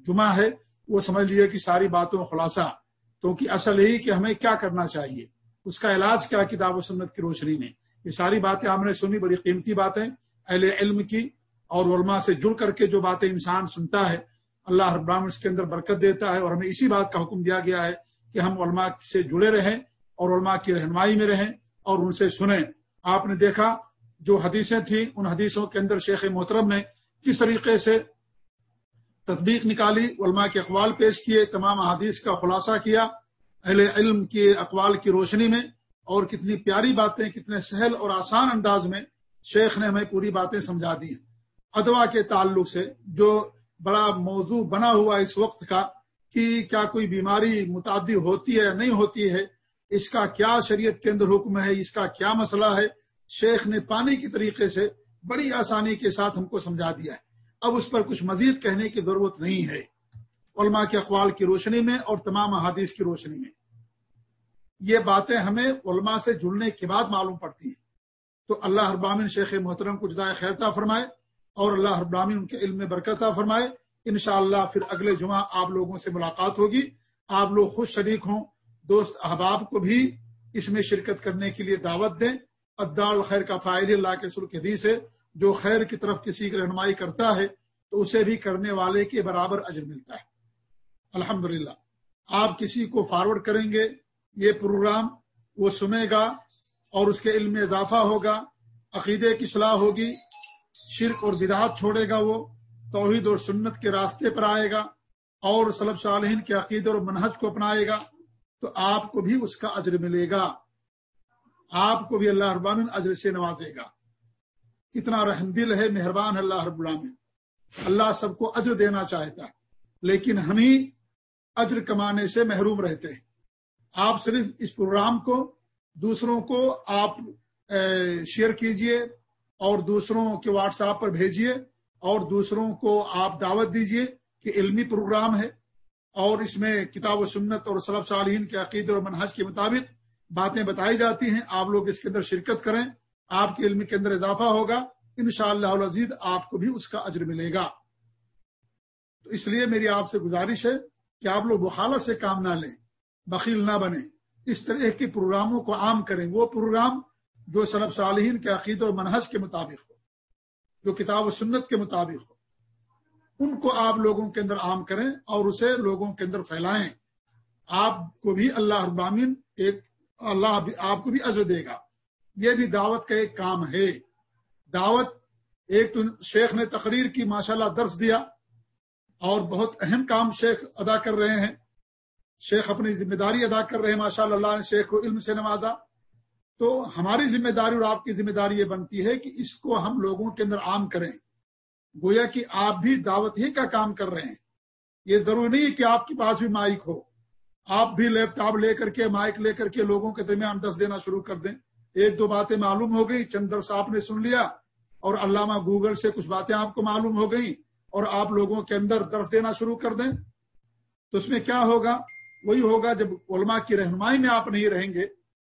جمعہ ہے، وہ سمجھ لیے کہ ساری باتوں خلاصہ، کیونکہ اصل یہی کہ ہمیں کیا کرنا چاہیے۔ اس کا علاج کیا کتاب و سنت کی روشنی میں یہ ساری باتیں ہم نے سنی، بڑی قیمتی باتیں۔ اہل علم کی اور علماء سے جڑ کر کے جو باتیں انسان سنتا ہے، اللہ ابراہم اس کے اندر برکت دیتا ہے اور ہمیں اسی بات کا حکم دیا گیا ہے کہ ہم علماء سے جڑے رہیں اور علماء کی رہنمائی میں رہیں اور ان سے سنیں۔ آپ نے دیکھا جو حدیثیں تھیں، ان حدیثوں کے اندر شیخ محترم نے کس طریقے سے تدبیق نکالی، علماء کے اقوال پیش کیے، تمام احادیث کا خلاصہ کیا، اہل علم کے اقوال کی روشنی میں، اور کتنی پیاری باتیں، کتنے سہل اور آسان انداز میں شیخ نے ہمیں پوری باتیں سمجھا دی ہیں۔ ادوا کے تعلق سے جو بڑا موضوع بنا ہوا اس وقت کا کہ کیا کوئی بیماری متعدی ہوتی ہے یا نہیں ہوتی ہے، اس کا کیا شریعت کے اندر حکم ہے، اس کا کیا مسئلہ ہے، شیخ نے پانی کی طریقے سے بڑی آسانی کے ساتھ ہم کو سمجھا دیا ہے۔ اب اس پر کچھ مزید کہنے کی ضرورت نہیں ہے۔ علماء کے اقوال کی روشنی میں اور تمام احادیث کی روشنی میں۔ یہ باتیں ہمیں علماء سے جڑنے کے بعد معلوم پڑتی ہیں۔ تو اللہ ابرامین شیخ محترم کو جدائے خیرتا فرمائے اور اللہ ابرامین ان کے علم میں برکتہ فرمائے۔ انشاءاللہ پھر اگلے جمعہ آپ لوگوں سے ملاقات ہوگی۔ آپ لوگ خوش شریک ہوں۔ دوست احباب کو بھی اس میں شرکت کرنے کے لیے دعوت دیں۔ ادال خیر کا فائل اللہ کے سلک حدیث ہے۔ جو خیر کی طرف کسی کی رہنمائی کرتا ہے، تو اسے بھی کرنے والے کے برابر اجر ملتا ہے۔ الحمد آپ کسی کو فارورڈ کریں گے، یہ پروگرام وہ سنے گا اور اس کے علم میں اضافہ ہوگا، عقیدے کی صلاح ہوگی، شرک اور بدعات چھوڑے گا وہ، توحید اور سنت کے راستے پر آئے گا اور صلب صالحین کے عقیدے اور منہج کو اپنائے گا، تو آپ کو بھی اس کا اجر ملے گا۔ آپ کو بھی اللہ ابامن اجر سے نوازے گا۔ اتنا رحم دل ہے، مہربان اللہ رب العالمین۔ اللہ سب کو اجر دینا چاہتا ہے، لیکن ہم ہی اجر کمانے سے محروم رہتے ہیں۔ آپ صرف اس پروگرام کو، دوسروں کو آپ شیئر کیجیے اور دوسروں کے واٹس ایپ پر بھیجیے اور دوسروں کو آپ دعوت دیجیے کہ علمی پروگرام ہے اور اس میں کتاب و سنت اور صلب صالحین کے عقید اور منحص کے مطابق باتیں بتائی جاتی ہیں۔ آپ لوگ اس کے اندر شرکت کریں۔ آپ کے علم کے اندر اضافہ ہوگا ان شاء اللہ آپ کو بھی اس کا اجر ملے گا۔ تو اس لیے میری آپ سے گزارش ہے کہ آپ لوگ بخالت سے کام نہ لیں، بخیل نہ بنے اس طرح کے پروگراموں کو عام کریں۔ وہ پروگرام جو صلب صالحین کے عقید و منحص کے مطابق ہو، جو کتاب و سنت کے مطابق ہو، ان کو آپ لوگوں کے اندر عام کریں اور اسے لوگوں کے اندر پھیلائیں۔ آپ کو بھی اللہ ابامین ایک، اللہ آپ کو بھی عزر دے گا۔ یہ بھی دعوت کا ایک کام ہے۔ دعوت ایک تو شیخ نے تقریر کی، ماشاءاللہ درس دیا اور بہت اہم کام شیخ ادا کر رہے ہیں۔ شیخ اپنی ذمہ داری ادا کر رہے ہیں ماشاء اللہ نے شیخ کو علم سے نوازا۔ تو ہماری ذمہ داری اور آپ کی ذمہ داری یہ بنتی ہے کہ اس کو ہم لوگوں کے اندر عام کریں۔ گویا کہ آپ بھی دعوت ہی کا کام کر رہے ہیں۔ یہ ضروری نہیں کہ آپ کے پاس بھی مائک ہو۔ آپ بھی لیپ ٹاپ لے کر کے، مائک لے کر کے لوگوں کے درمیان دس دینا شروع کر دیں۔ ایک دو باتیں معلوم ہو گئی چندر صاحب نے سن لیا اور علامہ گوگل سے کچھ باتیں آپ کو معلوم ہو گئی اور آپ لوگوں کے اندر درس دینا شروع کر دیں۔ تو اس میں کیا ہوگا؟ وہی ہوگا، جب علماء کی رہنمائی میں آپ نہیں رہیں گے،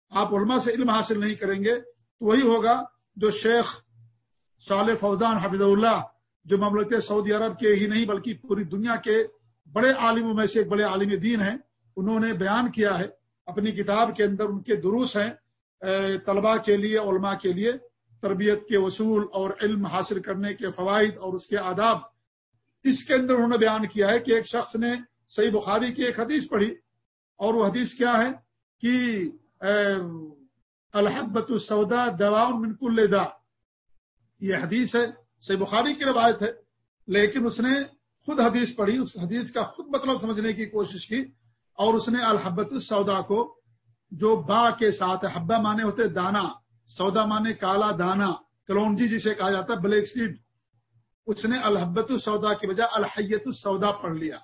آپ علماء سے علم حاصل نہیں کریں گے، تو وہی ہوگا جو شیخ صالح فوزان حفظ اللہ، جو مملکت سعودی عرب کے ہی نہیں بلکہ پوری دنیا کے بڑے عالموں میں سے ایک بڑے عالم دین ہیں، انہوں نے بیان کیا ہے، اپنی کتاب کے اندر ان کے دروس ہیں۔ طلباء کے لیے، علماء کے لیے تربیت کے اصول اور علم حاصل کرنے کے فوائد اور اس کے آداب۔ اس کے اندر انہوں نے بیان کیا ہے کہ ایک شخص نے صحیح بخاری کی ایک حدیث پڑھی اور وہ حدیث کیا ہے کہ الحبت السودا دوا من کل دا یہ حدیث ہے، صحیح بخاری کی روایت ہے، لیکن اس نے خود حدیث پڑھی، اس حدیث کا خود مطلب سمجھنے کی کوشش کی اور اس نے الحبت السودا کو جو با کے ساتھ حبا مانے ہوتے دانا، سودا مانے کالا دانا، کلونجی جسے کہا جاتا ہے، بلیک سیڈ۔ اس نے الحبت السودا کی بجائے الحیت السودا پڑھ لیا۔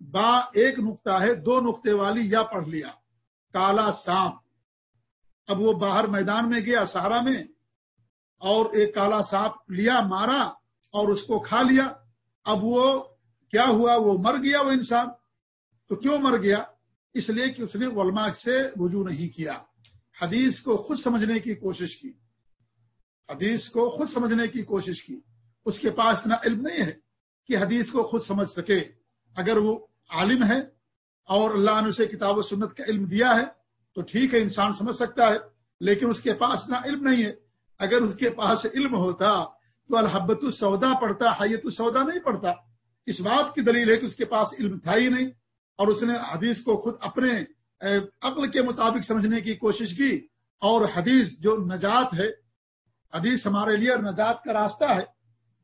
با ایک نقطہ ہے، دو نقطے والی یا پڑھ لیا۔ کالا سانپ اب وہ باہر میدان میں گیا، سہارا میں، اور ایک کالا سانپ لیا، مارا اور اس کو کھا لیا۔ اب وہ کیا ہوا؟ وہ مر گیا وہ انسان۔ تو کیوں مر گیا؟ اس لیے کہ اس نے علماء سے رجوع نہیں کیا۔ حدیث کو خود سمجھنے کی کوشش کی۔ حدیث کو خود سمجھنے کی کوشش کی۔ اس کے پاس اتنا علم نہیں ہے کہ حدیث کو خود سمجھ سکے۔ اگر وہ عالم ہے اور اللہ نے اسے کتاب و سنت کا علم دیا ہے، تو ٹھیک ہے، انسان سمجھ سکتا ہے۔ لیکن اس کے پاس اتنا علم نہیں ہے۔ اگر اس کے پاس علم ہوتا تو الحبت السودا پڑھتا حیت السودا نہیں پڑھتا۔ اس بات کی دلیل ہے کہ اس کے پاس علم تھا ہی نہیں۔ اور اس نے حدیث کو خود اپنے عقل کے مطابق سمجھنے کی کوشش کی اور حدیث جو نجات ہے، حدیث ہمارے لیے نجات کا راستہ ہے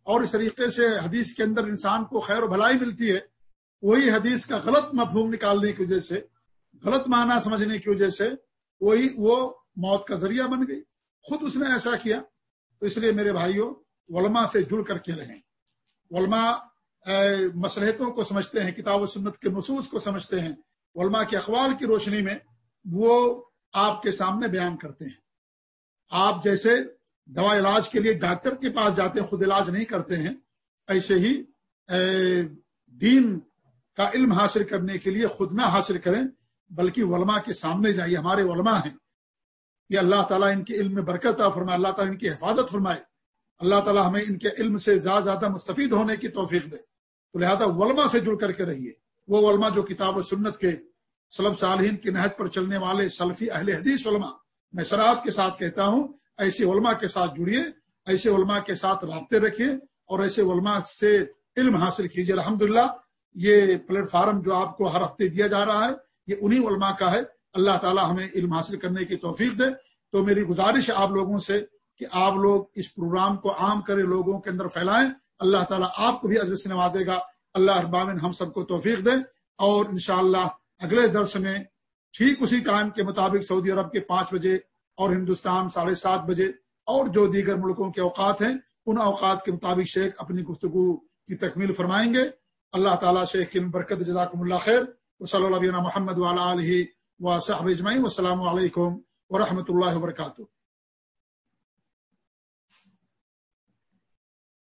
اور اس طریقے سے حدیث کے اندر انسان کو خیر و بھلائی ملتی ہے، وہی حدیث کا غلط مفہوم نکالنے کی وجہ سے، غلط معنی سمجھنے کی وجہ سے وہی وہ موت کا ذریعہ بن گئی۔ خود اس نے ایسا کیا، تو اس لیے میرے بھائیوں، علماء سے جڑ کر کے رہیں۔ علماء مسلحتوں کو سمجھتے ہیں، کتاب و سنت کے مصوص کو سمجھتے ہیں، علماء کے اخبار کی روشنی میں وہ آپ کے سامنے بیان کرتے ہیں۔ آپ جیسے دوا علاج کے لیے ڈاکٹر کے پاس جاتے ہیں، خود علاج نہیں کرتے ہیں، ایسے ہی دین کا علم حاصل کرنے کے لیے خود نہ حاصل کریں، بلکہ علماء کے سامنے جائیے۔ ہمارے علماء ہیں۔ یہ اللہ تعالیٰ ان کے علم میں برکت فرمائے، اللہ تعالیٰ ان کی حفاظت فرمائے۔ اللہ تعالیٰ ہمیں ان کے علم سے زیادہ زیادہ مستفید ہونے کی توفیق دے۔ تو لہٰذا علماء سے جڑ کر کے رہیے۔ وہ علماء جو کتاب و سنت کے سلب صالحین کی نہج پر چلنے والے سلفی اہل حدیث علماء، میں شراعت کے ساتھ کہتا ہوں، ایسے علماء کے ساتھ جڑیے، ایسے علماء کے ساتھ رابطے رکھیے اور ایسے علماء سے علم حاصل کیجیے۔ الحمد یہ پلیٹ فارم جو آپ کو ہر ہفتے دیا جا رہا ہے، یہ انہی علماء کا ہے۔ اللہ تعالیٰ ہمیں علم حاصل کرنے کی توفیق دے۔ تو میری گزارش ہے آپ لوگوں سے کہ آپ لوگ اس پروگرام کو عام کرے، لوگوں کے اندر پھیلائیں۔ اللہ تعالیٰ آپ کو بھی عزر سے نوازے گا۔ اللہ اربامن ہم سب کو توفیق دے۔ اور انشاءاللہ اگلے درس میں ٹھیک اسی ٹائم کے مطابق سعودی عرب کے پانچ بجے اور ہندوستان ساڑھے سات بجے اور جو دیگر ملکوں کے اوقات ہیں، ان اوقات کے مطابق شیخ اپنی گفتگو کی تکمیل فرمائیں گے۔ اللہ تعالیٰ شیخ کی برکت جزاکم اللہ خیر۔ صلی اللہ محمد علیہ و صاحب اجمعین۔ السلام علیکم ورحمۃ اللہ وبرکاتہ۔